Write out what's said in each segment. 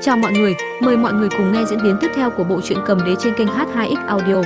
Chào mọi người, mời mọi người cùng nghe diễn biến tiếp theo của bộ truyện cầm đế trên kênh H2X Audio.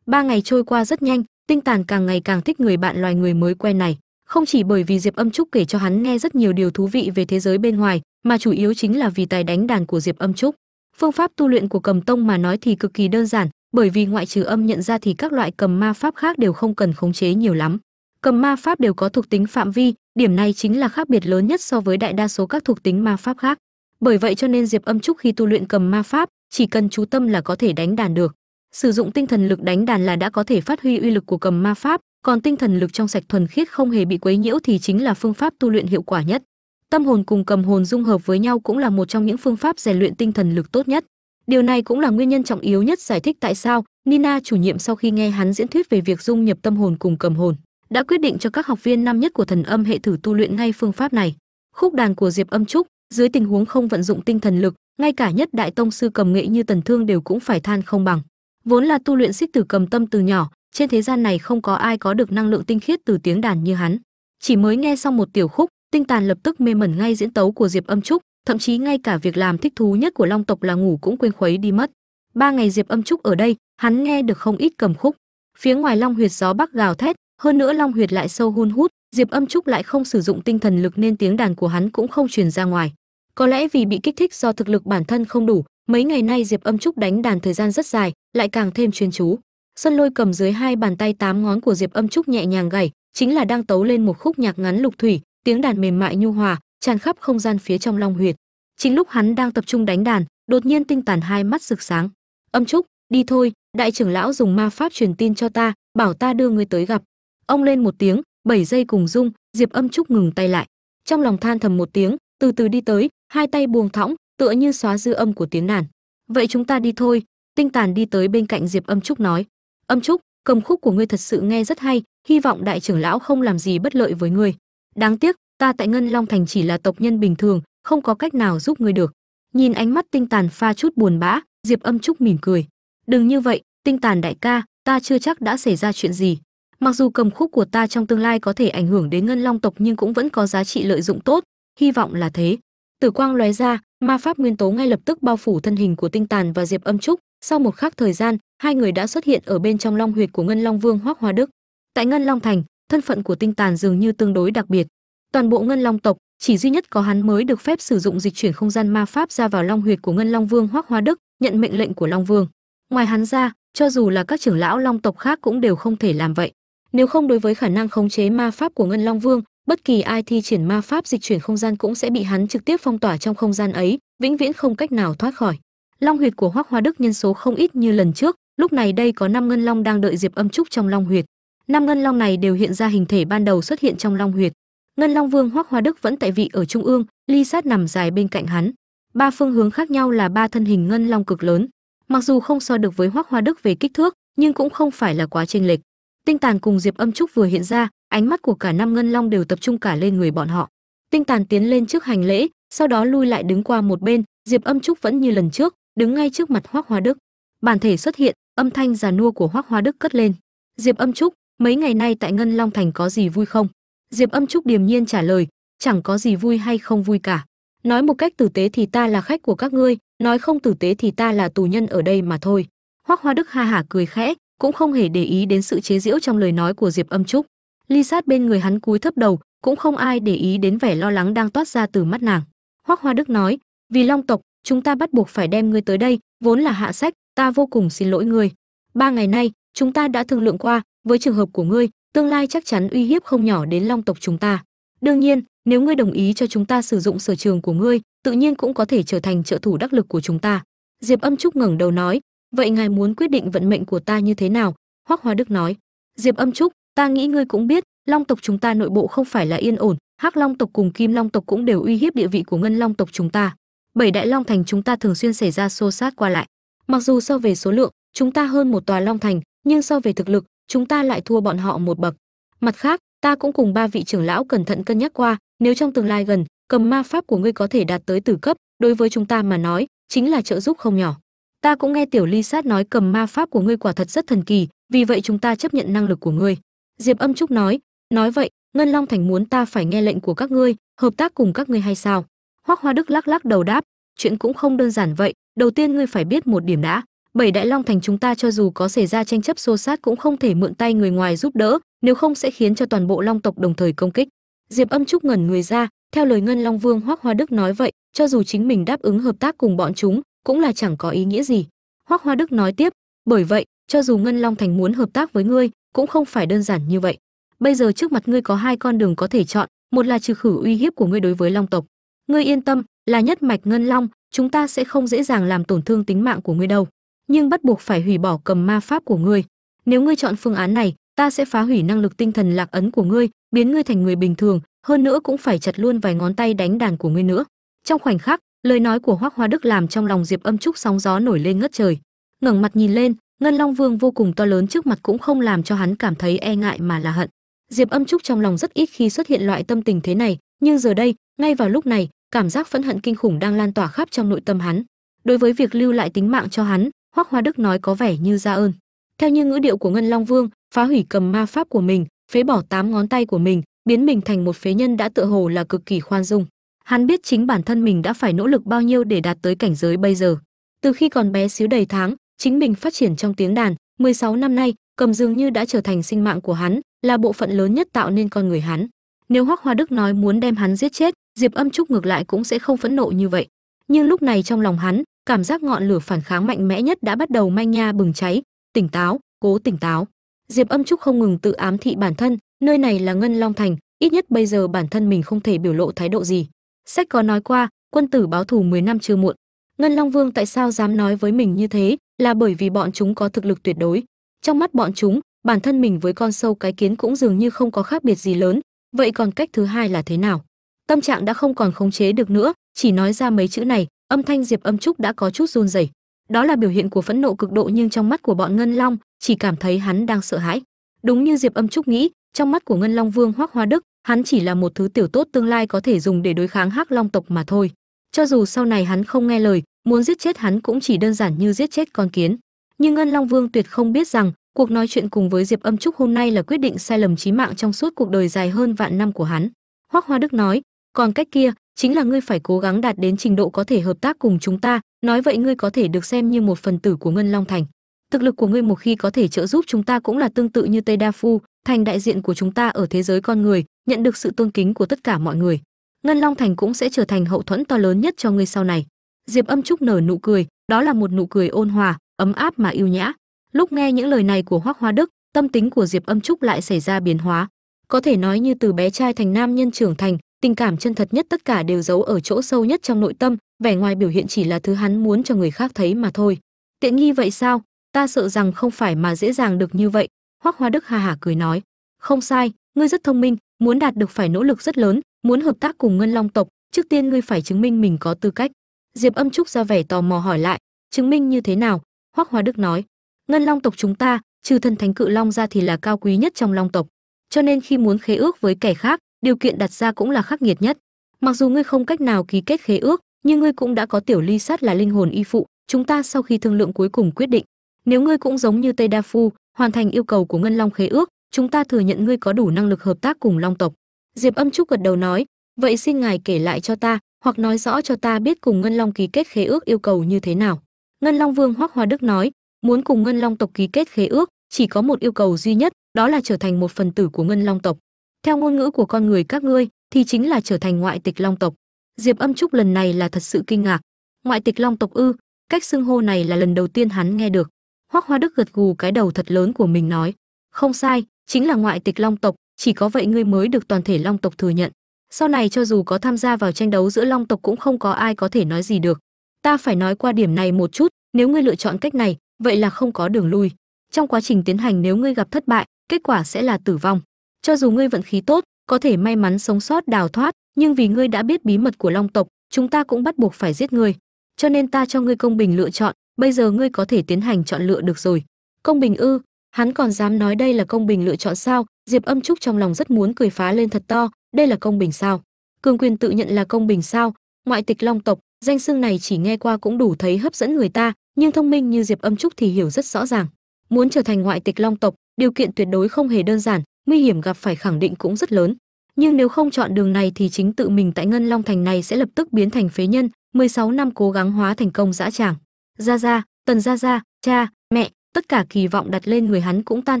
Ba ngày trôi qua rất nhanh, Tinh Tàn càng ngày càng thích người bạn loài người mới quen này. Không chỉ bởi vì Diệp Âm Trúc kể cho hắn nghe rất nhiều điều thú vị về thế giới bên ngoài, mà chủ yếu chính là vì tài đánh đàn của Diệp Âm Trúc. Phương pháp tu luyện của Cầm Tông mà nói thì cực kỳ đơn giản, bởi vì ngoại trừ âm nhận ra thì các loại cầm ma pháp khác đều không cần khống chế nhiều lắm. Cầm ma pháp đều có thuộc tính phạm vi, điểm này chính là khác biệt lớn nhất so với đại đa số các thuộc tính ma pháp khác. Bởi vậy cho nên Diệp Âm Trúc khi tu luyện cầm ma pháp, chỉ cần chú tâm là có thể đánh đàn được. Sử dụng tinh thần lực đánh đàn là đã có thể phát huy uy lực của cầm ma pháp, còn tinh thần lực trong sạch thuần khiết không hề bị quấy nhiễu thì chính là phương pháp tu luyện hiệu quả nhất. Tâm hồn cùng cầm hồn dung hợp với nhau cũng là một trong những phương pháp rèn luyện tinh thần lực tốt nhất. Điều này cũng là nguyên nhân trọng yếu nhất giải thích tại sao Nina chủ nhiệm sau khi nghe hắn diễn thuyết về việc dung nhập tâm hồn cùng cầm hồn, đã quyết định cho các học viên năm nhất của thần âm hệ thử tu luyện ngay phương pháp này. Khúc đàn của Diệp Âm Trúc, dưới tình huống không vận dụng tinh thần lực, ngay cả nhất đại tông sư cầm nghệ như Tần Thương đều cũng phải than không bằng. Vốn là tu luyện xích tử cầm tâm từ nhỏ, trên thế gian này không có ai có được năng lượng tinh khiết từ tiếng đàn như hắn. Chỉ mới nghe xong một tiểu khúc, tinh tàn lập tức mê mẩn ngay diễn tấu của Diệp Âm Trúc, thậm chí ngay cả việc làm thích thú nhất của Long tộc là ngủ cũng quên khuấy đi mất. Ba ngày Diệp Âm Trúc ở đây, hắn nghe được không ít cầm khúc. Phía ngoài Long huyệt gió bắc gào thét, hơn nữa Long huyệt lại sâu hun hút, Diệp Âm Trúc lại không sử dụng tinh thần lực nên tiếng đàn của hắn cũng không truyền ra ngoài. Có lẽ vì bị kích thích do thực lực bản thân không đủ, mấy ngày nay Diệp Âm Trúc đánh đàn thời gian rất dài, lại càng thêm chuyên chú. Xuân Lôi cầm dưới hai bàn tay tám ngón của Diệp Âm Trúc nhẹ nhàng gảy, chính là đang tấu lên một khúc nhạc ngắn lục thủy, tiếng đàn mềm mại nhu hòa, tràn khắp không gian phía trong Long huyệt. Chính lúc hắn đang tập trung đánh đàn, đột nhiên tinh tàn hai mắt rực sáng. "Âm Trúc, đi thôi, đại trưởng lão dùng ma pháp truyền tin cho ta, bảo ta đưa ngươi tới gặp." Ông lên một tiếng, bảy giây cùng rung, Diệp Âm Trúc ngừng tay lại. Trong lòng than thầm một tiếng, từ từ đi tới, hai tay buông thõng, tựa như xóa dư âm của tiếng đàn. "Vậy chúng ta đi thôi." Tinh Tàn đi tới bên cạnh Diệp Âm Trúc nói. "Âm Trúc, cầm khúc của ngươi thật sự nghe rất hay, hy vọng đại trưởng lão không làm gì bất lợi với ngươi. Đáng tiếc, ta tại Ngân Long thành chỉ là tộc nhân bình thường, không có cách nào giúp ngươi được." Nhìn ánh mắt Tinh Tàn pha chút buồn bã, Diệp Âm Trúc mỉm cười. "Đừng như vậy, Tinh Tàn đại ca, ta chưa chắc đã xảy ra chuyện gì. Mặc dù cầm khúc của ta trong tương lai có thể ảnh hưởng đến Ngân Long tộc nhưng cũng vẫn có giá trị lợi dụng tốt, hy vọng là thế." Tử quang lóe ra, ma pháp nguyên tố ngay lập tức bao phủ thân hình của Tinh Tàn và Diệp Âm Trúc, sau một khắc thời gian, hai người đã xuất hiện ở bên trong long huyệt của Ngân Long Vương Hoắc Hoa Đức. Tại Ngân Long thành, thân phận của Tinh Tàn dường như tương đối đặc biệt. Toàn bộ Ngân Long tộc, chỉ duy nhất có hắn mới được phép sử dụng dịch chuyển không gian ma pháp ra vào long huyệt của Ngân Long Vương Hoắc Hoa Đức, nhận mệnh lệnh của Long Vương. Ngoài hắn ra, cho dù là các trưởng lão long tộc khác cũng đều không thể làm vậy. Nếu không đối với khả năng khống chế ma pháp của Ngân Long Vương, bất kỳ ai thi triển ma pháp dịch chuyển không gian cũng sẽ bị hắn trực tiếp phong tỏa trong không gian ấy, vĩnh viễn không cách nào thoát khỏi. Long huyệt của Hoắc Hoa Đức nhân số không ít như lần trước, lúc này đây có năm ngân long đang đợi Diệp Âm Trúc trong long huyệt. Năm ngân long này đều hiện ra hình thể ban đầu xuất hiện trong long huyệt. Ngân Long Vương Hoắc Hoa Đức vẫn tại vị ở trung ương, ly sát nằm dài bên cạnh hắn. Ba phương hướng khác nhau là ba thân hình ngân long cực lớn. Mặc dù không so được với Hoắc Hoa Đức về kích thước, nhưng cũng không phải là quá chênh lệch. Tinh Tàn cùng Diệp Âm Trúc vừa hiện ra, ánh mắt của cả năm ngân long đều tập trung cả lên người bọn họ. Tinh Tàn tiến lên trước hành lễ, sau đó lui lại đứng qua một bên, Diệp Âm Trúc vẫn như lần trước, đứng ngay trước mặt Hoắc Hoa Đức. Bản thể xuất hiện, âm thanh già nua của Hoắc Hoa Đức cất lên. "Diệp Âm Trúc, mấy ngày nay tại Ngân Long thành có gì vui không?" Diệp Âm Trúc điềm nhiên trả lời, "Chẳng có gì vui hay không vui cả. Nói một cách tử tế thì ta là khách của các ngươi, nói không tử tế thì ta là tù nhân ở đây mà thôi." Hoắc Hoa Đức ha hả cười khẽ, cũng không hề để ý đến sự chế giễu trong lời nói của Diệp Âm Trúc. Ly sát bên người hắn cúi thấp đầu, cũng không ai để ý đến vẻ lo lắng đang toát ra từ mắt nàng. Hoắc Hoa Đức nói, "Vì Long tộc, chúng ta bắt buộc phải đem ngươi tới đây, vốn là hạ sách, ta vô cùng xin lỗi ngươi. Ba ngày nay, chúng ta đã thương lượng qua, với trường hợp của ngươi, tương lai chắc chắn uy hiếp không nhỏ đến Long tộc chúng ta. Đương nhiên, nếu ngươi đồng ý cho chúng ta sử dụng sở trường của ngươi, tự nhiên cũng có thể trở thành trợ thủ đắc lực của chúng ta." Diệp Âm Trúc ngẩng đầu nói, "Vậy ngài muốn quyết định vận mệnh của ta như thế nào?" Hoắc Hoa Đức nói, "Diệp Âm Trúc, ta nghĩ ngươi cũng biết, Long tộc chúng ta nội bộ không phải là yên ổn, Hắc Long tộc cùng Kim Long tộc cũng đều uy hiếp địa vị của Ngân Long tộc chúng ta. Bảy đại long thành chúng ta thường xuyên xảy ra xô xát qua lại. Mặc dù so về số lượng chúng ta hơn một tòa long thành nhưng so về thực lực chúng ta lại thua bọn họ một bậc. Mặt khác ta cũng cùng ba vị trưởng lão cẩn thận cân nhắc qua nếu trong tương lai gần cầm ma pháp của ngươi có thể đạt tới tử cấp đối với chúng ta mà nói chính là trợ giúp không nhỏ ta cũng nghe tiểu ly sát nói cầm ma pháp của ngươi quả thật rất thần kỳ, vì vậy chúng ta chấp nhận năng lực của ngươi. Diệp âm trúc nói nói vậy, ngân long thành muốn ta phải nghe lệnh của các ngươi, hợp tác cùng các ngươi hay sao? Hoắc hoa đức lắc lắc đầu đáp, chuyện cũng không đơn giản vậy, đầu tiên ngươi phải biết một điểm đã, bảy đại long thành chúng ta cho dù có xảy ra tranh chấp xô sát cũng không thể mượn tay người ngoài giúp đỡ, nếu không sẽ khiến cho toàn bộ long tộc đồng thời công kích. Diệp âm trúc ngẩn người ra, theo lời ngân long vương, hoắc hoa đức nói vậy, cho dù chính mình đáp ứng hợp tác cùng bọn chúng cũng là chẳng có ý nghĩa gì. Hoắc hoa đức nói tiếp, bởi vậy, cho dù ngân long thành muốn hợp tác với ngươi, cũng không phải đơn giản như vậy. Bây giờ trước mặt ngươi có hai con đường có thể chọn, một là trừ khử uy hiếp của ngươi đối với long tộc. Ngươi yên tâm, là nhất mạch ngân long, chúng ta sẽ không dễ dàng làm tổn thương tính mạng của ngươi đâu. Nhưng bắt buộc phải hủy bỏ cầm ma pháp của ngươi. Nếu ngươi chọn phương án này, ta sẽ phá hủy năng lực tinh thần lạc ấn của ngươi, biến ngươi thành người bình thường, hơn nữa cũng phải chặt luôn vài ngón tay đánh đàn của ngươi nữa. Trong khoảnh khắc lời nói của hoắc hoa đức làm trong lòng diệp âm trúc sóng gió nổi lên ngất trời. Ngẩng mặt nhìn lên, ngân long vương vô cùng to lớn trước mặt cũng không làm cho hắn cảm thấy e ngại mà là hận. Diệp âm trúc trong lòng rất ít khi xuất hiện loại tâm tình thế này, nhưng giờ đây, ngay vào lúc này, cảm giác phẫn hận kinh khủng đang lan tỏa khắp trong nội tâm hắn. Đối với việc lưu lại tính mạng cho hắn hoắc hoa đức nói có vẻ như ra ơn. Theo như ngữ điệu của ngân long vương, phá hủy cầm ma pháp của mình, phế bỏ tám ngón tay của mình, biến mình thành một phế nhân đã tựa hồ là cực kỳ khoan dung hắn biết chính bản thân mình đã phải nỗ lực bao nhiêu để đạt tới cảnh giới bây giờ. Từ khi còn bé xíu đầy tháng, chính mình phát triển trong tiếng đàn 16 năm nay, cầm dường như đã trở thành sinh mạng của hắn, là bộ phận lớn nhất tạo nên con người hắn. Nếu hoắc hoa đức nói muốn đem hắn giết chết, diệp âm trúc ngược lại cũng sẽ không phẫn nộ như vậy. Nhưng lúc này trong lòng hắn, cảm giác ngọn lửa phản kháng mạnh mẽ nhất đã bắt đầu manh nha bừng cháy. Tỉnh táo, cố tỉnh táo. Diệp âm trúc không ngừng tự ám thị bản thân, nơi này là ngân long thành, ít nhất bây giờ bản thân mình không thể biểu lộ thái độ gì sách có nói qua, quân tử báo thù 10 năm chưa muộn. Ngân long vương tại sao dám nói với mình như thế là bởi vì bọn chúng có thực lực tuyệt đối. Trong mắt bọn chúng, bản thân mình với con sâu cái kiến cũng dường như không có khác biệt gì lớn. Vậy còn cách thứ hai là thế nào? Tâm trạng đã không còn khống chế được nữa, chỉ nói ra mấy chữ này, âm thanh diệp âm trúc đã có chút run rẩy. Đó là biểu hiện của phẫn nộ cực độ nhưng trong mắt của bọn ngân long, chỉ cảm thấy hắn đang sợ hãi. Đúng như diệp âm trúc nghĩ, trong mắt của ngân long vương hoắc hoa đức hắn chỉ là một thứ tiểu tốt tương lai có thể dùng để đối kháng hắc long tộc mà thôi. Cho dù sau này hắn không nghe lời, muốn giết chết hắn cũng chỉ đơn giản như giết chết con kiến. Nhưng ngân long vương tuyệt không biết rằng, cuộc nói chuyện cùng với diệp âm trúc hôm nay là quyết định sai lầm chí mạng trong suốt cuộc đời dài hơn vạn năm của hắn. Hoắc hoa đức nói, còn cách kia, chính là ngươi phải cố gắng đạt đến trình độ có thể hợp tác cùng chúng ta, nói vậy ngươi có thể được xem như một phần tử của ngân long thành. Thực lực của ngươi một khi có thể trợ giúp chúng ta cũng là tương tự như tây đa phu, thành đại diện của chúng ta ở thế giới con người nhận được sự tôn kính của tất cả mọi người. Ngân long thành cũng sẽ trở thành hậu thuẫn to lớn nhất cho ngươi sau này. Diệp âm trúc nở nụ cười, đó là một nụ cười ôn hòa, ấm áp mà yêu nhã. Lúc nghe những lời này của hoắc hoa đức, tâm tính của diệp âm trúc lại xảy ra biến hóa. Có thể nói như từ bé trai thành nam nhân trưởng thành, tình cảm chân thật nhất tất cả đều giấu ở chỗ sâu nhất trong nội tâm, vẻ ngoài biểu hiện chỉ là thứ hắn muốn cho người khác thấy mà thôi. Tiện nghi vậy sao? Ta sợ rằng không phải mà dễ dàng được như vậy. Hoắc hoa đức ha hả cười nói. Không sai, ngươi rất thông minh muốn đạt được phải nỗ lực rất lớn, muốn hợp tác cùng ngân long tộc, trước tiên ngươi phải chứng minh mình có tư cách. Diệp âm trúc ra vẻ tò mò hỏi lại, chứng minh như thế nào? Hoắc hoa đức nói, ngân long tộc chúng ta, trừ thần thánh cự long ra thì là cao quý nhất trong long tộc. Cho nên khi muốn khế ước với kẻ khác, điều kiện đặt ra cũng là khắc nghiệt nhất. Mặc dù ngươi không cách nào ký kết khế ước, nhưng ngươi cũng đã có tiểu ly sát là linh hồn y phụ, chúng ta sau khi thương lượng cuối cùng quyết định. Nếu ngươi cũng giống như tây đa phu, hoàn thành yêu cầu của ngân long khế ước chúng ta thừa nhận ngươi có đủ năng lực hợp tác cùng long tộc. Diệp âm trúc gật đầu nói, vậy xin ngài kể lại cho ta, hoặc nói rõ cho ta biết cùng ngân long ký kết khế ước yêu cầu như thế nào. Ngân long vương hoắc hoa đức nói, muốn cùng ngân long tộc ký kết khế ước, chỉ có một yêu cầu duy nhất, đó là trở thành một phần tử của ngân long tộc. Theo ngôn ngữ của con người các ngươi, thì chính là trở thành ngoại tịch long tộc. Diệp âm trúc lần này là thật sự kinh ngạc. Ngoại tịch long tộc ư, cách xưng hô này là lần đầu tiên hắn nghe được. Hoắc hoa đức gật gù cái đầu thật lớn của mình nói, không sai chính là ngoại tịch long tộc, chỉ có vậy ngươi mới được toàn thể long tộc thừa nhận. Sau này cho dù có tham gia vào tranh đấu giữa long tộc cũng không có ai có thể nói gì được. Ta phải nói qua điểm này một chút, nếu ngươi lựa chọn cách này, vậy là không có đường lui. Trong quá trình tiến hành nếu ngươi gặp thất bại, kết quả sẽ là tử vong. Cho dù ngươi vận khí tốt, có thể may mắn sống sót đào thoát, nhưng vì ngươi đã biết bí mật của long tộc, chúng ta cũng bắt buộc phải giết ngươi. Cho nên ta cho ngươi công bình lựa chọn, bây giờ ngươi có thể tiến hành chọn lựa được rồi. Công bình ư hắn còn dám nói đây là công bình lựa chọn sao? Diệp âm trúc trong lòng rất muốn cười phá lên thật to, đây là công bình sao? Cường quyền tự nhận là công bình sao? Ngoại tịch long tộc, danh xưng này chỉ nghe qua cũng đủ thấy hấp dẫn người ta, nhưng thông minh như diệp âm trúc thì hiểu rất rõ ràng. Muốn trở thành ngoại tịch long tộc, điều kiện tuyệt đối không hề đơn giản, nguy hiểm gặp phải khẳng định cũng rất lớn. Nhưng nếu không chọn đường này thì chính tự mình tại ngân long thành này sẽ lập tức biến thành phế nhân 16 năm cố gắng hóa thành công dã tràng. Gia gia, tần gia gia, cha, mẹ tất cả kỳ vọng đặt lên người hắn cũng tan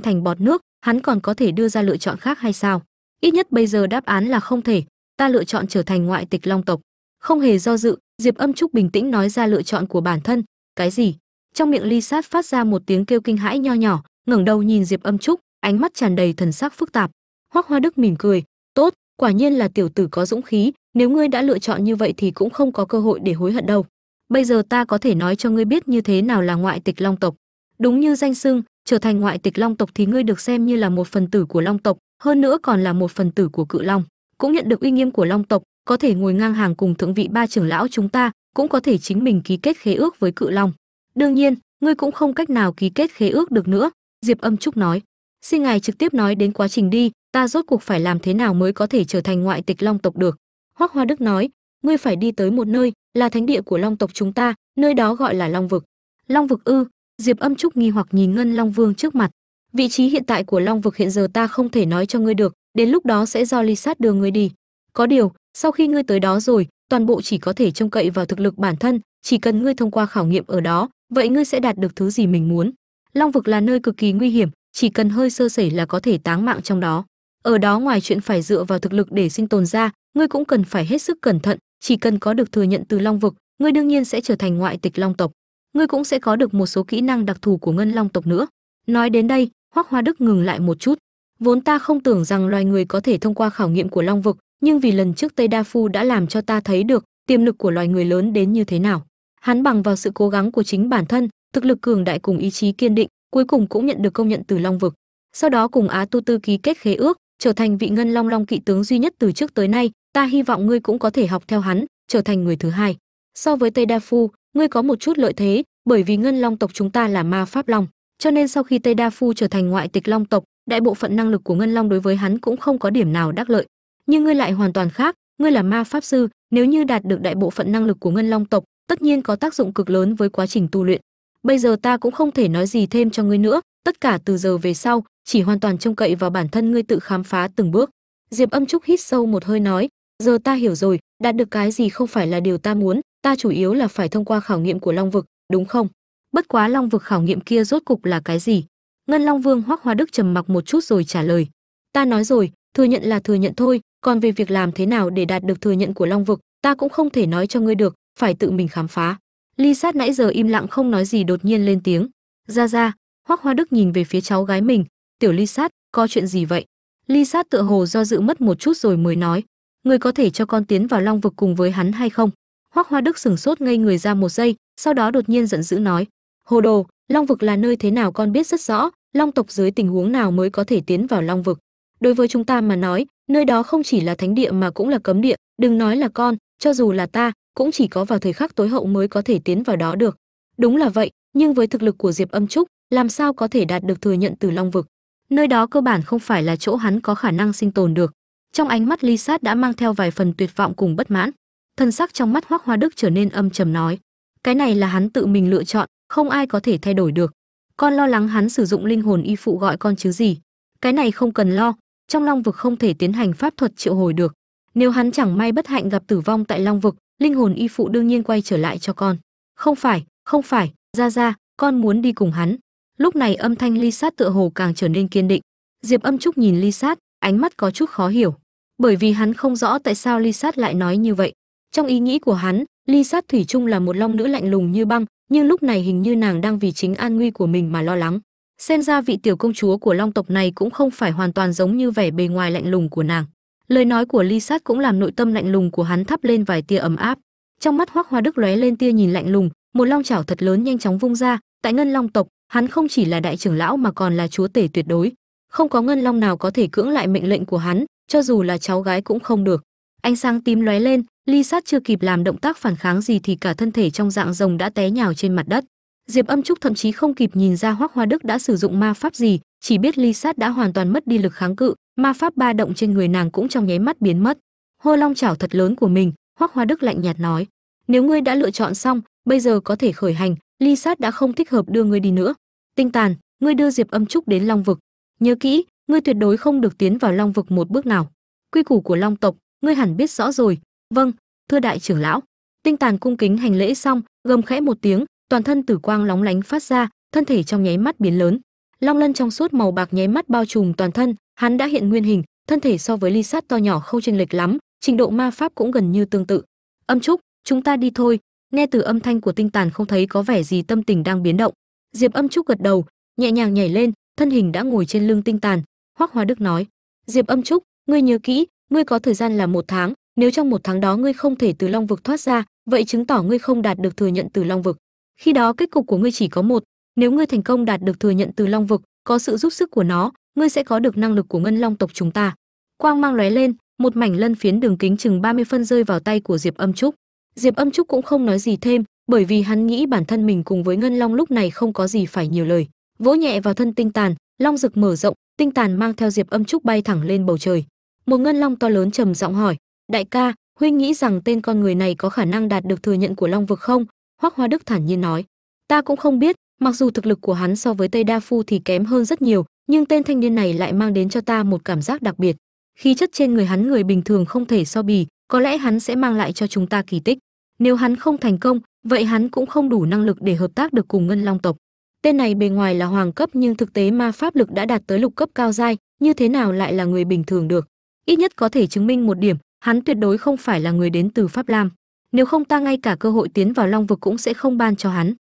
thành bọt nước, hắn còn có thể đưa ra lựa chọn khác hay sao? Ít nhất bây giờ đáp án là không thể, ta lựa chọn trở thành ngoại tịch long tộc. Không hề do dự, diệp âm trúc bình tĩnh nói ra lựa chọn của bản thân. Cái gì? Trong miệng ly sát phát ra một tiếng kêu kinh hãi nho nhỏ, ngẩng đầu nhìn diệp âm trúc, ánh mắt tràn đầy thần sắc phức tạp. Hoắc hoa đức mỉm cười, tốt, quả nhiên là tiểu tử có dũng khí, nếu ngươi đã lựa chọn như vậy thì cũng không có cơ hội để hối hận đâu. Bây giờ ta có thể nói cho ngươi biết như thế nào là ngoại tịch long tộc đúng như danh xưng, trở thành ngoại tịch long tộc thì ngươi được xem như là một phần tử của long tộc, hơn nữa còn là một phần tử của cự long. Cũng nhận được uy nghiêm của long tộc, có thể ngồi ngang hàng cùng thượng vị ba trưởng lão chúng ta, cũng có thể chính mình ký kết khế ước với cự long. Đương nhiên, ngươi cũng không cách nào ký kết khế ước được nữa, diệp âm trúc nói. Xin ngài trực tiếp nói đến quá trình đi, ta rốt cuộc phải làm thế nào mới có thể trở thành ngoại tịch long tộc được? Hoắc hoa đức nói, ngươi phải đi tới một nơi là thánh địa của long tộc chúng ta, nơi đó gọi là long vực. Long vực ư? Diệp âm trúc nghi hoặc nhìn ngân long vương trước mặt. Vị trí hiện tại của long vực hiện giờ ta không thể nói cho ngươi được, đến lúc đó sẽ do ly sát đưa ngươi đi. Có điều, sau khi ngươi tới đó rồi, toàn bộ chỉ có thể trông cậy vào thực lực bản thân, chỉ cần ngươi thông qua khảo nghiệm ở đó, vậy ngươi sẽ đạt được thứ gì mình muốn. Long vực là nơi cực kỳ nguy hiểm, chỉ cần hơi sơ sẩy là có thể táng mạng trong đó. Ở đó ngoài chuyện phải dựa vào thực lực để sinh tồn ra, ngươi cũng cần phải hết sức cẩn thận, chỉ cần có được thừa nhận từ long vực, ngươi đương nhiên sẽ trở thành ngoại tịch long tộc ngươi cũng sẽ có được một số kỹ năng đặc thù của ngân long tộc nữa. Nói đến đây, hoắc hoa đức ngừng lại một chút. Vốn ta không tưởng rằng loài người có thể thông qua khảo nghiệm của long vực, nhưng vì lần trước tây đa phu đã làm cho ta thấy được tiềm lực của loài người lớn đến như thế nào. Hắn bằng vào sự cố gắng của chính bản thân, thực lực cường đại cùng ý chí kiên định, cuối cùng cũng nhận được công nhận từ long vực. Sau đó cùng á tu tư ký kết khế ước, trở thành vị ngân long long kỵ tướng duy nhất từ trước tới nay, ta hy vọng ngươi cũng có thể học theo hắn, trở thành người thứ hai. So với tây đa phu ngươi có một chút lợi thế, bởi vì ngân long tộc chúng ta là ma pháp long, cho nên sau khi tây đa phu trở thành ngoại tịch long tộc, đại bộ phận năng lực của ngân long đối với hắn cũng không có điểm nào đắc lợi. Nhưng ngươi lại hoàn toàn khác, ngươi là ma pháp sư, nếu như đạt được đại bộ phận năng lực của ngân long tộc, tất nhiên có tác dụng cực lớn với quá trình tu luyện. Bây giờ ta cũng không thể nói gì thêm cho ngươi nữa, tất cả từ giờ về sau, chỉ hoàn toàn trông cậy vào bản thân ngươi tự khám phá từng bước. Diệp âm trúc hít sâu một hơi nói, giờ ta hiểu rồi, đạt được cái gì không phải là điều ta muốn ta chủ yếu là phải thông qua khảo nghiệm của long vực, đúng không? Bất quá long vực khảo nghiệm kia rốt cục là cái gì? Ngân long vương hoắc hoa đức trầm mặc một chút rồi trả lời. Ta nói rồi, thừa nhận là thừa nhận thôi, còn về việc làm thế nào để đạt được thừa nhận của long vực, ta cũng không thể nói cho ngươi được, phải tự mình khám phá. Ly sát nãy giờ im lặng không nói gì đột nhiên lên tiếng. Ra ra, hoắc hoa đức nhìn về phía cháu gái mình. Tiểu ly sát, có chuyện gì vậy? Ly sát tựa hồ do dự mất một chút rồi mới nói. Người có thể cho con tiến vào long vực cùng với hắn hay không? Hoắc hoa đức sừng sốt ngây người ra một giây, sau đó đột nhiên giận dữ nói, hồ đồ, long vực là nơi thế nào con biết rất rõ, long tộc dưới tình huống nào mới có thể tiến vào long vực? Đối với chúng ta mà nói, nơi đó không chỉ là thánh địa mà cũng là cấm địa, đừng nói là con, cho dù là ta, cũng chỉ có vào thời khắc tối hậu mới có thể tiến vào đó được. Đúng là vậy, nhưng với thực lực của diệp âm trúc, làm sao có thể đạt được thừa nhận từ long vực? Nơi đó cơ bản không phải là chỗ hắn có khả năng sinh tồn được. Trong ánh mắt ly sát đã mang theo vài phần tuyệt vọng cùng bất mãn thân sắc trong mắt hoắc hoa đức trở nên âm trầm nói, cái này là hắn tự mình lựa chọn, không ai có thể thay đổi được. Con lo lắng hắn sử dụng linh hồn y phụ gọi con chứ gì. Cái này không cần lo, trong long vực không thể tiến hành pháp thuật triệu hồi được. Nếu hắn chẳng may bất hạnh gặp tử vong tại long vực, linh hồn y phụ đương nhiên quay trở lại cho con. Không phải không phải, ra ra, con muốn đi cùng hắn. Lúc này âm thanh ly sát tựa hồ càng trở nên kiên định. Diệp âm trúc nhìn ly sát, ánh mắt có chút khó hiểu, bởi vì hắn không rõ tại sao ly sát lại nói như vậy trong ý nghĩ của hắn, ly sát thủy chung là một long nữ lạnh lùng như băng, nhưng lúc này hình như nàng đang vì chính an nguy của mình mà lo lắng. Xem ra vị tiểu công chúa của long tộc này cũng không phải hoàn toàn giống như vẻ bề ngoài lạnh lùng của nàng. Lời nói của ly sát cũng làm nội tâm lạnh lùng của hắn thắp lên vài tia ấm áp. Trong mắt hoắc hoa đức lóe lên tia nhìn lạnh lùng, một long chảo thật lớn nhanh chóng vung ra. Tại ngân long tộc, hắn không chỉ là đại trưởng lão mà còn là chúa tể tuyệt đối. Không có ngân long nào có thể cưỡng lại mệnh lệnh của hắn, cho dù là cháu gái cũng không được ánh sáng tím lóe lên, ly sát chưa kịp làm động tác phản kháng gì thì cả thân thể trong dạng rồng đã té nhào trên mặt đất. Diệp âm trúc thậm chí không kịp nhìn ra hoắc hoa đức đã sử dụng ma pháp gì, chỉ biết ly sát đã hoàn toàn mất đi lực kháng cự, ma pháp ba động trên người nàng cũng trong nháy mắt biến mất. Hô long chảo thật lớn của mình, hoắc hoa đức lạnh nhạt nói, nếu ngươi đã lựa chọn xong, bây giờ có thể khởi hành, ly sát đã không thích hợp đưa ngươi đi nữa. Tinh tàn, ngươi đưa diệp âm trúc đến long vực. Nhớ kỹ, ngươi tuyệt đối không được tiến vào long vực một bước nào. Quy củ của long tộc ngươi hẳn biết rõ rồi. Vâng thưa đại trưởng lão. Tinh tàn cung kính hành lễ xong, gầm khẽ một tiếng, toàn thân tử quang lóng lánh phát ra, thân thể trong nháy mắt biến lớn. Long lân trong suốt màu bạc nháy mắt bao trùm toàn thân, hắn đã hiện nguyên hình, thân thể so với ly sát to nhỏ không chênh lệch lắm, trình độ ma pháp cũng gần như tương tự. Âm trúc, chúng ta đi thôi. Nghe từ âm thanh của tinh tàn không thấy có vẻ gì tâm tình đang biến động. Diệp âm trúc gật đầu, nhẹ nhàng nhảy lên, thân hình đã ngồi trên lưng tinh tàn. Hoắc hoa đức nói, diệp âm trúc, ngươi nhớ kỹ ngươi có thời gian là một tháng, nếu trong một tháng đó ngươi không thể từ long vực thoát ra, vậy chứng tỏ ngươi không đạt được thừa nhận từ long vực. Khi đó kết cục của ngươi chỉ có một, nếu ngươi thành công đạt được thừa nhận từ long vực, có sự giúp sức của nó, ngươi sẽ có được năng lực của ngân long tộc chúng ta. Quang mang lóe lên, một mảnh lân phiến đường kính chừng 30 phân rơi vào tay của diệp âm trúc. Diệp âm trúc cũng không nói gì thêm, bởi vì hắn nghĩ bản thân mình cùng với ngân long lúc này không có gì phải nhiều lời. Vỗ nhẹ vào thân tinh tàn, long rực mở rộng, tinh tàn mang theo diệp âm trúc bay thẳng lên bầu trời một ngân long to lớn trầm giọng hỏi, đại ca, huynh nghĩ rằng tên con người này có khả năng đạt được thừa nhận của long vực không? Hoắc hoa đức thản nhiên nói, ta cũng không biết, mặc dù thực lực của hắn so với tây đa phu thì kém hơn rất nhiều, nhưng tên thanh niên này lại mang đến cho ta một cảm giác đặc biệt. Khí chất trên người hắn người bình thường không thể so bì, có lẽ hắn sẽ mang lại cho chúng ta kỳ tích. Nếu hắn không thành công, vậy hắn cũng không đủ năng lực để hợp tác được cùng ngân long tộc. Tên này bề ngoài là hoàng cấp nhưng thực tế ma pháp lực đã đạt tới lục cấp cao giai, như thế nào lại là người bình thường được? Ít nhất có thể chứng minh một điểm, hắn tuyệt đối không phải là người đến từ pháp lam. Nếu không ta ngay cả cơ hội tiến vào long vực cũng sẽ không ban cho hắn.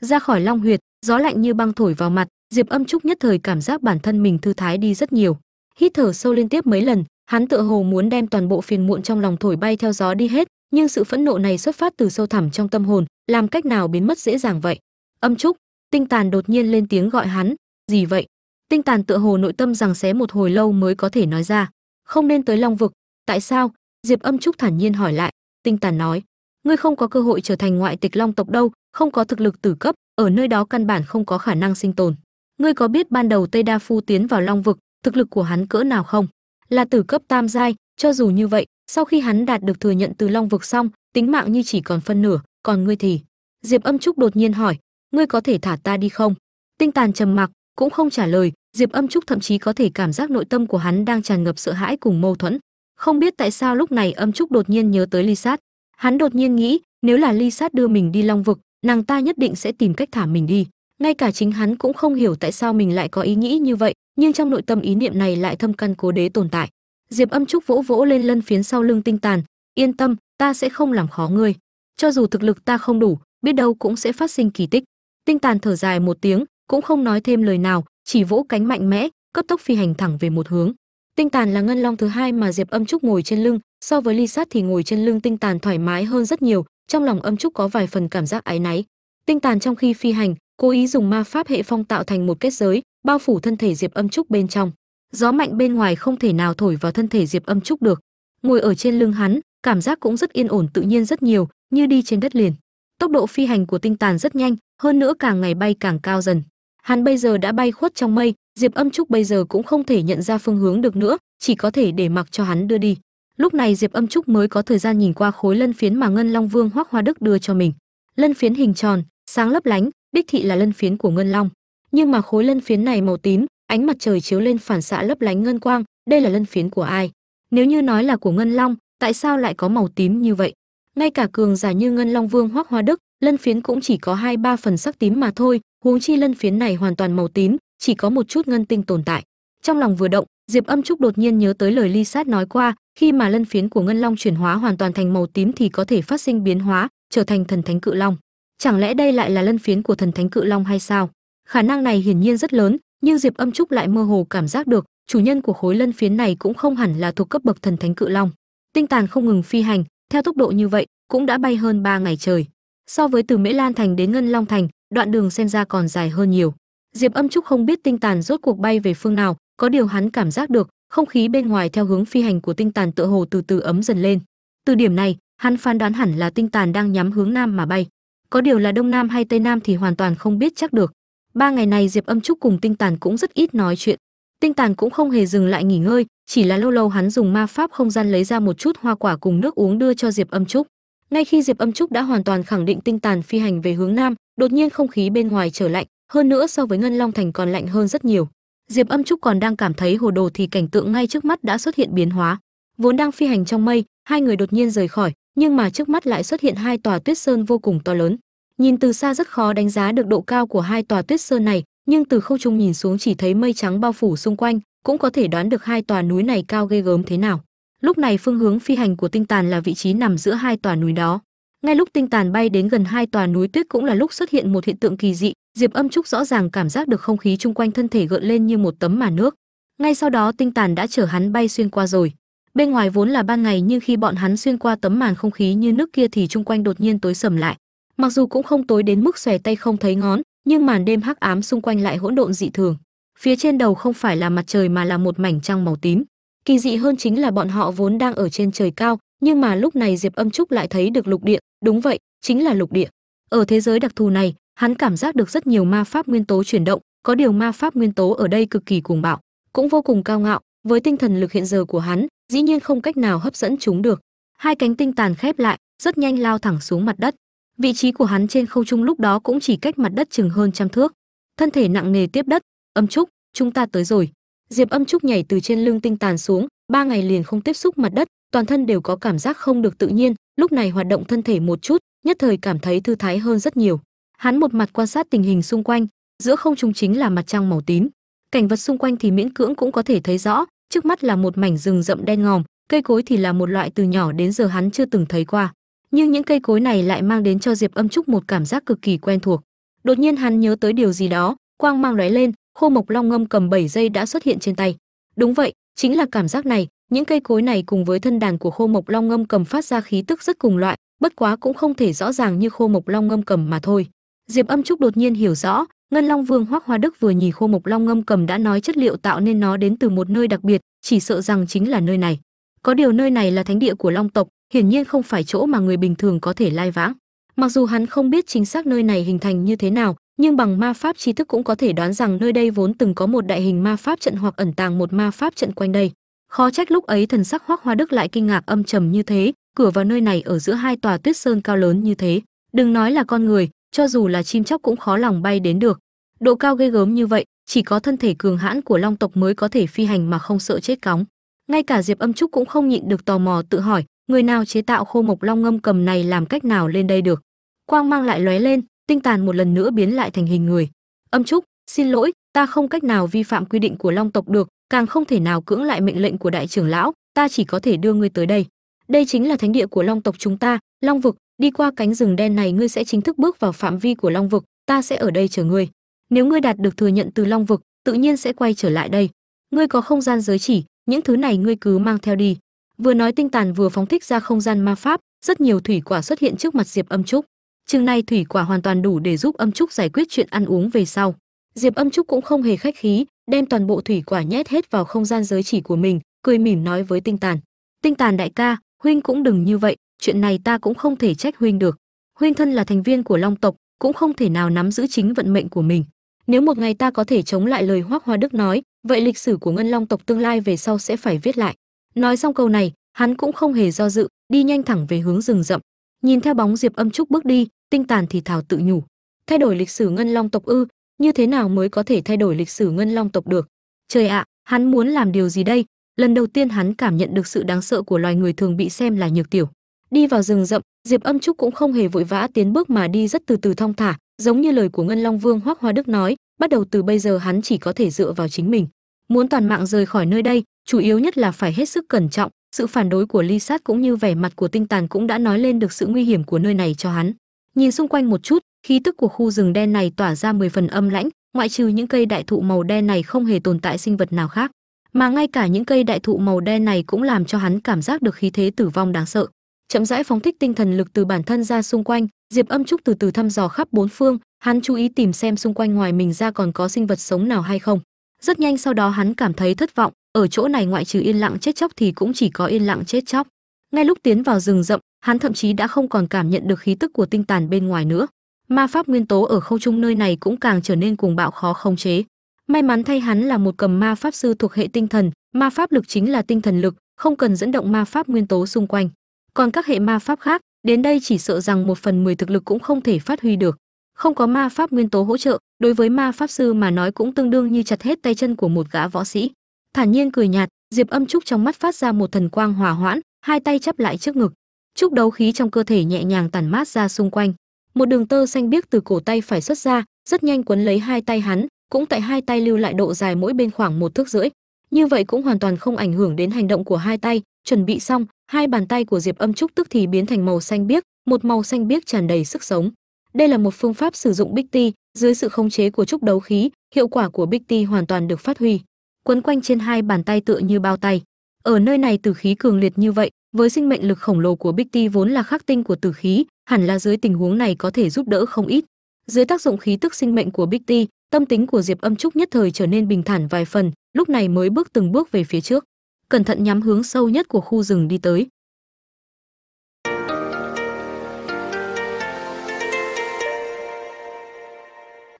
Ra khỏi long huyệt, gió lạnh như băng thổi vào mặt, diệp âm trúc nhất thời cảm giác bản thân mình thư thái đi rất nhiều. Hít thở sâu liên tiếp mấy lần, hắn tựa hồ muốn đem toàn bộ phiền muộn trong lòng thổi bay theo gió đi hết, nhưng sự phẫn nộ này xuất phát từ sâu thẳm trong tâm hồn, làm cách nào biến mất dễ dàng vậy? Âm trúc tinh tàn đột nhiên lên tiếng gọi hắn, gì vậy? Tinh tàn tựa hồ nội tâm rằng xé một hồi lâu mới có thể nói ra. Không nên tới long vực, tại sao? Diệp âm trúc thản nhiên hỏi lại. Tinh tàn nói, ngươi không có cơ hội trở thành ngoại tịch long tộc đâu, không có thực lực tử cấp, ở nơi đó căn bản không có khả năng sinh tồn. Ngươi có biết ban đầu tây đa phu tiến vào long vực, thực lực của hắn cỡ nào không? Là tử cấp tam giai, cho dù như vậy, sau khi hắn đạt được thừa nhận từ long vực xong, tính mạng như chỉ còn phân nửa, còn ngươi thì? Diệp âm trúc đột nhiên hỏi ngươi có thể thả ta đi không? Tinh tàn trầm mặc, cũng không trả lời, diệp âm trúc thậm chí có thể cảm giác nội tâm của hắn đang tràn ngập sợ hãi cùng mâu thuẫn. Không biết tại sao lúc này âm trúc đột nhiên nhớ tới ly sát. Hắn đột nhiên nghĩ, nếu là ly sát đưa mình đi long vực, nàng ta nhất định sẽ tìm cách thả mình đi. Ngay cả chính hắn cũng không hiểu tại sao mình lại có ý nghĩ như vậy, nhưng trong nội tâm ý niệm này lại thâm căn cố đế tồn tại. Diệp âm trúc vỗ vỗ lên lân phiến sau lưng tinh tàn, yên tâm, ta sẽ không làm khó ngươi. Cho dù thực lực ta không đủ, biết đâu cũng sẽ phát sinh kỳ tích tinh tàn thở dài một tiếng, cũng không nói thêm lời nào, chỉ vỗ cánh mạnh mẽ, cấp tốc phi hành thẳng về một hướng. Tinh tàn là ngân long thứ hai mà diệp âm trúc ngồi trên lưng, so với ly sát thì ngồi trên lưng tinh tàn thoải mái hơn rất nhiều, trong lòng âm trúc có vài phần cảm giác áy náy. Tinh tàn trong khi phi hành, cố ý dùng ma pháp hệ phong tạo thành một kết giới, bao phủ thân thể diệp âm trúc bên trong. Gió mạnh bên ngoài không thể nào thổi vào thân thể diệp âm trúc được. Ngồi ở trên lưng hắn, cảm giác cũng rất yên ổn tự nhiên rất nhiều, như đi trên đất liền. Tốc độ phi hành của tinh tàn rất nhanh hơn nữa càng ngày bay càng cao dần. Hắn bây giờ đã bay khuất trong mây, diệp âm trúc bây giờ cũng không thể nhận ra phương hướng được nữa, chỉ có thể để mặc cho hắn đưa đi. Lúc này diệp âm trúc mới có thời gian nhìn qua khối lân phiến mà ngân long vương hoắc hoa đức đưa cho mình. Lân phiến hình tròn, sáng lấp lánh, đích thị là lân phiến của ngân long. Nhưng mà khối lân phiến này màu tím, ánh mặt trời chiếu lên phản xạ lấp lánh ngân quang, đây là lân phiến của ai? Nếu như nói là của ngân long, tại sao lại có màu tím như vậy? Ngay cả cường giả như ngân long vương hoắc hoa đức lân phiến cũng chỉ có hai ba phần sắc tím mà thôi, huống chi lân phiến này hoàn toàn màu tím, chỉ có một chút ngân tinh tồn tại. Trong lòng vừa động, diệp âm trúc đột nhiên nhớ tới lời ly sát nói qua, khi mà lân phiến của ngân long chuyển hóa hoàn toàn thành màu tím thì có thể phát sinh biến hóa, trở thành thần thánh cự long. Chẳng lẽ đây lại là lân phiến của thần thánh cự long hay sao? Khả năng này hiển nhiên rất lớn, nhưng diệp âm trúc lại mơ hồ cảm giác được, chủ nhân của khối lân phiến này cũng không hẳn là thuộc cấp bậc thần thánh cự long. Tinh tàn không ngừng phi hành, theo tốc độ như vậy, cũng đã bay hơn 3 ngày trời so với từ mễ lan thành đến ngân long thành, đoạn đường xem ra còn dài hơn nhiều. Diệp âm trúc không biết tinh tàn rốt cuộc bay về phương nào, có điều hắn cảm giác được, không khí bên ngoài theo hướng phi hành của tinh tàn tựa hồ từ từ ấm dần lên. Từ điểm này, hắn phán đoán hẳn là tinh tàn đang nhắm hướng nam mà bay. Có điều là đông nam hay tây nam thì hoàn toàn không biết chắc được. Ba ngày này diệp âm trúc cùng tinh tàn cũng rất ít nói chuyện. Tinh tàn cũng không hề dừng lại nghỉ ngơi, chỉ là lâu lâu hắn dùng ma pháp không gian lấy ra một chút hoa quả cùng nước uống đưa cho diệp âm trúc ngay khi diệp âm trúc đã hoàn toàn khẳng định tinh tàn phi hành về hướng nam, đột nhiên không khí bên ngoài trở lạnh, hơn nữa so với ngân long thành còn lạnh hơn rất nhiều. Diệp âm trúc còn đang cảm thấy hồ đồ thì cảnh tượng ngay trước mắt đã xuất hiện biến hóa. Vốn đang phi hành trong mây, hai người đột nhiên rời khỏi, nhưng mà trước mắt lại xuất hiện hai tòa tuyết sơn vô cùng to lớn. Nhìn từ xa rất khó đánh giá được độ cao của hai tòa tuyết sơn này, nhưng từ không trung nhìn xuống chỉ thấy mây trắng bao phủ xung quanh, cũng có thể đoán được hai tòa núi này cao ghê gớm thế nào lúc này phương hướng phi hành của tinh tàn là vị trí nằm giữa hai tòa núi đó. Ngay lúc tinh tàn bay đến gần hai tòa núi tuyết cũng là lúc xuất hiện một hiện tượng kỳ dị, diệp âm trúc rõ ràng cảm giác được không khí chung quanh thân thể gợn lên như một tấm màn nước. Ngay sau đó tinh tàn đã chở hắn bay xuyên qua rồi. Bên ngoài vốn là ban ngày nhưng khi bọn hắn xuyên qua tấm màn không khí như nước kia thì chung quanh đột nhiên tối sầm lại. Mặc dù cũng không tối đến mức xòe tay không thấy ngón, nhưng màn đêm hắc ám xung quanh lại hỗn độn dị thường. Phía trên đầu không phải là mặt trời mà là một mảnh trăng màu tím kỳ dị hơn chính là bọn họ vốn đang ở trên trời cao, nhưng mà lúc này diệp âm trúc lại thấy được lục địa. Đúng vậy, chính là lục địa. Ở thế giới đặc thù này, hắn cảm giác được rất nhiều ma pháp nguyên tố chuyển động, có điều ma pháp nguyên tố ở đây cực kỳ cuồng bạo, cũng vô cùng cao ngạo. Với tinh thần lực hiện giờ của hắn, dĩ nhiên không cách nào hấp dẫn chúng được. Hai cánh tinh tàn khép lại, rất nhanh lao thẳng xuống mặt đất. Vị trí của hắn trên không trung lúc đó cũng chỉ cách mặt đất chừng hơn trăm thước. Thân thể nặng nề tiếp đất. Âm trúc, chúng ta tới rồi diệp âm trúc nhảy từ trên lưng tinh tàn xuống, ba ngày liền không tiếp xúc mặt đất, toàn thân đều có cảm giác không được tự nhiên, lúc này hoạt động thân thể một chút, nhất thời cảm thấy thư thái hơn rất nhiều. Hắn một mặt quan sát tình hình xung quanh, giữa không trung chính là mặt trăng màu tím. Cảnh vật xung quanh thì miễn cưỡng cũng có thể thấy rõ, trước mắt là một mảnh rừng rậm đen ngòm, cây cối thì là một loại từ nhỏ đến giờ hắn chưa từng thấy qua. Nhưng những cây cối này lại mang đến cho diệp âm trúc một cảm giác cực kỳ quen thuộc. Đột nhiên hắn nhớ tới điều gì đó, quang mang lóe lên khô mộc long ngâm cầm 7 giây đã xuất hiện trên tay. Đúng vậy, chính là cảm giác này, những cây cối này cùng với thân đàn của khô mộc long ngâm cầm phát ra khí tức rất cùng loại, bất quá cũng không thể rõ ràng như khô mộc long ngâm cầm mà thôi. Diệp âm trúc đột nhiên hiểu rõ, ngân long vương hoắc hoa đức vừa nhìn khô mộc long ngâm cầm đã nói chất liệu tạo nên nó đến từ một nơi đặc biệt, chỉ sợ rằng chính là nơi này. Có điều nơi này là thánh địa của long tộc, hiển nhiên không phải chỗ mà người bình thường có thể lai vãng. Mặc dù hắn không biết chính xác nơi này hình thành như thế nào nhưng bằng ma pháp tri thức cũng có thể đoán rằng nơi đây vốn từng có một đại hình ma pháp trận hoặc ẩn tàng một ma pháp trận quanh đây. Khó trách lúc ấy thần sắc hoắc hoa đức lại kinh ngạc âm trầm như thế, cửa vào nơi này ở giữa hai tòa tuyết sơn cao lớn như thế. Đừng nói là con người, cho dù là chim chóc cũng khó lòng bay đến được. Độ cao ghê gớm như vậy, chỉ có thân thể cường hãn của long tộc mới có thể phi hành mà không sợ chết cóng. Ngay cả diệp âm trúc cũng không nhịn được tò mò tự hỏi, người nào chế tạo khô mộc long ngâm cầm này làm cách nào lên đây được? Quang mang lại lóe lên tinh tàn một lần nữa biến lại thành hình người. Âm trúc, xin lỗi, ta không cách nào vi phạm quy định của long tộc được, càng không thể nào cưỡng lại mệnh lệnh của đại trưởng lão, ta chỉ có thể đưa ngươi tới đây. Đây chính là thánh địa của long tộc chúng ta, long vực, đi qua cánh rừng đen này ngươi sẽ chính thức bước vào phạm vi của long vực, ta sẽ ở đây chờ ngươi. Nếu ngươi đạt được thừa nhận từ long vực, tự nhiên sẽ quay trở lại đây. Ngươi có không gian giới chỉ, những thứ này ngươi cứ mang theo đi. Vừa nói tinh tàn vừa phóng thích ra không gian ma pháp, rất nhiều thủy quả xuất hiện trước mặt diệp âm trúc chừng này thủy quả hoàn toàn đủ để giúp âm trúc giải quyết chuyện ăn uống về sau. Diệp âm trúc cũng không hề khách khí, đem toàn bộ thủy quả nhét hết vào không gian giới chỉ của mình, cười mỉm nói với tinh tàn. Tinh tàn đại ca, huynh cũng đừng như vậy, chuyện này ta cũng không thể trách huynh được. Huynh thân là thành viên của long tộc, cũng không thể nào nắm giữ chính vận mệnh của mình. Nếu một ngày ta có thể chống lại lời hoác hoa đức nói, vậy lịch sử của ngân long tộc tương lai về sau sẽ phải viết lại. Nói xong câu này, hắn cũng không hề do dự, đi nhanh thẳng về hướng rừng rậm. Nhìn theo bóng diệp âm trúc bước đi tinh tàn thì thào tự nhủ. Thay đổi lịch sử ngân long tộc ư, như thế nào mới có thể thay đổi lịch sử ngân long tộc được? Trời ạ, hắn muốn làm điều gì đây? Lần đầu tiên hắn cảm nhận được sự đáng sợ của loài người thường bị xem là nhược tiểu. Đi vào rừng rậm, diệp âm trúc cũng không hề vội vã tiến bước mà đi rất từ từ thong thả, giống như lời của ngân long vương hoắc hoa đức nói, bắt đầu từ bây giờ hắn chỉ có thể dựa vào chính mình. Muốn toàn mạng rời khỏi nơi đây, chủ yếu nhất là phải hết sức cẩn trọng, sự phản đối của ly sát cũng như vẻ mặt của tinh tàn cũng đã nói lên được sự nguy hiểm của nơi này cho hắn nhìn xung quanh một chút, khí tức của khu rừng đen này tỏa ra 10 phần âm lãnh, ngoại trừ những cây đại thụ màu đen này không hề tồn tại sinh vật nào khác. Mà ngay cả những cây đại thụ màu đen này cũng làm cho hắn cảm giác được khí thế tử vong đáng sợ. Chậm rãi phóng thích tinh thần lực từ bản thân ra xung quanh, diệp âm trúc từ từ thăm dò khắp bốn phương, hắn chú ý tìm xem xung quanh ngoài mình ra còn có sinh vật sống nào hay không. Rất nhanh sau đó hắn cảm thấy thất vọng, ở chỗ này ngoại trừ yên lặng chết chóc thì cũng chỉ có yên lặng chết chóc ngay lúc tiến vào rừng rậm, hắn thậm chí đã không còn cảm nhận được khí tức của tinh tàn bên ngoài nữa. Ma pháp nguyên tố ở không trung nơi này cũng càng trở nên cuồng bạo khó khống chế. May mắn thay hắn là một cầm ma pháp sư thuộc hệ tinh thần, ma pháp lực chính là tinh thần lực, không cần dẫn động ma pháp nguyên tố xung quanh. Còn các hệ ma pháp khác, đến đây chỉ sợ rằng một phần mười thực lực cũng không thể phát huy được. Không có ma pháp nguyên tố hỗ trợ, đối với ma pháp sư mà nói cũng tương đương như chặt hết tay chân của một gã võ sĩ. Thản nhiên cười nhạt, diệp âm trúc trong mắt phát ra một thần quang hòa hoãn hai tay chắp lại trước ngực, chúc đấu khí trong cơ thể nhẹ nhàng tản mát ra xung quanh. Một đường tơ xanh biếc từ cổ tay phải xuất ra, rất nhanh quấn lấy hai tay hắn, cũng tại hai tay lưu lại độ dài mỗi bên khoảng một thước rưỡi. Như vậy cũng hoàn toàn không ảnh hưởng đến hành động của hai tay. Chuẩn bị xong, hai bàn tay của diệp âm trúc tức thì biến thành màu xanh biếc, một màu xanh biếc tràn đầy sức sống. Đây là một phương pháp sử dụng bích ti. Dưới sự khống chế của trúc đấu khí, hiệu quả của bích ti hoàn toàn được phát huy. Quấn quanh trên hai bàn tay tựa như bao tay ở nơi này tử khí cường liệt như vậy, với sinh mệnh lực khổng lồ của bích ti vốn là khắc tinh của tử khí, hẳn là dưới tình huống này có thể giúp đỡ không ít. Dưới tác dụng khí tức sinh mệnh của bích ti, tâm tính của diệp âm trúc nhất thời trở nên bình thản vài phần, lúc này mới bước từng bước về phía trước. Cẩn thận nhắm hướng sâu nhất của khu rừng đi tới.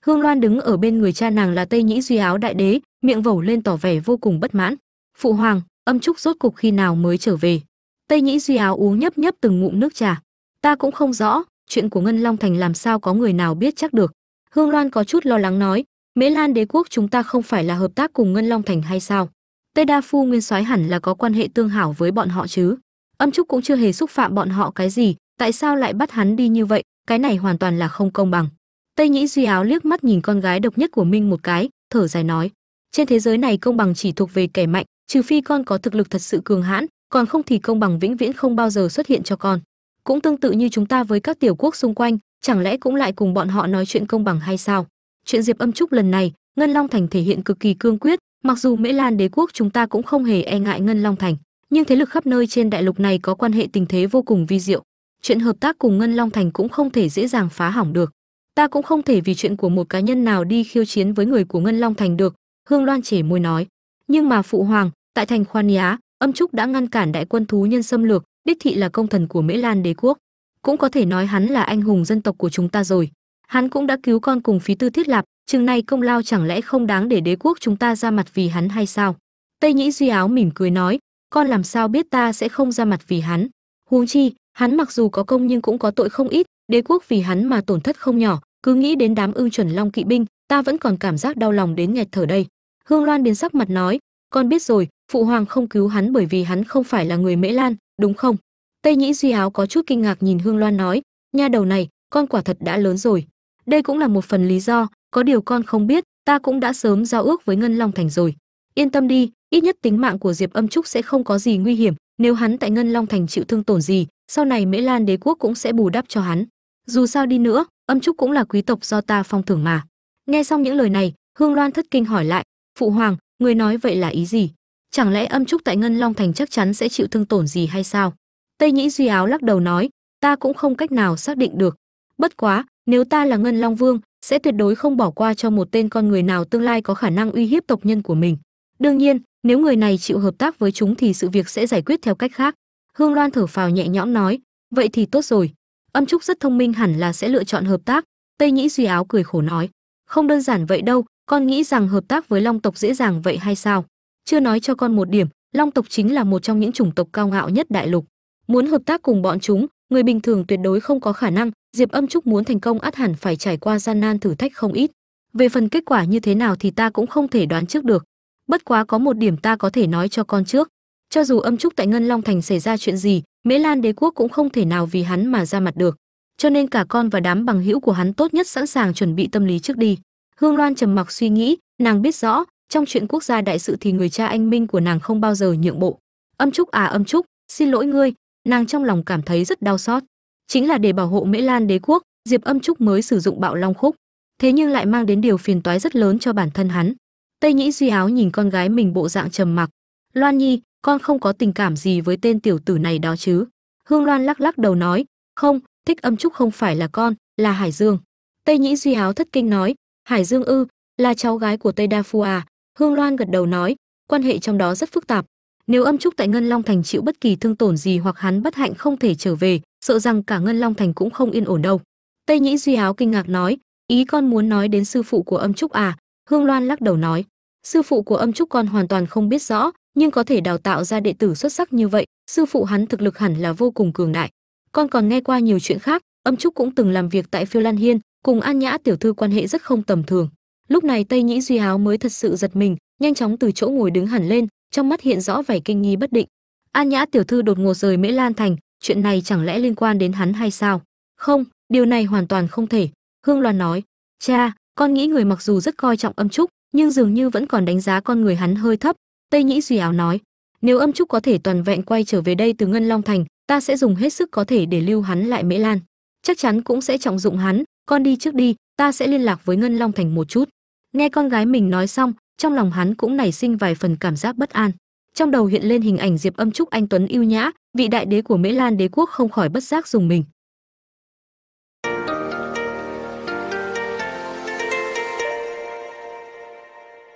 Hương loan đứng ở bên người cha nàng là tây nhĩ duy áo đại đế, miệng vẩu lên tỏ vẻ vô cùng bất mãn. Phụ hoàng âm trúc rốt cục khi nào mới trở về? Tây nhĩ duy áo uống nhấp nhấp từng ngụm nước trà. Ta cũng không rõ, chuyện của ngân long thành làm sao có người nào biết chắc được. Hương loan có chút lo lắng nói, mễ lan đế quốc chúng ta không phải là hợp tác cùng ngân long thành hay sao? Tây đa phu nguyên soái hẳn là có quan hệ tương hảo với bọn họ chứ. Âm trúc cũng chưa hề xúc phạm bọn họ cái gì, tại sao lại bắt hắn đi như vậy? Cái này hoàn toàn là không công bằng. Tây nhĩ duy áo liếc mắt nhìn con gái độc nhất của minh một cái, thở dài nói, trên thế giới này công bằng chỉ thuộc về kẻ mạnh trừ phi con có thực lực thật sự cường hãn, còn không thì công bằng vĩnh viễn không bao giờ xuất hiện cho con. Cũng tương tự như chúng ta với các tiểu quốc xung quanh, chẳng lẽ cũng lại cùng bọn họ nói chuyện công bằng hay sao? Chuyện diệp âm trúc lần này, ngân long thành thể hiện cực kỳ cương quyết, mặc dù mễ lan đế quốc chúng ta cũng không hề e ngại ngân long thành, nhưng thế lực khắp nơi trên đại lục này có quan hệ tình thế vô cùng vi diệu. Chuyện hợp tác cùng ngân long thành cũng không thể dễ dàng phá hỏng được. Ta cũng không thể vì chuyện của một cá nhân nào đi khiêu chiến với người của ngân long thành được, hương loan trẻ môi nói. Nhưng mà phụ hoàng tại thành khoan nhá âm trúc đã ngăn cản đại quân thú nhân xâm lược, đích thị là công thần của mễ lan đế quốc. Cũng có thể nói hắn là anh hùng dân tộc của chúng ta rồi. Hắn cũng đã cứu con cùng phí tư thiết lạp, chừng này công lao chẳng lẽ không đáng để đế quốc chúng ta ra mặt vì hắn hay sao? Tây nhĩ duy áo mỉm cười nói, con làm sao biết ta sẽ không ra mặt vì hắn? Huống chi, hắn mặc dù có công nhưng cũng có tội không ít, đế quốc vì hắn mà tổn thất không nhỏ. Cứ nghĩ đến đám ưng chuẩn long kỵ binh, ta vẫn còn cảm giác đau lòng đến nghẹt thở đây. Hương loan biến sắc mặt nói, con biết rồi phụ hoàng không cứu hắn bởi vì hắn không phải là người mễ lan, đúng không? Tây nhĩ duy áo có chút kinh ngạc nhìn hương loan nói, nha đầu này, con quả thật đã lớn rồi. Đây cũng là một phần lý do, có điều con không biết, ta cũng đã sớm giao ước với ngân long thành rồi. Yên tâm đi, ít nhất tính mạng của diệp âm trúc sẽ không có gì nguy hiểm, nếu hắn tại ngân long thành chịu thương tổn gì, sau này mễ lan đế quốc cũng sẽ bù đắp cho hắn. Dù sao đi nữa, âm trúc cũng là quý tộc do ta phong thưởng mà. Nghe xong những lời này, hương loan thất kinh hỏi lại, phụ hoàng, người nói vậy là ý gì? Chẳng lẽ âm trúc tại ngân long thành chắc chắn sẽ chịu thương tổn gì hay sao? Tây nhĩ duy áo lắc đầu nói, ta cũng không cách nào xác định được. Bất quá, nếu ta là ngân long vương, sẽ tuyệt đối không bỏ qua cho một tên con người nào tương lai có khả năng uy hiếp tộc nhân của mình. Đương nhiên, nếu người này chịu hợp tác với chúng thì sự việc sẽ giải quyết theo cách khác. Hương loan thở phào nhẹ nhõm nói, vậy thì tốt rồi. Âm trúc rất thông minh hẳn là sẽ lựa chọn hợp tác. Tây nhĩ duy áo cười khổ nói, không đơn giản vậy đâu, con nghĩ rằng hợp tác với long tộc dễ dàng vậy hay sao? Chưa nói cho con một điểm, long tộc chính là một trong những chủng tộc cao ngạo nhất đại lục. Muốn hợp tác cùng bọn chúng, người bình thường tuyệt đối không có khả năng. Diệp âm trúc muốn thành công ắt hẳn phải trải qua gian nan thử thách không ít. Về phần kết quả như thế nào thì ta cũng không thể đoán trước được. Bất quá có một điểm ta có thể nói cho con trước. Cho dù âm trúc tại ngân long thành xảy ra chuyện gì, mễ lan đế quốc cũng không thể nào vì hắn mà ra mặt được. Cho nên cả con và đám bằng hữu của hắn tốt nhất sẵn sàng chuẩn bị tâm lý trước đi. Hương loan trầm mặc suy nghĩ, nàng biết rõ trong chuyện quốc gia đại sự thì người cha anh minh của nàng không bao giờ nhượng bộ. Âm trúc à âm trúc xin lỗi ngươi, nàng trong lòng cảm thấy rất đau xót. Chính là để bảo hộ mễ lan đế quốc, diệp âm trúc mới sử dụng bạo long khúc. Thế nhưng lại mang đến điều phiền toái rất lớn cho bản thân hắn. Tây nhĩ duy áo nhìn con gái mình bộ dạng trầm mặc. Loan nhi, con không có tình cảm gì với tên tiểu tử này đó chứ? Hương loan lắc lắc đầu nói, không, thích âm trúc không phải là con, là hải dương. Tây nhĩ duy áo thất kinh nói, hải dương ư, là cháu gái của tây đa phu à hương loan gật đầu nói, quan hệ trong đó rất phức tạp. Nếu âm trúc tại ngân long thành chịu bất kỳ thương tổn gì hoặc hắn bất hạnh không thể trở về, sợ rằng cả ngân long thành cũng không yên ổn đâu. Tây nhĩ duy áo kinh ngạc nói, ý con muốn nói đến sư phụ của âm trúc à? Hương loan lắc đầu nói, sư phụ của âm trúc con hoàn toàn không biết rõ, nhưng có thể đào tạo ra đệ tử xuất sắc như vậy, sư phụ hắn thực lực hẳn là vô cùng cường đại. Con còn nghe qua nhiều chuyện khác, âm trúc cũng từng làm việc tại phiêu lan hiên, cùng an nhã tiểu thư quan hệ rất không tầm thường lúc này tây nhĩ duy háo mới thật sự giật mình, nhanh chóng từ chỗ ngồi đứng hẳn lên, trong mắt hiện rõ vẻ kinh nghi bất định. An nhã tiểu thư đột ngột rời mễ lan thành, chuyện này chẳng lẽ liên quan đến hắn hay sao? Không, điều này hoàn toàn không thể, hương loan nói. Cha, con nghĩ người mặc dù rất coi trọng âm trúc, nhưng dường như vẫn còn đánh giá con người hắn hơi thấp, tây nhĩ duy áo nói. Nếu âm trúc có thể toàn vẹn quay trở về đây từ ngân long thành, ta sẽ dùng hết sức có thể để lưu hắn lại mễ lan. Chắc chắn cũng sẽ trọng dụng hắn, con đi trước đi, ta sẽ liên lạc với ngân long thành một chút nghe con gái mình nói xong, trong lòng hắn cũng nảy sinh vài phần cảm giác bất an. Trong đầu hiện lên hình ảnh diệp âm trúc anh tuấn yêu nhã, vị đại đế của mễ lan đế quốc không khỏi bất giác dùng mình.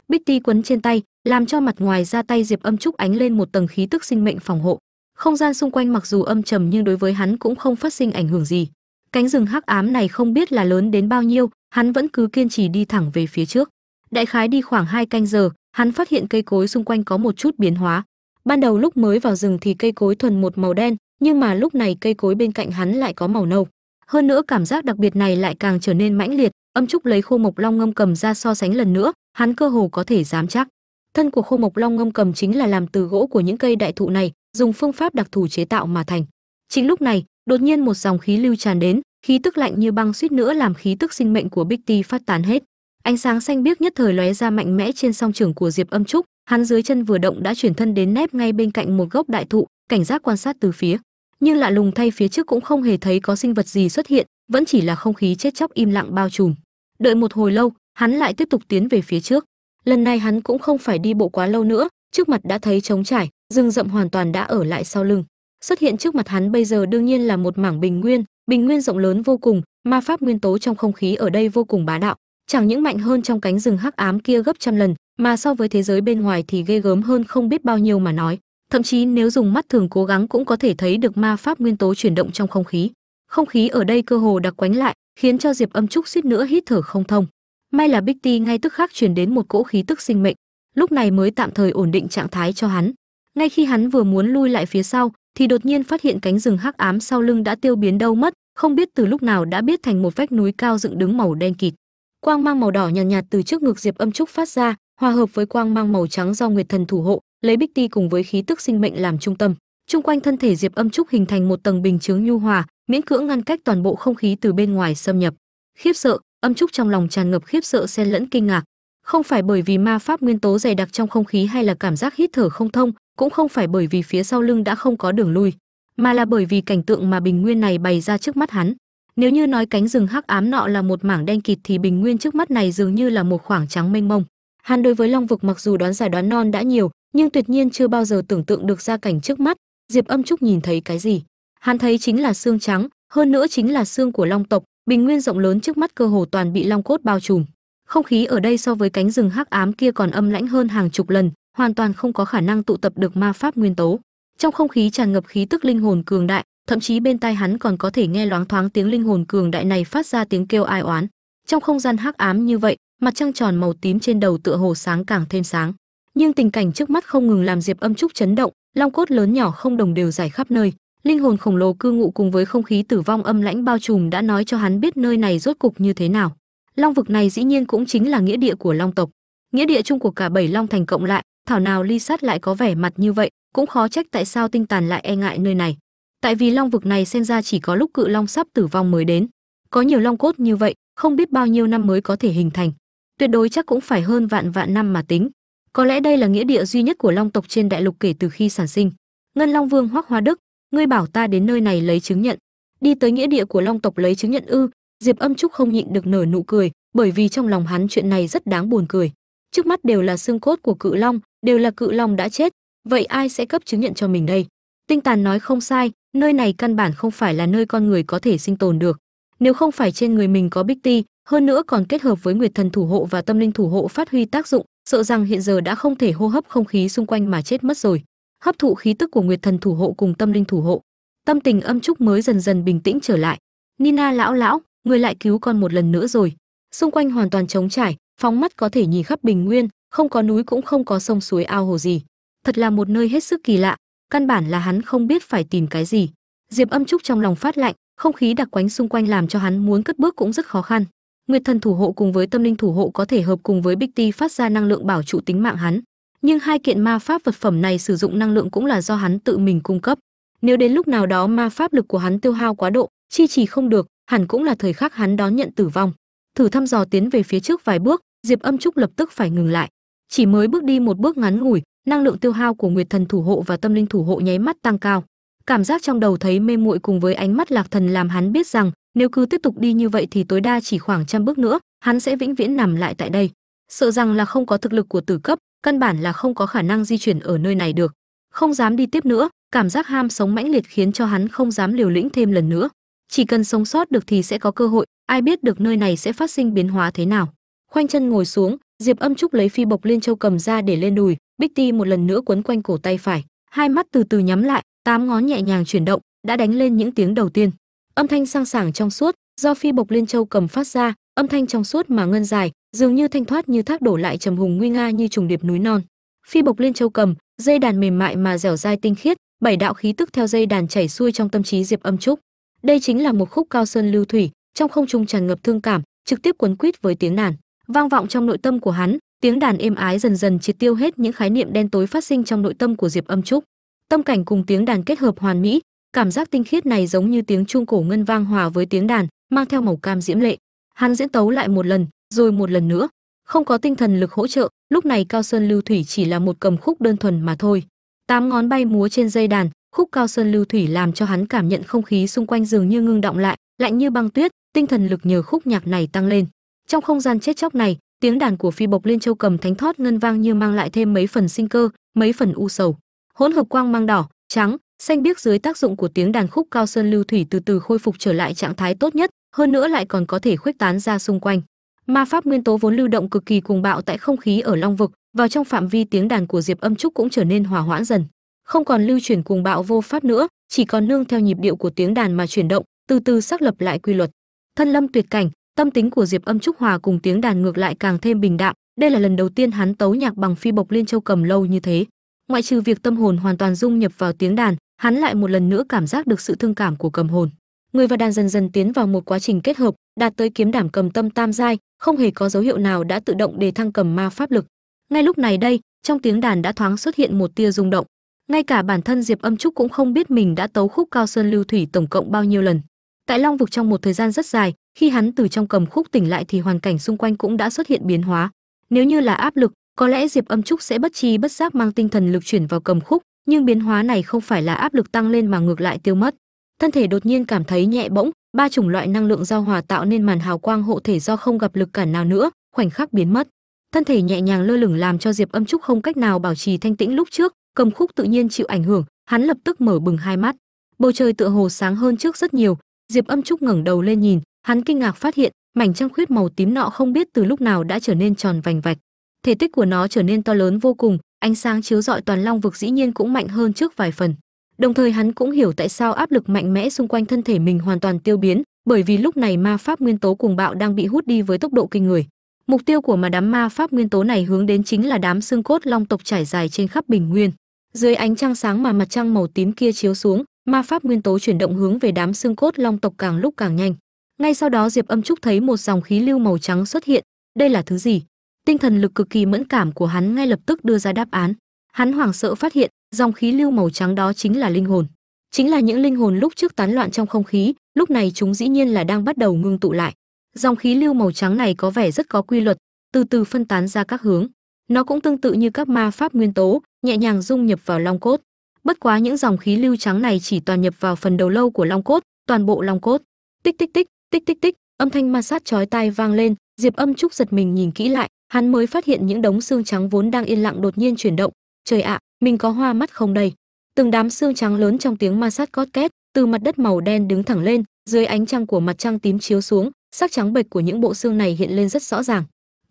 Bích ti quấn trên tay, làm cho mặt ngoài ra tay diệp âm trúc ánh lên một tầng khí tức sinh mệnh phòng hộ. Không gian xung quanh mặc dù âm trầm nhưng đối với hắn cũng không phát sinh ảnh hưởng gì. Cánh rừng hắc ám này không biết là lớn đến bao nhiêu hắn vẫn cứ kiên trì đi thẳng về phía trước. Đại khái đi khoảng hai canh giờ, hắn phát hiện cây cối xung quanh có một chút biến hóa. Ban đầu lúc mới vào rừng thì cây cối thuần một màu đen, nhưng mà lúc này cây cối bên cạnh hắn lại có màu nâu. Hơn nữa cảm giác đặc biệt này lại càng trở nên mãnh liệt, âm trúc lấy khô mộc long ngâm cầm ra so sánh lần nữa, hắn cơ hồ có thể dám chắc. Thân của khô mộc long ngâm cầm chính là làm từ gỗ của những cây đại thụ này, dùng phương pháp đặc thù chế tạo mà thành. Chính lúc này, đột nhiên một dòng khí lưu tràn đến khí tức lạnh như băng suýt nữa làm khí tức sinh mệnh của bích ti phát tán hết. Ánh sáng xanh biếc nhất thời lóe ra mạnh mẽ trên song trường của diệp âm trúc. Hắn dưới chân vừa động đã chuyển thân đến nép ngay bên cạnh một gốc đại thụ, cảnh giác quan sát từ phía. Nhưng lạ lùng thay phía trước cũng không hề thấy có sinh vật gì xuất hiện, vẫn chỉ là không khí chết chóc im lặng bao trùm. Đợi một hồi lâu, hắn lại tiếp tục tiến về phía trước. Lần này hắn cũng không phải đi bộ quá lâu nữa, trước mặt đã thấy trống trải, rừng rậm hoàn toàn đã ở lại sau lưng. Xuất hiện trước mặt hắn bây giờ đương nhiên là một mảng bình nguyên bình nguyên rộng lớn vô cùng, ma pháp nguyên tố trong không khí ở đây vô cùng bá đạo. Chẳng những mạnh hơn trong cánh rừng hắc ám kia gấp trăm lần, mà so với thế giới bên ngoài thì ghê gớm hơn không biết bao nhiêu mà nói. Thậm chí nếu dùng mắt thường cố gắng cũng có thể thấy được ma pháp nguyên tố chuyển động trong không khí. Không khí ở đây cơ hồ đặc quánh lại, khiến cho diệp âm trúc suýt nữa hít thở không thông. May là bích ti ngay tức khắc truyền đến một cỗ khí tức sinh mệnh. Lúc này mới tạm thời ổn định trạng thái cho hắn. Ngay khi hắn vừa muốn lui lại phía sau thì đột nhiên phát hiện cánh rừng hắc ám sau lưng đã tiêu biến đâu mất không biết từ lúc nào đã biết thành một vách núi cao dựng đứng màu đen kịt. Quang mang màu đỏ nhàn nhạt, nhạt từ trước ngực diệp âm trúc phát ra hòa hợp với quang mang màu trắng do nguyệt thần thủ hộ lấy bích ti cùng với khí tức sinh mệnh làm trung tâm. Chung quanh thân thể diệp âm trúc hình thành một tầng bình chướng nhu hòa miễn cưỡng ngăn cách toàn bộ không khí từ bên ngoài xâm nhập. Khiếp sợ âm trúc trong lòng tràn ngập khiếp sợ xen lẫn kinh ngạc không phải bởi vì ma pháp nguyên tố dày đặc trong không khí hay là cảm giác hít thở không thông, cũng không phải bởi vì phía sau lưng đã không có đường lui, mà là bởi vì cảnh tượng mà bình nguyên này bày ra trước mắt hắn. Nếu như nói cánh rừng hắc ám nọ là một mảng đen kịt thì bình nguyên trước mắt này dường như là một khoảng trắng mênh mông. Hắn đối với long vực mặc dù đoán giải đoán non đã nhiều, nhưng tuyệt nhiên chưa bao giờ tưởng tượng được ra cảnh trước mắt. Diệp âm trúc nhìn thấy cái gì? Hắn thấy chính là xương trắng, hơn nữa chính là xương của long tộc. Bình nguyên rộng lớn trước mắt cơ hồ toàn bị long cốt bao trùm không khí ở đây so với cánh rừng hắc ám kia còn âm lãnh hơn hàng chục lần, hoàn toàn không có khả năng tụ tập được ma pháp nguyên tố. Trong không khí tràn ngập khí tức linh hồn cường đại, thậm chí bên tai hắn còn có thể nghe loáng thoáng tiếng linh hồn cường đại này phát ra tiếng kêu ai oán. Trong không gian hắc ám như vậy, mặt trăng tròn màu tím trên đầu tựa hồ sáng càng thêm sáng. Nhưng tình cảnh trước mắt không ngừng làm diệp âm trúc chấn động, long cốt lớn nhỏ không đồng đều giải khắp nơi. Linh hồn khổng lồ cư ngụ cùng với không khí tử vong âm lãnh bao trùm đã nói cho hắn biết nơi này rốt cục như thế nào long vực này dĩ nhiên cũng chính là nghĩa địa của long tộc. Nghĩa địa chung của cả bảy long thành cộng lại, thảo nào ly sát lại có vẻ mặt như vậy, cũng khó trách tại sao tinh tàn lại e ngại nơi này. Tại vì long vực này xem ra chỉ có lúc cự long sắp tử vong mới đến. Có nhiều long cốt như vậy, không biết bao nhiêu năm mới có thể hình thành. Tuyệt đối chắc cũng phải hơn vạn vạn năm mà tính. Có lẽ đây là nghĩa địa duy nhất của long tộc trên đại lục kể từ khi sản sinh. Ngân long vương hoắc hoa đức, ngươi bảo ta đến nơi này lấy chứng nhận. Đi tới nghĩa địa của long tộc lấy chứng nhận ư diệp âm trúc không nhịn được nở nụ cười, bởi vì trong lòng hắn chuyện này rất đáng buồn cười. Trước mắt đều là xương cốt của cự long, đều là cự long đã chết, vậy ai sẽ cấp chứng nhận cho mình đây? Tinh tàn nói không sai, nơi này căn bản không phải là nơi con người có thể sinh tồn được. Nếu không phải trên người mình có bích ti, hơn nữa còn kết hợp với nguyệt thần thủ hộ và tâm linh thủ hộ phát huy tác dụng, sợ rằng hiện giờ đã không thể hô hấp không khí xung quanh mà chết mất rồi. Hấp thụ khí tức của nguyệt thần thủ hộ cùng tâm linh thủ hộ. Tâm tình âm trúc mới dần dần bình tĩnh trở lại. Nina lão lão người lại cứu con một lần nữa rồi. Xung quanh hoàn toàn trống trải, phóng mắt có thể nhìn khắp bình nguyên, không có núi cũng không có sông suối ao hồ gì. Thật là một nơi hết sức kỳ lạ, căn bản là hắn không biết phải tìm cái gì. Diệp âm trúc trong lòng phát lạnh, không khí đặc quánh xung quanh làm cho hắn muốn cất bước cũng rất khó khăn. Nguyệt thần thủ hộ cùng với tâm linh thủ hộ có thể hợp cùng với bích ti phát ra năng lượng bảo trụ tính mạng hắn. Nhưng hai kiện ma pháp vật phẩm này sử dụng năng lượng cũng là do hắn tự mình cung cấp. Nếu đến lúc nào đó ma pháp lực của hắn tiêu hao quá độ, chi trì không được hẳn cũng là thời khắc hắn đón nhận tử vong. Thử thăm dò tiến về phía trước vài bước, diệp âm trúc lập tức phải ngừng lại. Chỉ mới bước đi một bước ngắn ngủi, năng lượng tiêu hao của nguyệt thần thủ hộ và tâm linh thủ hộ nháy mắt tăng cao. Cảm giác trong đầu thấy mê muội cùng với ánh mắt lạc thần làm hắn biết rằng, nếu cứ tiếp tục đi như vậy thì tối đa chỉ khoảng trăm bước nữa, hắn sẽ vĩnh viễn nằm lại tại đây. Sợ rằng là không có thực lực của tử cấp, căn bản là không có khả năng di chuyển ở nơi này được. Không dám đi tiếp nữa, cảm giác ham sống mãnh liệt khiến cho hắn không dám liều lĩnh thêm lần nữa chỉ cần sống sót được thì sẽ có cơ hội, ai biết được nơi này sẽ phát sinh biến hóa thế nào. Khoanh chân ngồi xuống, diệp âm trúc lấy phi bộc liên châu cầm ra để lên đùi, bích ti một lần nữa quấn quanh cổ tay phải, hai mắt từ từ nhắm lại, tám ngón nhẹ nhàng chuyển động, đã đánh lên những tiếng đầu tiên. Âm thanh sang sảng trong suốt, do phi bộc liên châu cầm phát ra, âm thanh trong suốt mà ngân dài, dường như thanh thoát như thác đổ lại trầm hùng nguy nga như trùng điệp núi non. Phi bộc liên châu cầm, dây đàn mềm mại mà dẻo dai tinh khiết, bảy đạo khí tức theo dây đàn chảy xuôi trong tâm trí diệp âm trúc đây chính là một khúc cao sơn lưu thủy, trong không trung tràn ngập thương cảm, trực tiếp quấn quýt với tiếng đàn. Vang vọng trong nội tâm của hắn, tiếng đàn êm ái dần dần triệt tiêu hết những khái niệm đen tối phát sinh trong nội tâm của diệp âm trúc. Tâm cảnh cùng tiếng đàn kết hợp hoàn mỹ, cảm giác tinh khiết này giống như tiếng chuông cổ ngân vang hòa với tiếng đàn, mang theo màu cam diễm lệ. Hắn diễn tấu lại một lần, rồi một lần nữa. Không có tinh thần lực hỗ trợ, lúc này cao sơn lưu thủy chỉ là một cầm khúc đơn thuần mà thôi. Tám ngón bay múa trên dây đàn khúc cao sơn lưu thủy làm cho hắn cảm nhận không khí xung quanh dường như ngưng động lại, lạnh như băng tuyết, tinh thần lực nhờ khúc nhạc này tăng lên. Trong không gian chết chóc này, tiếng đàn của phi bộc liên châu cầm thánh thót ngân vang như mang lại thêm mấy phần sinh cơ, mấy phần u sầu. Hỗn hợp quang mang đỏ, trắng, xanh biếc dưới tác dụng của tiếng đàn khúc cao sơn lưu thủy từ từ khôi phục trở lại trạng thái tốt nhất, hơn nữa lại còn có thể khuếch tán ra xung quanh. Ma pháp nguyên tố vốn lưu động cực kỳ cuồng bạo tại không khí ở long vực, vào trong phạm vi tiếng đàn của diệp âm trúc cũng trở nên hòa hoãn dần không còn lưu chuyển cuồng bạo vô pháp nữa, chỉ còn nương theo nhịp điệu của tiếng đàn mà chuyển động, từ từ xác lập lại quy luật. Thân lâm tuyệt cảnh, tâm tính của diệp âm trúc hòa cùng tiếng đàn ngược lại càng thêm bình đạm, đây là lần đầu tiên hắn tấu nhạc bằng phi bộc liên châu cầm lâu như thế. Ngoại trừ việc tâm hồn hoàn toàn dung nhập vào tiếng đàn, hắn lại một lần nữa cảm giác được sự thương cảm của cầm hồn. Người và đàn dần dần tiến vào một quá trình kết hợp, đạt tới kiếm đảm cầm tâm tam giai, không hề có dấu hiệu nào đã tự động đề thăng cầm ma pháp lực. Ngay lúc này đây, trong tiếng đàn đã thoáng xuất hiện một tia rung động ngay cả bản thân diệp âm trúc cũng không biết mình đã tấu khúc cao sơn lưu thủy tổng cộng bao nhiêu lần. Tại long vực trong một thời gian rất dài, khi hắn từ trong cầm khúc tỉnh lại thì hoàn cảnh xung quanh cũng đã xuất hiện biến hóa. Nếu như là áp lực, có lẽ diệp âm trúc sẽ bất chi bất giác mang tinh thần lực chuyển vào cầm khúc, nhưng biến hóa này không phải là áp lực tăng lên mà ngược lại tiêu mất. Thân thể đột nhiên cảm thấy nhẹ bỗng, ba chủng loại năng lượng giao hòa tạo nên màn hào quang hộ thể do không gặp lực cản nào nữa, khoảnh khắc biến mất. Thân thể nhẹ nhàng lơ lửng làm cho diệp âm trúc không cách nào bảo trì thanh tĩnh lúc trước cầm khúc tự nhiên chịu ảnh hưởng, hắn lập tức mở bừng hai mắt. Bầu trời tựa hồ sáng hơn trước rất nhiều. Diệp âm trúc ngẩng đầu lên nhìn, hắn kinh ngạc phát hiện, mảnh trăng khuyết màu tím nọ không biết từ lúc nào đã trở nên tròn vành vạch. Thể tích của nó trở nên to lớn vô cùng, ánh sáng chiếu rọi toàn long vực dĩ nhiên cũng mạnh hơn trước vài phần. Đồng thời hắn cũng hiểu tại sao áp lực mạnh mẽ xung quanh thân thể mình hoàn toàn tiêu biến, bởi vì lúc này ma pháp nguyên tố cuồng bạo đang bị hút đi với tốc độ kinh người. Mục tiêu của mà đám ma pháp nguyên tố này hướng đến chính là đám xương cốt long tộc trải dài trên khắp bình nguyên dưới ánh trăng sáng mà mặt trăng màu tím kia chiếu xuống, ma pháp nguyên tố chuyển động hướng về đám xương cốt long tộc càng lúc càng nhanh. Ngay sau đó diệp âm trúc thấy một dòng khí lưu màu trắng xuất hiện. Đây là thứ gì? Tinh thần lực cực kỳ mẫn cảm của hắn ngay lập tức đưa ra đáp án. Hắn hoảng sợ phát hiện, dòng khí lưu màu trắng đó chính là linh hồn. Chính là những linh hồn lúc trước tán loạn trong không khí, lúc này chúng dĩ nhiên là đang bắt đầu ngưng tụ lại. Dòng khí lưu màu trắng này có vẻ rất có quy luật, từ từ phân tán ra các hướng nó cũng tương tự như các ma pháp nguyên tố, nhẹ nhàng dung nhập vào long cốt. Bất quá những dòng khí lưu trắng này chỉ toàn nhập vào phần đầu lâu của long cốt, toàn bộ long cốt. Tích tích tích tích tích tích, âm thanh ma sát chói tai vang lên, diệp âm trúc giật mình nhìn kỹ lại, hắn mới phát hiện những đống xương trắng vốn đang yên lặng đột nhiên chuyển động. Trời ạ, mình có hoa mắt không đây? Từng đám xương trắng lớn trong tiếng ma sát cót két, từ mặt đất màu đen đứng thẳng lên, dưới ánh trăng của mặt trăng tím chiếu xuống, sắc trắng bệch của những bộ xương này hiện lên rất rõ ràng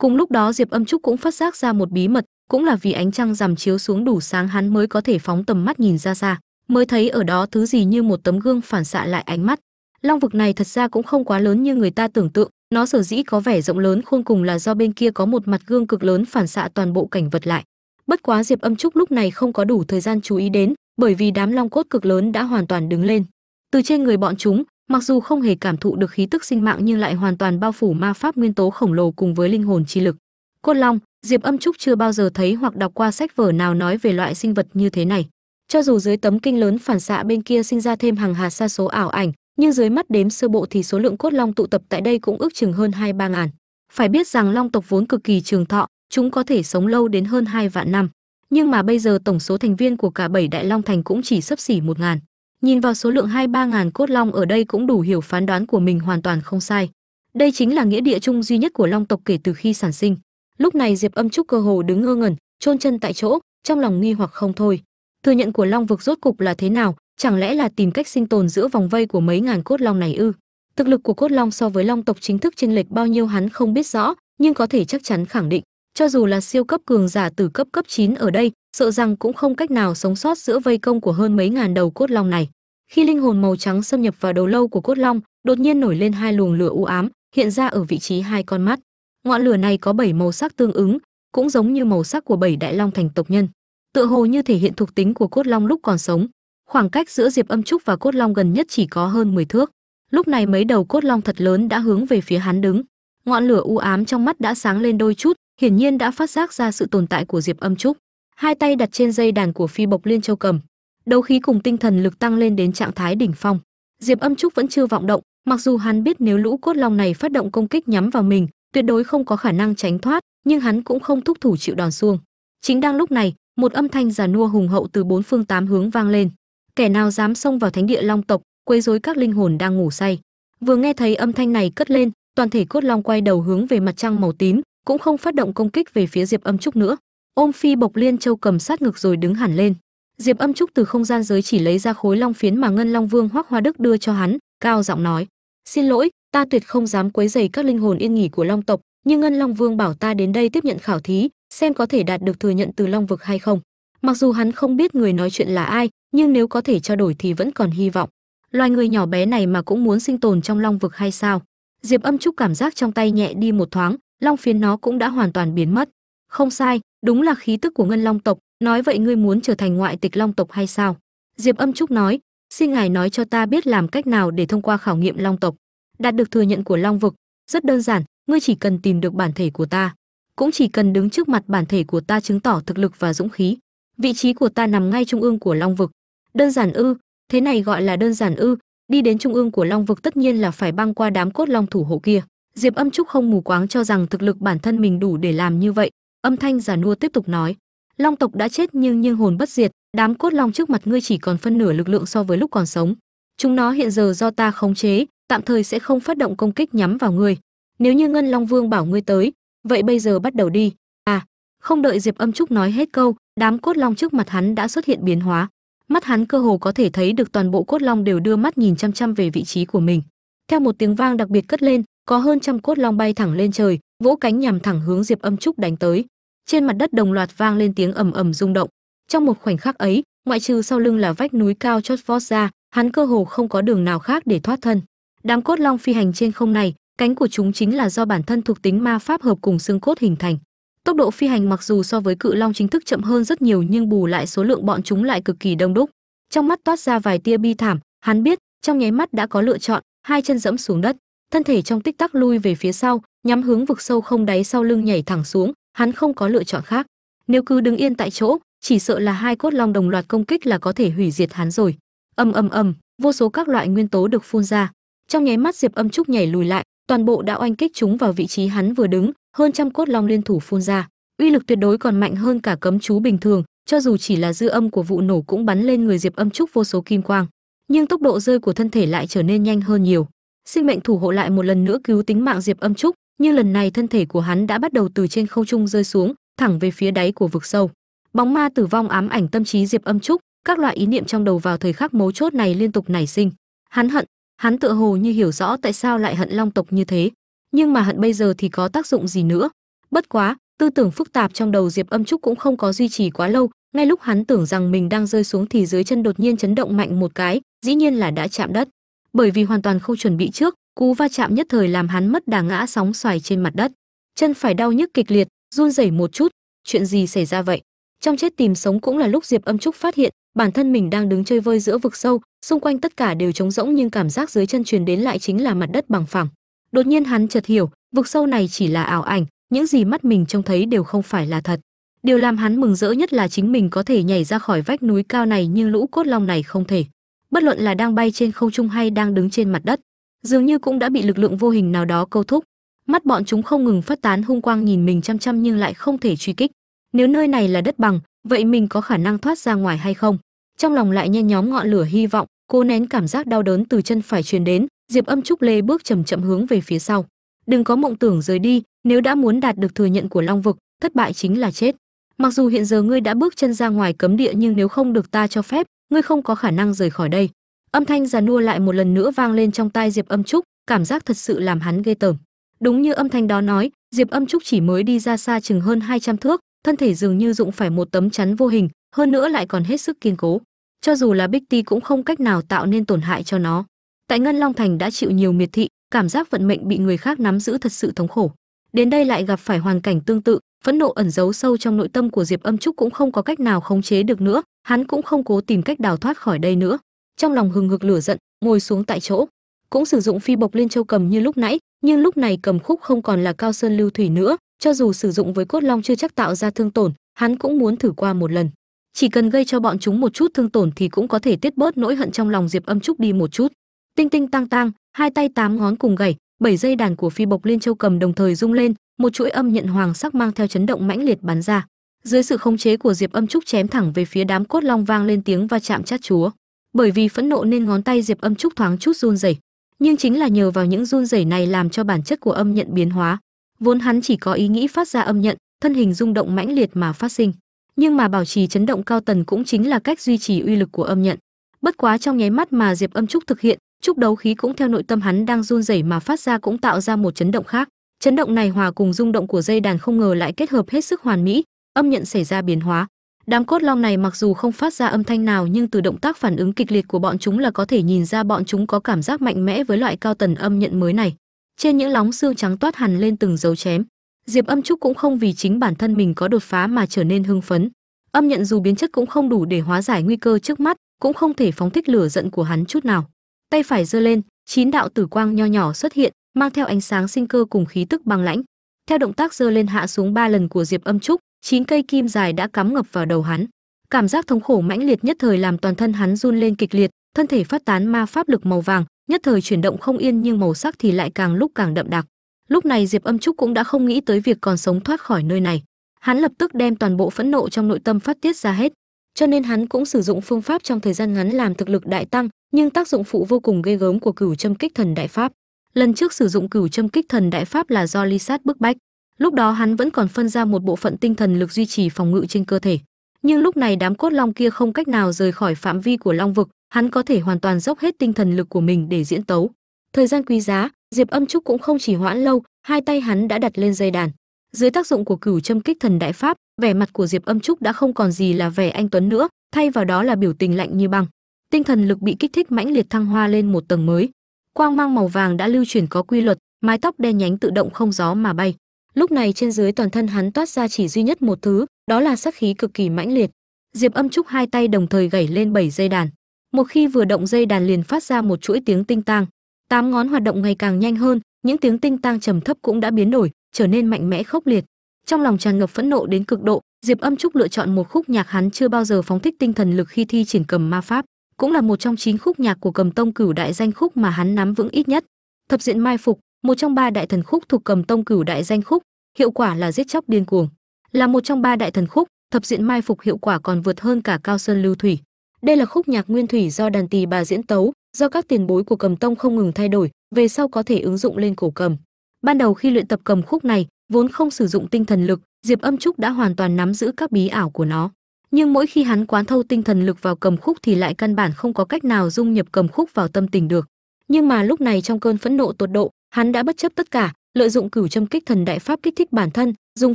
cùng lúc đó diệp âm trúc cũng phát giác ra một bí mật, cũng là vì ánh trăng rằm chiếu xuống đủ sáng hắn mới có thể phóng tầm mắt nhìn ra xa, mới thấy ở đó thứ gì như một tấm gương phản xạ lại ánh mắt. Long vực này thật ra cũng không quá lớn như người ta tưởng tượng, nó sở dĩ có vẻ rộng lớn khôn cùng là do bên kia có một mặt gương cực lớn phản xạ toàn bộ cảnh vật lại. Bất quá diệp âm trúc lúc này không có đủ thời gian chú ý đến, bởi vì đám long cốt cực lớn đã hoàn toàn đứng lên. Từ trên người bọn chúng mặc dù không hề cảm thụ được khí tức sinh mạng nhưng lại hoàn toàn bao phủ ma pháp nguyên tố khổng lồ cùng với linh hồn chi lực. Cốt long, diệp âm trúc chưa bao giờ thấy hoặc đọc qua sách vở nào nói về loại sinh vật như thế này. Cho dù dưới tấm kinh lớn phản xạ bên kia sinh ra thêm hàng hà sa số ảo ảnh, nhưng dưới mắt đếm sơ bộ thì số lượng cốt long tụ tập tại đây cũng ước chừng hơn hai ba ngàn. Phải biết rằng long tộc vốn cực kỳ trường thọ, chúng có thể sống lâu đến hơn hai vạn năm. Nhưng mà bây giờ tổng số thành viên của cả bảy đại long thành cũng chỉ sấp xỉ một ngàn nhìn vào số lượng hai ba ngàn cốt long ở đây cũng đủ hiểu phán đoán của mình hoàn toàn không sai. Đây chính là nghĩa địa chung duy nhất của long tộc kể từ khi sản sinh. Lúc này diệp âm trúc cơ hồ đứng ngơ ngẩn, chôn chân tại chỗ, trong lòng nghi hoặc không thôi. Thừa nhận của long vực rốt cục là thế nào, chẳng lẽ là tìm cách sinh tồn giữa vòng vây của mấy ngàn cốt long này ư? Thực lực của cốt long so với long tộc chính thức chênh lệch bao nhiêu hắn không biết rõ, nhưng có thể chắc chắn khẳng định, cho dù là siêu cấp cường giả từ cấp cấp 9 ở đây sợ rằng cũng không cách nào sống sót giữa vây công của hơn mấy ngàn đầu cốt long này. Khi linh hồn màu trắng xâm nhập vào đầu lâu của cốt long, đột nhiên nổi lên hai luồng lửa u ám, hiện ra ở vị trí hai con mắt. Ngọn lửa này có bảy màu sắc tương ứng, cũng giống như màu sắc của bảy đại long thành tộc nhân. Tựa hồ như thể hiện thuộc tính của cốt long lúc còn sống. Khoảng cách giữa diệp âm trúc và cốt long gần nhất chỉ có hơn 10 thước. Lúc này mấy đầu cốt long thật lớn đã hướng về phía hắn đứng. Ngọn lửa u ám trong mắt đã sáng lên đôi chút, hiển nhiên đã phát giác ra sự tồn tại của diệp âm trúc hai tay đặt trên dây đàn của phi bộc liên châu cầm. Đấu khí cùng tinh thần lực tăng lên đến trạng thái đỉnh phong. Diệp âm trúc vẫn chưa vọng động, mặc dù hắn biết nếu lũ cốt long này phát động công kích nhắm vào mình, tuyệt đối không có khả năng tránh thoát, nhưng hắn cũng không thúc thủ chịu đòn xuông. Chính đang lúc này, một âm thanh già nua hùng hậu từ bốn phương tám hướng vang lên. Kẻ nào dám xông vào thánh địa long tộc, quấy rối các linh hồn đang ngủ say. Vừa nghe thấy âm thanh này cất lên, toàn thể cốt long quay đầu hướng về mặt trăng màu tím, cũng không phát động công kích về phía diệp âm trúc nữa ôm phi bộc liên châu cầm sát ngực rồi đứng hẳn lên. Diệp âm trúc từ không gian giới chỉ lấy ra khối long phiến mà ngân long vương hoắc hoa đức đưa cho hắn, cao giọng nói, xin lỗi, ta tuyệt không dám quấy dày các linh hồn yên nghỉ của long tộc, nhưng ngân long vương bảo ta đến đây tiếp nhận khảo thí, xem có thể đạt được thừa nhận từ long vực hay không. Mặc dù hắn không biết người nói chuyện là ai, nhưng nếu có thể trao đổi thì vẫn còn hy vọng. Loài người nhỏ bé này mà cũng muốn sinh tồn trong long vực hay sao? Diệp âm trúc cảm giác trong tay nhẹ đi một thoáng, long phiến nó cũng đã hoàn toàn biến mất. Không sai đúng là khí tức của ngân long tộc, nói vậy ngươi muốn trở thành ngoại tịch long tộc hay sao? Diệp âm trúc nói, xin ngài nói cho ta biết làm cách nào để thông qua khảo nghiệm long tộc. Đạt được thừa nhận của long vực, rất đơn giản, ngươi chỉ cần tìm được bản thể của ta. Cũng chỉ cần đứng trước mặt bản thể của ta chứng tỏ thực lực và dũng khí. Vị trí của ta nằm ngay trung ương của long vực. Đơn giản ư, thế này gọi là đơn giản ư, đi đến trung ương của long vực tất nhiên là phải băng qua đám cốt long thủ hộ kia. Diệp âm trúc không mù quáng cho rằng thực lực bản thân mình đủ để làm như vậy âm thanh giả nua tiếp tục nói, long tộc đã chết nhưng nhưng hồn bất diệt, đám cốt long trước mặt ngươi chỉ còn phân nửa lực lượng so với lúc còn sống. Chúng nó hiện giờ do ta khống chế, tạm thời sẽ không phát động công kích nhắm vào ngươi. Nếu như ngân long vương bảo ngươi tới, vậy bây giờ bắt đầu đi. À không đợi diệp âm trúc nói hết câu, đám cốt long trước mặt hắn đã xuất hiện biến hóa. Mắt hắn cơ hồ có thể thấy được toàn bộ cốt long đều đưa mắt nhìn chăm chăm về vị trí của mình. Theo một tiếng vang đặc biệt cất lên, có hơn trăm cốt long bay thẳng lên trời, vỗ cánh nhằm thẳng hướng diệp âm trúc đánh tới trên mặt đất đồng loạt vang lên tiếng ầm ầm rung động. Trong một khoảnh khắc ấy, ngoại trừ sau lưng là vách núi cao chót vót ra, hắn cơ hồ không có đường nào khác để thoát thân. Đám cốt long phi hành trên không này, cánh của chúng chính là do bản thân thuộc tính ma pháp hợp cùng xương cốt hình thành. Tốc độ phi hành mặc dù so với cự long chính thức chậm hơn rất nhiều nhưng bù lại số lượng bọn chúng lại cực kỳ đông đúc. Trong mắt toát ra vài tia bi thảm, hắn biết, trong nháy mắt đã có lựa chọn, hai chân dẫm xuống đất, thân thể trong tích tắc lui về phía sau, nhắm hướng vực sâu không đáy sau lưng nhảy thẳng xuống hắn không có lựa chọn khác. Nếu cứ đứng yên tại chỗ, chỉ sợ là hai cốt long đồng loạt công kích là có thể hủy diệt hắn rồi. Ầm ầm ầm, vô số các loại nguyên tố được phun ra. Trong nháy mắt diệp âm trúc nhảy lùi lại, toàn bộ đã oanh kích chúng vào vị trí hắn vừa đứng, hơn trăm cốt long liên thủ phun ra. Uy lực tuyệt đối còn mạnh hơn cả cấm chú bình thường, cho dù chỉ là dư âm của vụ nổ cũng bắn lên người diệp âm trúc vô số kim quang. Nhưng tốc độ rơi của thân thể lại trở nên nhanh hơn nhiều. Sinh mệnh thủ hộ lại một lần nữa cứu tính mạng diệp âm trúc nhưng lần này thân thể của hắn đã bắt đầu từ trên không trung rơi xuống, thẳng về phía đáy của vực sâu. Bóng ma tử vong ám ảnh tâm trí diệp âm trúc, các loại ý niệm trong đầu vào thời khắc mấu chốt này liên tục nảy sinh. Hắn hận, hắn tựa hồ như hiểu rõ tại sao lại hận long tộc như thế, nhưng mà hận bây giờ thì có tác dụng gì nữa? Bất quá, tư tưởng phức tạp trong đầu diệp âm trúc cũng không có duy trì quá lâu, ngay lúc hắn tưởng rằng mình đang rơi xuống thì dưới chân đột nhiên chấn động mạnh một cái, dĩ nhiên là đã chạm đất. Bởi vì hoàn toàn không chuẩn bị trước cú va chạm nhất thời làm hắn mất đà ngã sóng xoài trên mặt đất. Chân phải đau nhức kịch liệt, run rẩy một chút. Chuyện gì xảy ra vậy? Trong chết tìm sống cũng là lúc diệp âm trúc phát hiện, bản thân mình đang đứng chơi vơi giữa vực sâu, xung quanh tất cả đều trống rỗng nhưng cảm giác dưới chân truyền đến lại chính là mặt đất bằng phẳng. Đột nhiên hắn chợt hiểu, vực sâu này chỉ là ảo ảnh, những gì mắt mình trông thấy đều không phải là thật. Điều làm hắn mừng rỡ nhất là chính mình có thể nhảy ra khỏi vách núi cao này nhưng lũ cốt long này không thể. Bất luận là đang bay trên không trung hay đang đứng trên mặt đất dường như cũng đã bị lực lượng vô hình nào đó câu thúc. Mắt bọn chúng không ngừng phát tán hung quang nhìn mình chăm chăm nhưng lại không thể truy kích. Nếu nơi này là đất bằng, vậy mình có khả năng thoát ra ngoài hay không? Trong lòng lại nhen nhóm ngọn lửa hy vọng cô nén cảm giác đau đớn từ chân phải truyền đến, diệp âm trúc lê bước chậm chậm hướng về phía sau. Đừng có mộng tưởng rời đi, nếu đã muốn đạt được thừa nhận của long vực, thất bại chính là chết. Mặc dù hiện giờ ngươi đã bước chân ra ngoài cấm địa nhưng nếu không được ta cho phép, ngươi không có khả năng rời khỏi đây âm thanh già nua lại một lần nữa vang lên trong tai diệp âm trúc, cảm giác thật sự làm hắn ghê tởm. Đúng như âm thanh đó nói, diệp âm trúc chỉ mới đi ra xa chừng hơn 200 thước, thân thể dường như dụng phải một tấm chắn vô hình, hơn nữa lại còn hết sức kiên cố. Cho dù là bích ti cũng không cách nào tạo nên tổn hại cho nó. Tại ngân long thành đã chịu nhiều miệt thị, cảm giác vận mệnh bị người khác nắm giữ thật sự thống khổ. Đến đây lại gặp phải hoàn cảnh tương tự, phẫn nộ ẩn giấu sâu trong nội tâm của diệp âm trúc cũng không có cách nào khống chế được nữa, hắn cũng không cố tìm cách đào thoát khỏi đây nữa trong lòng hừng hực lửa giận, ngồi xuống tại chỗ. Cũng sử dụng phi bộc liên châu cầm như lúc nãy, nhưng lúc này cầm khúc không còn là cao sơn lưu thủy nữa, cho dù sử dụng với cốt long chưa chắc tạo ra thương tổn, hắn cũng muốn thử qua một lần. Chỉ cần gây cho bọn chúng một chút thương tổn thì cũng có thể tiết bớt nỗi hận trong lòng diệp âm trúc đi một chút. Tinh tinh tăng tăng hai tay tám ngón cùng gảy, bảy dây đàn của phi bộc liên châu cầm đồng thời rung lên, một chuỗi âm nhận hoàng sắc mang theo chấn động mãnh liệt bắn ra. Dưới sự khống chế của diệp âm trúc chém thẳng về phía đám cốt long vang lên tiếng va chạm chát chúa bởi vì phẫn nộ nên ngón tay diệp âm trúc thoáng chút run rẩy. Nhưng chính là nhờ vào những run rẩy này làm cho bản chất của âm nhận biến hóa. Vốn hắn chỉ có ý nghĩ phát ra âm nhận, thân hình rung động mãnh liệt mà phát sinh. Nhưng mà bảo trì chấn động cao tần cũng chính là cách duy trì uy lực của âm nhận. Bất quá trong nháy mắt mà diệp âm trúc thực hiện trúc đấu khí cũng theo nội tâm hắn đang run rẩy mà phát ra cũng tạo ra một chấn động khác. Chấn động này hòa cùng rung động của dây đàn không ngờ lại kết hợp hết sức hoàn mỹ, âm nhận xảy ra biến hóa đám cốt long này mặc dù không phát ra âm thanh nào nhưng từ động tác phản ứng kịch liệt của bọn chúng là có thể nhìn ra bọn chúng có cảm giác mạnh mẽ với loại cao tần âm nhận mới này. Trên những lóng xương trắng toát hẳn lên từng dấu chém, diệp âm trúc cũng không vì chính bản thân mình có đột phá mà trở nên hưng phấn. Âm nhận dù biến chất cũng không đủ để hóa giải nguy cơ trước mắt, cũng không thể phóng thích lửa giận của hắn chút nào. Tay phải giơ lên, chín đạo tử quang nho nhỏ xuất hiện, mang theo ánh sáng sinh cơ cùng khí tức băng lãnh. Theo động tác giơ lên hạ xuống ba lần của diệp âm trúc chín cây kim dài đã cắm ngập vào đầu hắn. Cảm giác thống khổ mãnh liệt nhất thời làm toàn thân hắn run lên kịch liệt, thân thể phát tán ma pháp lực màu vàng, nhất thời chuyển động không yên nhưng màu sắc thì lại càng lúc càng đậm đặc. Lúc này diệp âm trúc cũng đã không nghĩ tới việc còn sống thoát khỏi nơi này. Hắn lập tức đem toàn bộ phẫn nộ trong nội tâm phát tiết ra hết. Cho nên hắn cũng sử dụng phương pháp trong thời gian ngắn làm thực lực đại tăng, nhưng tác dụng phụ vô cùng ghê gớm của cửu châm kích thần đại pháp. Lần trước sử dụng cửu châm kích thần đại pháp là do ly sát bức bách lúc đó hắn vẫn còn phân ra một bộ phận tinh thần lực duy trì phòng ngự trên cơ thể. Nhưng lúc này đám cốt long kia không cách nào rời khỏi phạm vi của long vực, hắn có thể hoàn toàn dốc hết tinh thần lực của mình để diễn tấu. Thời gian quý giá, diệp âm trúc cũng không chỉ hoãn lâu, hai tay hắn đã đặt lên dây đàn. Dưới tác dụng của cửu châm kích thần đại pháp, vẻ mặt của diệp âm trúc đã không còn gì là vẻ anh tuấn nữa, thay vào đó là biểu tình lạnh như băng. Tinh thần lực bị kích thích mãnh liệt thăng hoa lên một tầng mới. Quang mang màu vàng đã lưu chuyển có quy luật, mái tóc đen nhánh tự động không gió mà bay lúc này trên dưới toàn thân hắn toát ra chỉ duy nhất một thứ, đó là sắc khí cực kỳ mãnh liệt. Diệp âm trúc hai tay đồng thời gảy lên bảy dây đàn. Một khi vừa động dây đàn liền phát ra một chuỗi tiếng tinh tang. Tám ngón hoạt động ngày càng nhanh hơn, những tiếng tinh tang trầm thấp cũng đã biến đổi, trở nên mạnh mẽ khốc liệt. Trong lòng tràn ngập phẫn nộ đến cực độ, diệp âm trúc lựa chọn một khúc nhạc hắn chưa bao giờ phóng thích tinh thần lực khi thi triển cầm ma pháp, cũng là một trong chín khúc nhạc của cầm tông cửu đại danh khúc mà hắn nắm vững ít nhất. Thập diện mai phục một trong ba đại thần khúc thuộc cầm tông cửu đại danh khúc, hiệu quả là giết chóc điên cuồng. Là một trong ba đại thần khúc, thập diện mai phục hiệu quả còn vượt hơn cả cao sơn lưu thủy. Đây là khúc nhạc nguyên thủy do đàn tỳ bà diễn tấu, do các tiền bối của cầm tông không ngừng thay đổi, về sau có thể ứng dụng lên cổ cầm. Ban đầu khi luyện tập cầm khúc này, vốn không sử dụng tinh thần lực, diệp âm trúc đã hoàn toàn nắm giữ các bí ảo của nó. Nhưng mỗi khi hắn quán thâu tinh thần lực vào cầm khúc thì lại căn bản không có cách nào dung nhập cầm khúc vào tâm tình được. Nhưng mà lúc này trong cơn phẫn nộ tột độ hắn đã bất chấp tất cả, lợi dụng cửu châm kích thần đại pháp kích thích bản thân, dùng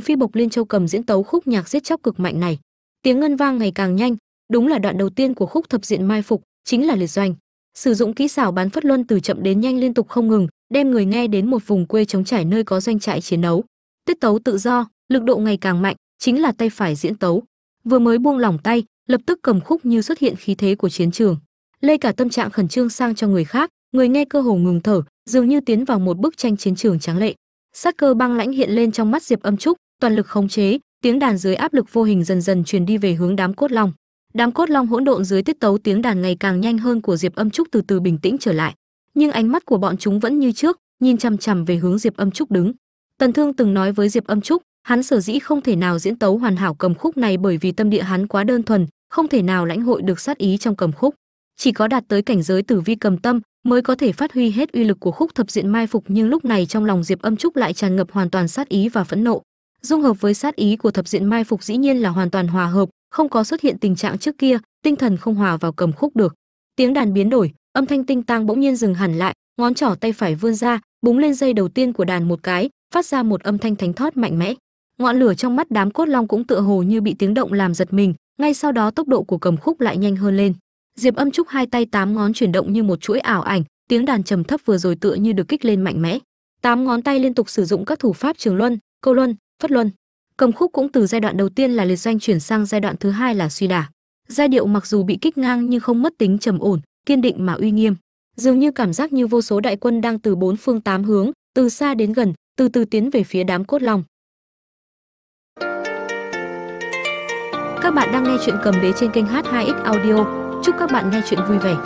phi bộc liên châu cầm diễn tấu khúc nhạc giết chóc cực mạnh này. Tiếng ngân vang ngày càng nhanh, đúng là đoạn đầu tiên của khúc thập diện mai phục, chính là liệt doanh. Sử dụng kỹ xảo bán phất luân từ chậm đến nhanh liên tục không ngừng, đem người nghe đến một vùng quê trống trải nơi có doanh trại chiến đấu. Tiết tấu tự do, lực độ ngày càng mạnh, chính là tay phải diễn tấu. Vừa mới buông lỏng tay, lập tức cầm khúc như xuất hiện khí thế của chiến trường. Lây cả tâm trạng khẩn trương sang cho người khác, người nghe cơ hồ ngừng thở dường như tiến vào một bức tranh chiến trường tráng lệ. Sát cơ băng lãnh hiện lên trong mắt diệp âm trúc, toàn lực khống chế, tiếng đàn dưới áp lực vô hình dần dần truyền đi về hướng đám cốt long. Đám cốt long hỗn độn dưới tiết tấu tiếng đàn ngày càng nhanh hơn của diệp âm trúc từ từ bình tĩnh trở lại. Nhưng ánh mắt của bọn chúng vẫn như trước, nhìn chằm chằm về hướng diệp âm trúc đứng. Tần thương từng nói với diệp âm trúc, hắn sở dĩ không thể nào diễn tấu hoàn hảo cầm khúc này bởi vì tâm địa hắn quá đơn thuần, không thể nào lãnh hội được sát ý trong cầm khúc chỉ có đạt tới cảnh giới tử vi cầm tâm mới có thể phát huy hết uy lực của khúc thập diện mai phục, nhưng lúc này trong lòng diệp âm trúc lại tràn ngập hoàn toàn sát ý và phẫn nộ. Dung hợp với sát ý của thập diện mai phục dĩ nhiên là hoàn toàn hòa hợp, không có xuất hiện tình trạng trước kia, tinh thần không hòa vào cầm khúc được. Tiếng đàn biến đổi, âm thanh tinh tang bỗng nhiên dừng hẳn lại, ngón trỏ tay phải vươn ra, búng lên dây đầu tiên của đàn một cái, phát ra một âm thanh thánh thót mạnh mẽ. Ngọn lửa trong mắt đám cốt long cũng tựa hồ như bị tiếng động làm giật mình, ngay sau đó tốc độ của cầm khúc lại nhanh hơn lên diệp âm trúc hai tay tám ngón chuyển động như một chuỗi ảo ảnh, tiếng đàn trầm thấp vừa rồi tựa như được kích lên mạnh mẽ. Tám ngón tay liên tục sử dụng các thủ pháp trường luân, câu luân, phất luân. Cầm khúc cũng từ giai đoạn đầu tiên là liệt doanh chuyển sang giai đoạn thứ hai là suy đả. Giai điệu mặc dù bị kích ngang nhưng không mất tính trầm ổn, kiên định mà uy nghiêm. Dường như cảm giác như vô số đại quân đang từ bốn phương tám hướng, từ xa đến gần, từ từ tiến về phía đám cốt long. Các bạn đang nghe chuyện cầm đế trên kênh h2x audio chúc các bạn nghe chuyện vui vẻ.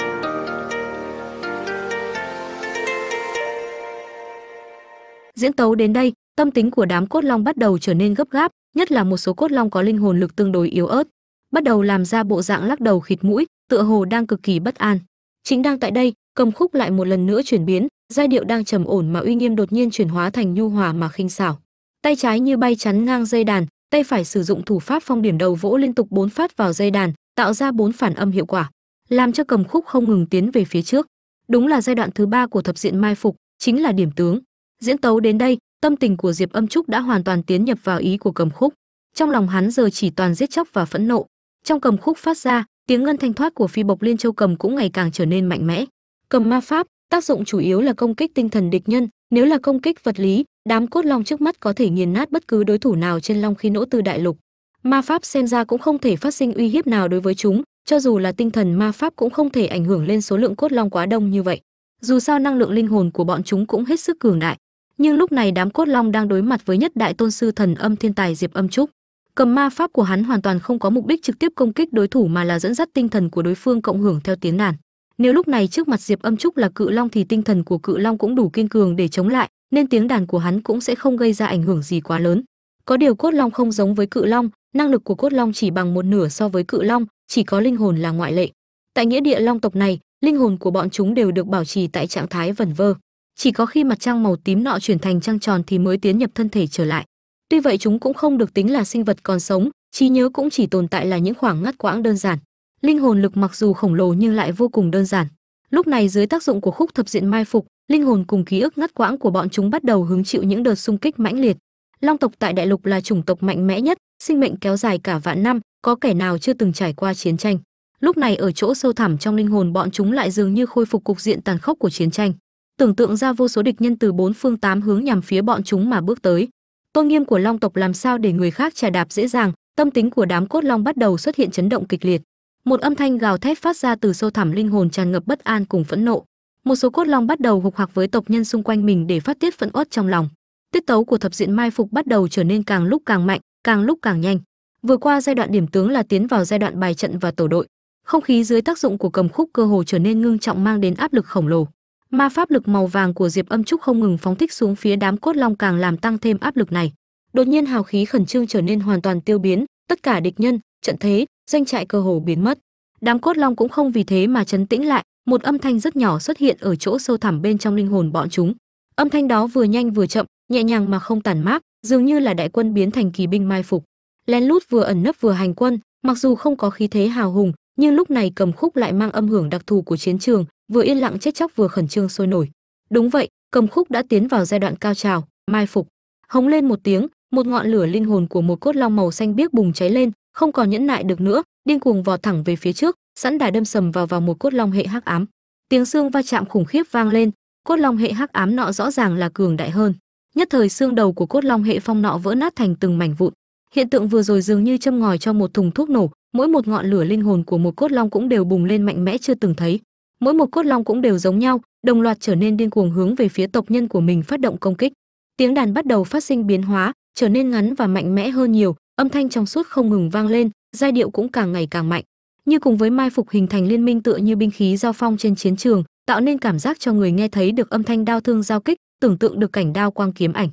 Diễn tấu đến đây, tâm tính của đám cốt long bắt đầu trở nên gấp gáp, nhất là một số cốt long có linh hồn lực tương đối yếu ớt. Bắt đầu làm ra bộ dạng lắc đầu khịt mũi, tựa hồ đang cực kỳ bất an. Chính đang tại đây, cầm khúc lại một lần nữa chuyển biến, giai điệu đang trầm ổn mà uy nghiêm đột nhiên chuyển hóa thành nhu hòa mà khinh xảo. Tay trái như bay chắn ngang dây đàn, tay phải sử dụng thủ pháp phong điểm đầu vỗ liên tục bốn phát vào dây đàn tạo ra bốn phản âm hiệu quả, làm cho cầm khúc không ngừng tiến về phía trước. Đúng là giai đoạn thứ ba của thập diện mai phục, chính là điểm tướng. Diễn tấu đến đây, tâm tình của diệp âm trúc đã hoàn toàn tiến nhập vào ý của cầm khúc. Trong lòng hắn giờ chỉ toàn giết chóc và phẫn nộ. Trong cầm khúc phát ra, tiếng ngân thanh thoát của phi bộc liên châu cầm cũng ngày càng trở nên mạnh mẽ. Cầm ma pháp, tác dụng chủ yếu là công kích tinh thần địch nhân. Nếu là công kích vật lý, đám cốt long trước mắt có thể nghiền nát bất cứ đối thủ nào trên long khí nỗ tư đại lục ma pháp xem ra cũng không thể phát sinh uy hiếp nào đối với chúng, cho dù là tinh thần ma pháp cũng không thể ảnh hưởng lên số lượng cốt long quá đông như vậy. Dù sao năng lượng linh hồn của bọn chúng cũng hết sức cường đại. Nhưng lúc này đám cốt long đang đối mặt với nhất đại tôn sư thần âm thiên tài diệp âm trúc. Cầm ma pháp của hắn hoàn toàn không có mục đích trực tiếp công kích đối thủ mà là dẫn dắt tinh thần của đối phương cộng hưởng theo tiếng đàn. Nếu lúc này trước mặt diệp âm trúc là cự long thì tinh thần của cự long cũng đủ kiên cường để chống lại, nên tiếng đàn của hắn cũng sẽ không gây ra ảnh hưởng gì quá lớn. Có điều cốt long không giống với cự long năng lực của cốt long chỉ bằng một nửa so với cự long, chỉ có linh hồn là ngoại lệ. Tại nghĩa địa long tộc này, linh hồn của bọn chúng đều được bảo trì tại trạng thái vẩn vơ. Chỉ có khi mặt trăng màu tím nọ chuyển thành trăng tròn thì mới tiến nhập thân thể trở lại. Tuy vậy chúng cũng không được tính là sinh vật còn sống, trí nhớ cũng chỉ tồn tại là những khoảng ngắt quãng đơn giản. Linh hồn lực mặc dù khổng lồ nhưng lại vô cùng đơn giản. Lúc này dưới tác dụng của khúc thập diện mai phục, linh hồn cùng ký ức ngắt quãng của bọn chúng bắt đầu hứng chịu những đợt xung kích mãnh liệt long tộc tại đại lục là chủng tộc mạnh mẽ nhất, sinh mệnh kéo dài cả vạn năm, có kẻ nào chưa từng trải qua chiến tranh. Lúc này ở chỗ sâu thẳm trong linh hồn bọn chúng lại dường như khôi phục cục diện tàn khốc của chiến tranh. Tưởng tượng ra vô số địch nhân từ bốn phương tám hướng nhằm phía bọn chúng mà bước tới. Tôn nghiêm của long tộc làm sao để người khác trà đạp dễ dàng, tâm tính của đám cốt long bắt đầu xuất hiện chấn động kịch liệt. Một âm thanh gào thét phát ra từ sâu thẳm linh hồn tràn ngập bất an cùng phẫn nộ. Một số cốt long bắt đầu hục hoặc với tộc nhân xung quanh mình để phát tiết phẫn uất trong lòng tiết tấu của thập diện mai phục bắt đầu trở nên càng lúc càng mạnh, càng lúc càng nhanh. Vừa qua giai đoạn điểm tướng là tiến vào giai đoạn bài trận và tổ đội. Không khí dưới tác dụng của cầm khúc cơ hồ trở nên ngưng trọng mang đến áp lực khổng lồ. Ma pháp lực màu vàng của diệp âm trúc không ngừng phóng thích xuống phía đám cốt long càng làm tăng thêm áp lực này. Đột nhiên hào khí khẩn trương trở nên hoàn toàn tiêu biến, tất cả địch nhân, trận thế, doanh trại cơ hồ biến mất. Đám cốt long cũng không vì thế mà chấn tĩnh lại, một âm thanh rất nhỏ xuất hiện ở chỗ sâu thẳm bên trong linh hồn bọn chúng. Âm thanh đó vừa nhanh vừa chậm nhẹ nhàng mà không tản mát, dường như là đại quân biến thành kỳ binh mai phục. Lén lút vừa ẩn nấp vừa hành quân, mặc dù không có khí thế hào hùng, nhưng lúc này cầm khúc lại mang âm hưởng đặc thù của chiến trường, vừa yên lặng chết chóc vừa khẩn trương sôi nổi. Đúng vậy, cầm khúc đã tiến vào giai đoạn cao trào, mai phục. Hống lên một tiếng, một ngọn lửa linh hồn của một cốt long màu xanh biếc bùng cháy lên, không còn nhẫn nại được nữa, điên cuồng vò thẳng về phía trước, sẵn đà đâm sầm vào vào một cốt long hệ hắc ám. Tiếng xương va chạm khủng khiếp vang lên, cốt long hệ hắc ám nọ rõ ràng là cường đại hơn nhất thời xương đầu của cốt long hệ phong nọ vỡ nát thành từng mảnh vụn. Hiện tượng vừa rồi dường như châm ngòi cho một thùng thuốc nổ, mỗi một ngọn lửa linh hồn của một cốt long cũng đều bùng lên mạnh mẽ chưa từng thấy. Mỗi một cốt long cũng đều giống nhau, đồng loạt trở nên điên cuồng hướng về phía tộc nhân của mình phát động công kích. Tiếng đàn bắt đầu phát sinh biến hóa, trở nên ngắn và mạnh mẽ hơn nhiều, âm thanh trong suốt không ngừng vang lên, giai điệu cũng càng ngày càng mạnh. Như cùng với mai phục hình thành liên minh tựa như binh khí giao phong trên chiến trường, tạo nên cảm giác cho người nghe thấy được âm thanh đau thương giao kích tưởng tượng được cảnh đao quang kiếm ảnh.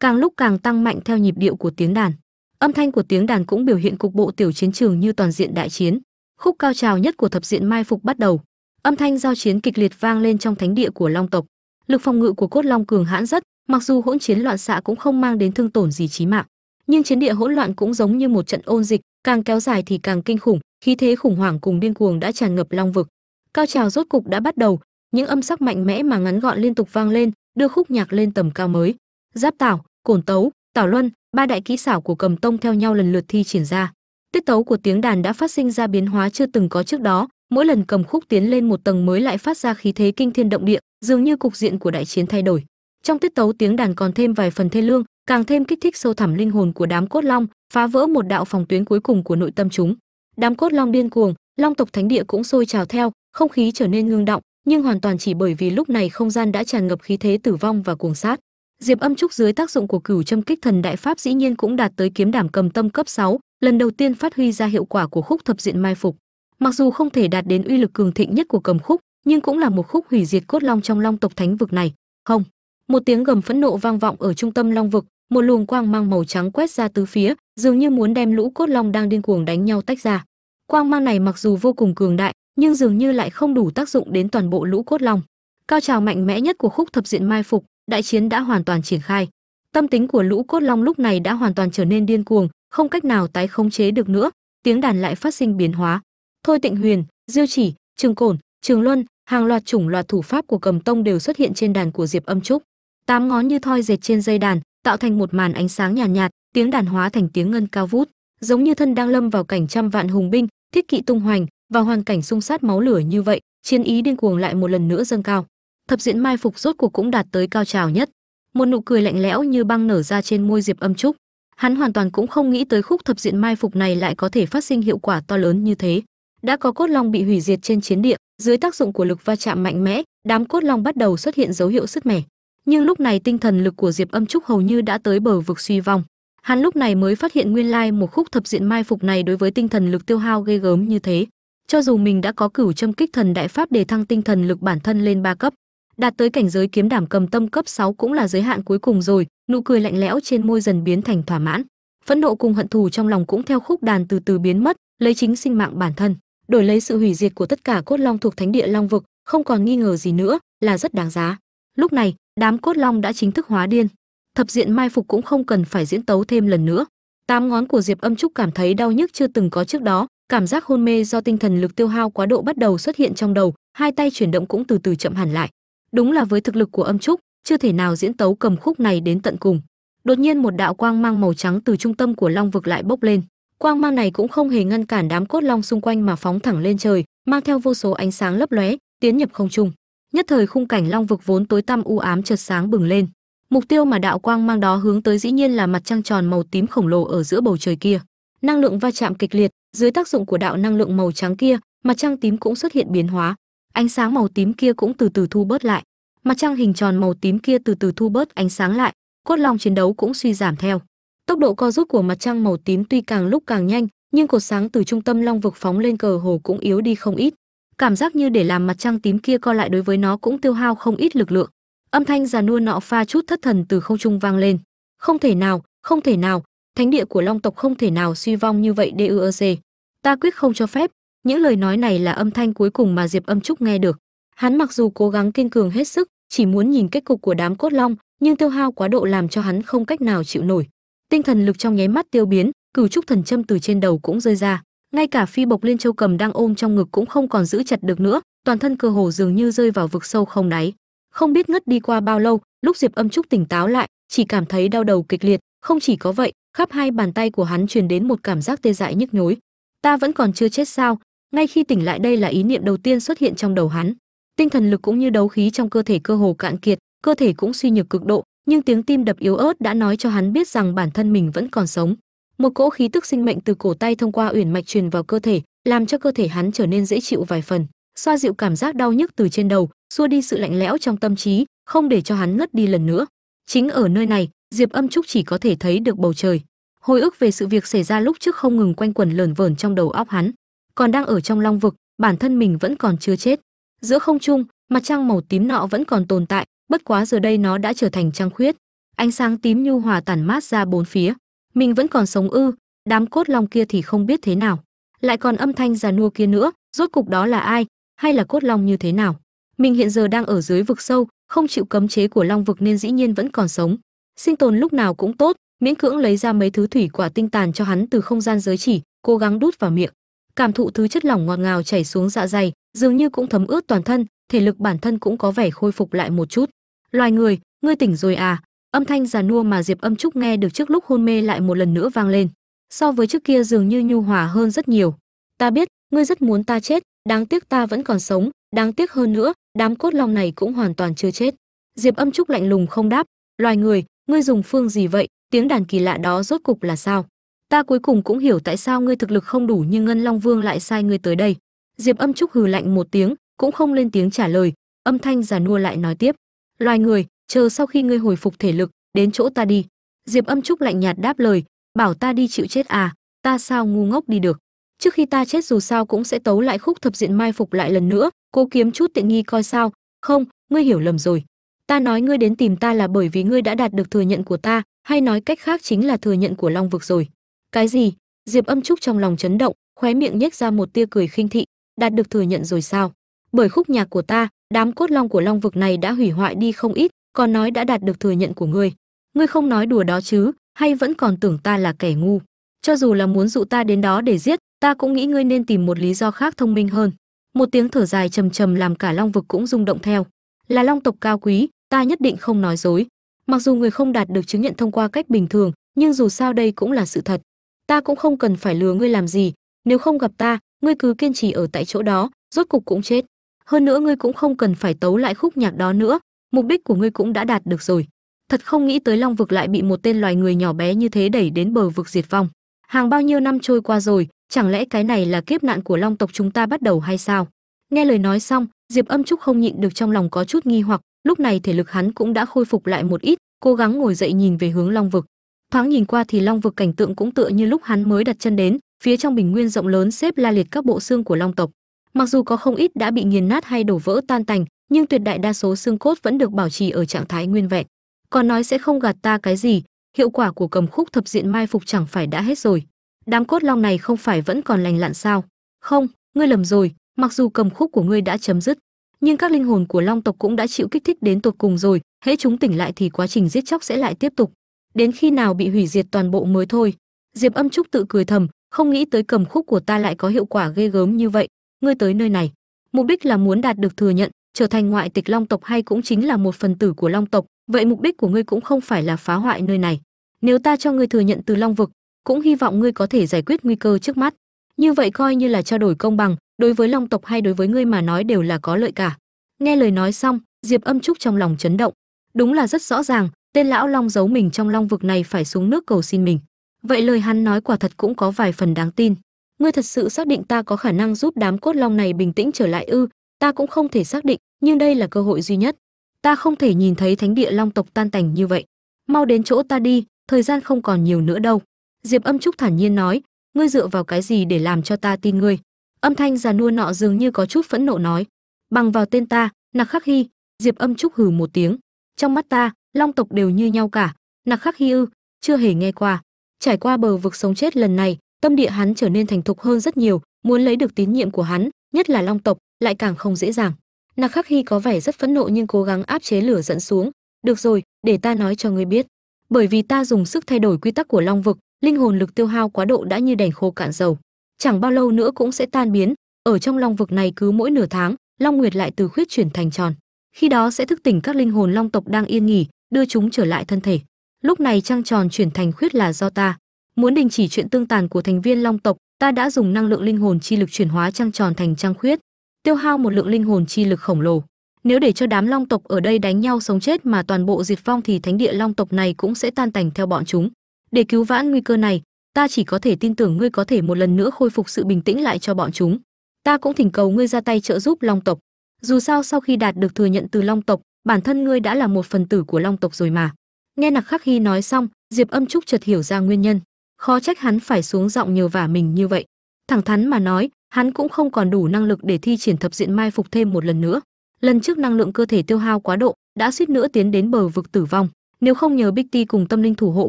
Càng lúc càng tăng mạnh theo nhịp điệu của tiếng đàn. Âm thanh của tiếng đàn cũng biểu hiện cục bộ tiểu chiến trường như toàn diện đại chiến. Khúc cao trào nhất của thập diện mai phục bắt đầu. Âm thanh giao chiến kịch liệt vang lên trong thánh địa của long tộc. Lực phòng ngự của cốt long cường hãn rất, mặc dù hỗn chiến loạn xạ cũng không mang đến thương tổn gì chí mạng. Nhưng chiến địa hỗn loạn cũng giống như một trận ôn dịch, càng kéo dài thì càng kinh khủng, khí thế khủng hoảng cùng điên cuồng đã tràn ngập long vực. Cao trào rốt cục đã bắt đầu, những âm sắc mạnh mẽ mà ngắn gọn liên tục vang lên đưa khúc nhạc lên tầm cao mới. Giáp tảo, cổn tấu, tảo luân, ba đại kỹ xảo của cầm tông theo nhau lần lượt thi triển ra. Tiết tấu của tiếng đàn đã phát sinh ra biến hóa chưa từng có trước đó. Mỗi lần cầm khúc tiến lên một tầng mới lại phát ra khí thế kinh thiên động địa, dường như cục diện của đại chiến thay đổi. Trong tiết tấu tiếng đàn còn thêm vài phần thê lương, càng thêm kích thích sâu thẳm linh hồn của đám cốt long, phá vỡ một đạo phòng tuyến cuối cùng của nội tâm chúng. Đám cốt long điên cuồng, long tộc thánh địa cũng sôi trào theo, không khí trở nên ngưng động nhưng hoàn toàn chỉ bởi vì lúc này không gian đã tràn ngập khí thế tử vong và cuồng sát. Diệp âm trúc dưới tác dụng của cửu châm kích thần đại pháp dĩ nhiên cũng đạt tới kiếm đảm cầm tâm cấp 6, lần đầu tiên phát huy ra hiệu quả của khúc thập diện mai phục. Mặc dù không thể đạt đến uy lực cường thịnh nhất của cầm khúc nhưng cũng là một khúc hủy diệt cốt long trong long tộc thánh vực này. Không một tiếng gầm phẫn nộ vang vọng ở trung tâm long vực một luồng quang mang màu trắng quét ra tứ phía dường như muốn đem lũ cốt long đang điên cuồng đánh nhau tách ra. Quang mang này mặc dù vô cùng cường đại nhưng dường như lại không đủ tác dụng đến toàn bộ lũ cốt long. Cao trào mạnh mẽ nhất của khúc thập diện mai phục đại chiến đã hoàn toàn triển khai. Tâm tính của lũ cốt long lúc này đã hoàn toàn trở nên điên cuồng không cách nào tái khống chế được nữa tiếng đàn lại phát sinh biến hóa. Thôi tịnh huyền diêu chỉ trường cổn trường luân hàng loạt chủng loạt thủ pháp của cầm tông đều xuất hiện trên đàn của diệp âm trúc. Tám ngón như thoi dệt trên dây đàn tạo thành một màn ánh sáng nhàn nhạt, nhạt tiếng đàn hóa thành tiếng ngân cao vút giống như thân đang lâm vào cảnh trăm vạn hùng binh thiết kỵ tung hoành và hoàn cảnh xung sát máu lửa như vậy, chiến ý điên cuồng lại một lần nữa dâng cao. Thập diễn mai phục rốt cuộc cũng đạt tới cao trào nhất. Một nụ cười lạnh lẽo như băng nở ra trên môi diệp âm trúc. Hắn hoàn toàn cũng không nghĩ tới khúc thập diện mai phục này lại có thể phát sinh hiệu quả to lớn như thế. Đã có cốt long bị hủy diệt trên chiến địa, dưới tác dụng của lực va chạm mạnh mẽ, đám cốt long bắt đầu xuất hiện dấu hiệu sứt mẻ. Nhưng lúc này tinh thần lực của diệp âm trúc hầu như đã tới bờ vực suy vong. Hắn lúc này mới phát hiện nguyên lai một khúc thập diện mai phục này đối với tinh thần lực tiêu hao ghê gớm như thế cho dù mình đã có cửu châm kích thần đại pháp để thăng tinh thần lực bản thân lên ba cấp, đạt tới cảnh giới kiếm đảm cầm tâm cấp 6 cũng là giới hạn cuối cùng rồi, nụ cười lạnh lẽo trên môi dần biến thành thỏa mãn. Phẫn nộ cùng hận thù trong lòng cũng theo khúc đàn từ từ biến mất, lấy chính sinh mạng bản thân, đổi lấy sự hủy diệt của tất cả cốt long thuộc thánh địa long vực, không còn nghi ngờ gì nữa, là rất đáng giá. Lúc này, đám cốt long đã chính thức hóa điên. Thập diện mai phục cũng không cần phải diễn tấu thêm lần nữa. Tám ngón của diệp âm trúc cảm thấy đau nhức chưa từng có trước đó cảm giác hôn mê do tinh thần lực tiêu hao quá độ bắt đầu xuất hiện trong đầu, hai tay chuyển động cũng từ từ chậm hẳn lại. Đúng là với thực lực của âm trúc, chưa thể nào diễn tấu cầm khúc này đến tận cùng. Đột nhiên một đạo quang mang màu trắng từ trung tâm của long vực lại bốc lên. Quang mang này cũng không hề ngăn cản đám cốt long xung quanh mà phóng thẳng lên trời, mang theo vô số ánh sáng lấp lóe, tiến nhập không trung. Nhất thời khung cảnh long vực vốn tối tăm u ám chợt sáng bừng lên. Mục tiêu mà đạo quang mang đó hướng tới dĩ nhiên là mặt trăng tròn màu tím khổng lồ ở giữa bầu trời kia. Năng lượng va chạm kịch liệt dưới tác dụng của đạo năng lượng màu trắng kia, mặt trăng tím cũng xuất hiện biến hóa. Ánh sáng màu tím kia cũng từ từ thu bớt lại. Mặt trăng hình tròn màu tím kia từ từ thu bớt ánh sáng lại, cốt long chiến đấu cũng suy giảm theo. Tốc độ co rút của mặt trăng màu tím tuy càng lúc càng nhanh, nhưng cột sáng từ trung tâm long vực phóng lên cờ hồ cũng yếu đi không ít. Cảm giác như để làm mặt trăng tím kia co lại đối với nó cũng tiêu hao không ít lực lượng. Âm thanh già nua nọ pha chút thất thần từ không trung vang lên. Không thể nào, không thể nào, thánh địa của long tộc không thể nào suy vong như vậy duec ta quyết không cho phép. Những lời nói này là âm thanh cuối cùng mà diệp âm trúc nghe được. Hắn mặc dù cố gắng kiên cường hết sức, chỉ muốn nhìn kết cục của đám cốt long, nhưng tiêu hao quá độ làm cho hắn không cách nào chịu nổi. Tinh thần lực trong nháy mắt tiêu biến, cửu trúc thần châm từ trên đầu cũng rơi ra. Ngay cả phi bộc liên châu cầm đang ôm trong ngực cũng không còn giữ chặt được nữa, toàn thân cơ hồ dường như rơi vào vực sâu không đáy. Không biết ngất đi qua bao lâu, lúc diệp âm trúc tỉnh táo lại, chỉ cảm thấy đau đầu kịch liệt. Không chỉ có vậy, khắp hai bàn tay của hắn truyền đến một cảm giác tê dại nhức nhối ta vẫn còn chưa chết sao? Ngay khi tỉnh lại đây là ý niệm đầu tiên xuất hiện trong đầu hắn. Tinh thần lực cũng như đấu khí trong cơ thể cơ hồ cạn kiệt, cơ thể cũng suy nhược cực độ, nhưng tiếng tim đập yếu ớt đã nói cho hắn biết rằng bản thân mình vẫn còn sống. Một cỗ khí tức sinh mệnh từ cổ tay thông qua uyển mạch truyền vào cơ thể, làm cho cơ thể hắn trở nên dễ chịu vài phần, xoa dịu cảm giác đau nhức từ trên đầu, xua đi sự lạnh lẽo trong tâm trí, không để cho hắn ngất đi lần nữa. Chính ở nơi này, diệp âm trúc chỉ có thể thấy được bầu trời hồi ức về sự việc xảy ra lúc trước không ngừng quanh quẩn lởn vởn trong đầu óc hắn. Còn đang ở trong long vực, bản thân mình vẫn còn chưa chết. Giữa không trung, mặt trăng màu tím nọ vẫn còn tồn tại, bất quá giờ đây nó đã trở thành trăng khuyết. Ánh sáng tím nhu hòa tản mát ra bốn phía. Mình vẫn còn sống ư, đám cốt long kia thì không biết thế nào. Lại còn âm thanh già nua kia nữa, rốt cục đó là ai, hay là cốt long như thế nào? Mình hiện giờ đang ở dưới vực sâu, không chịu cấm chế của long vực nên dĩ nhiên vẫn còn sống. Sinh tồn lúc nào cũng tốt miễn cưỡng lấy ra mấy thứ thủy quả tinh tàn cho hắn từ không gian giới chỉ, cố gắng đút vào miệng. Cảm thụ thứ chất lỏng ngọt ngào chảy xuống dạ dày, dường như cũng thấm ướt toàn thân, thể lực bản thân cũng có vẻ khôi phục lại một chút. Loài người, ngươi tỉnh rồi à? Âm thanh già nua mà diệp âm trúc nghe được trước lúc hôn mê lại một lần nữa vang lên. So với trước kia dường như nhu hòa hơn rất nhiều. Ta biết, ngươi rất muốn ta chết, đáng tiếc ta vẫn còn sống, đáng tiếc hơn nữa, đám cốt long này cũng hoàn toàn chưa chết. Diệp âm trúc lạnh lùng không đáp. Loài người, ngươi dùng phương gì vậy? Tiếng đàn kỳ lạ đó rốt cục là sao? Ta cuối cùng cũng hiểu tại sao ngươi thực lực không đủ nhưng ngân long vương lại sai ngươi tới đây. Diệp âm trúc hừ lạnh một tiếng, cũng không lên tiếng trả lời, âm thanh già nua lại nói tiếp. Loài người, chờ sau khi ngươi hồi phục thể lực, đến chỗ ta đi. Diệp âm trúc lạnh nhạt đáp lời, bảo ta đi chịu chết à ta sao ngu ngốc đi được. Trước khi ta chết dù sao cũng sẽ tấu lại khúc thập diện mai phục lại lần nữa, cố kiếm chút tiện nghi coi sao. Không, ngươi hiểu lầm rồi ta nói ngươi đến tìm ta là bởi vì ngươi đã đạt được thừa nhận của ta, hay nói cách khác chính là thừa nhận của long vực rồi. Cái gì? Diệp âm trúc trong lòng chấn động, khóe miệng nhếch ra một tia cười khinh thị. Đạt được thừa nhận rồi sao? Bởi khúc nhạc của ta, đám cốt long của long vực này đã hủy hoại đi không ít, còn nói đã đạt được thừa nhận của ngươi. Ngươi không nói đùa đó chứ, hay vẫn còn tưởng ta là kẻ ngu? Cho dù là muốn dụ ta đến đó để giết, ta cũng nghĩ ngươi nên tìm một lý do khác thông minh hơn. Một tiếng thở dài trầm trầm làm cả long vực cũng rung động theo. Là long tộc cao quý ta nhất định không nói dối. Mặc dù người không đạt được chứng nhận thông qua cách bình thường, nhưng dù sao đây cũng là sự thật. Ta cũng không cần phải lừa ngươi làm gì. Nếu không gặp ta, ngươi cứ kiên trì ở tại chỗ đó, rốt cục cũng chết. Hơn nữa ngươi cũng không cần phải tấu lại khúc nhạc đó nữa. Mục đích của ngươi cũng đã đạt được rồi. Thật không nghĩ tới long vực lại bị một tên loài người nhỏ bé như thế đẩy đến bờ vực diệt vong. Hàng bao nhiêu năm trôi qua rồi, chẳng lẽ cái này là kiếp nạn của long tộc chúng ta bắt đầu hay sao? Nghe lời nói xong, diệp âm trúc không nhịn được trong lòng có chút nghi hoặc lúc này thể lực hắn cũng đã khôi phục lại một ít, cố gắng ngồi dậy nhìn về hướng long vực. Thoáng nhìn qua thì long vực cảnh tượng cũng tựa như lúc hắn mới đặt chân đến, phía trong bình nguyên rộng lớn xếp la liệt các bộ xương của long tộc. Mặc dù có không ít đã bị nghiền nát hay đổ vỡ tan tành, nhưng tuyệt đại đa số xương cốt vẫn được bảo trì ở trạng thái nguyên vẹn. Còn nói sẽ không gạt ta cái gì, hiệu quả của cầm khúc thập diện mai phục chẳng phải đã hết rồi. Đám cốt long này không phải vẫn còn lành lặn sao? Không, ngươi lầm rồi, mặc dù cầm khúc của ngươi đã chấm dứt nhưng các linh hồn của long tộc cũng đã chịu kích thích đến tột cùng rồi, hễ chúng tỉnh lại thì quá trình giết chóc sẽ lại tiếp tục. Đến khi nào bị hủy diệt toàn bộ mới thôi. Diệp âm trúc tự cười thầm, không nghĩ tới cầm khúc của ta lại có hiệu quả ghê gớm như vậy. Ngươi tới nơi này. Mục đích là muốn đạt được thừa nhận, trở thành ngoại tịch long tộc hay cũng chính là một phần tử của long tộc. Vậy mục đích của ngươi cũng không phải là phá hoại nơi này. Nếu ta cho ngươi thừa nhận từ long vực, cũng hy vọng ngươi có thể giải quyết nguy cơ trước mắt. Như vậy coi như là trao đổi công bằng đối với long tộc hay đối với ngươi mà nói đều là có lợi cả. Nghe lời nói xong, diệp âm trúc trong lòng chấn động. Đúng là rất rõ ràng, tên lão long giấu mình trong long vực này phải xuống nước cầu xin mình. Vậy lời hắn nói quả thật cũng có vài phần đáng tin. Ngươi thật sự xác định ta có khả năng giúp đám cốt long này bình tĩnh trở lại ư? Ta cũng không thể xác định, nhưng đây là cơ hội duy nhất. Ta không thể nhìn thấy thánh địa long tộc tan tành như vậy. Mau đến chỗ ta đi, thời gian không còn nhiều nữa đâu. Diệp âm trúc thản nhiên nói, ngươi dựa vào cái gì để làm cho ta tin ngươi? Âm thanh già nua nọ dường như có chút phẫn nộ nói, bằng vào tên ta nặc khắc hy diệp âm trúc hừ một tiếng, trong mắt ta, long tộc đều như nhau cả nặc khắc hy ư, chưa hề nghe qua. Trải qua bờ vực sống chết lần này, tâm địa hắn trở nên thành thục hơn rất nhiều, muốn lấy được tín nhiệm của hắn, nhất là long tộc, lại càng không dễ dàng. Nặc khắc hy có vẻ rất phẫn nộ nhưng cố gắng áp chế lửa dẫn xuống. Được rồi, để ta nói cho ngươi biết. Bởi vì ta dùng sức thay đổi quy tắc của long vực, linh hồn lực tiêu hao quá độ đã như đèn khô cạn dầu chẳng bao lâu nữa cũng sẽ tan biến, ở trong long vực này cứ mỗi nửa tháng, long nguyệt lại từ khuyết chuyển thành tròn. Khi đó sẽ thức tỉnh các linh hồn long tộc đang yên nghỉ, đưa chúng trở lại thân thể. Lúc này trăng tròn chuyển thành khuyết là do ta. Muốn đình chỉ chuyện tương tàn của thành viên long tộc, ta đã dùng năng lượng linh hồn chi lực chuyển hóa trăng tròn thành trăng khuyết, tiêu hao một lượng linh hồn chi lực khổng lồ. Nếu để cho đám long tộc ở đây đánh nhau sống chết mà toàn bộ diệt vong thì thánh địa long tộc này cũng sẽ tan tành theo bọn chúng. Để cứu vãn nguy cơ này ta chỉ có thể tin tưởng ngươi có thể một lần nữa khôi phục sự bình tĩnh lại cho bọn chúng. Ta cũng thỉnh cầu ngươi ra tay trợ giúp long tộc. Dù sao sau khi đạt được thừa nhận từ long tộc, bản thân ngươi đã là một phần tử của long tộc rồi mà. Nghe nặc khắc hy nói xong, diệp âm trúc chợt hiểu ra nguyên nhân. Khó trách hắn phải xuống giọng nhờ vả mình như vậy. Thẳng thắn mà nói, hắn cũng không còn đủ năng lực để thi triển thập diện mai phục thêm một lần nữa. Lần trước năng lượng cơ thể tiêu hao quá độ, đã suýt nữa tiến đến bờ vực tử vong nếu không nhờ bích ti cùng tâm linh thủ hộ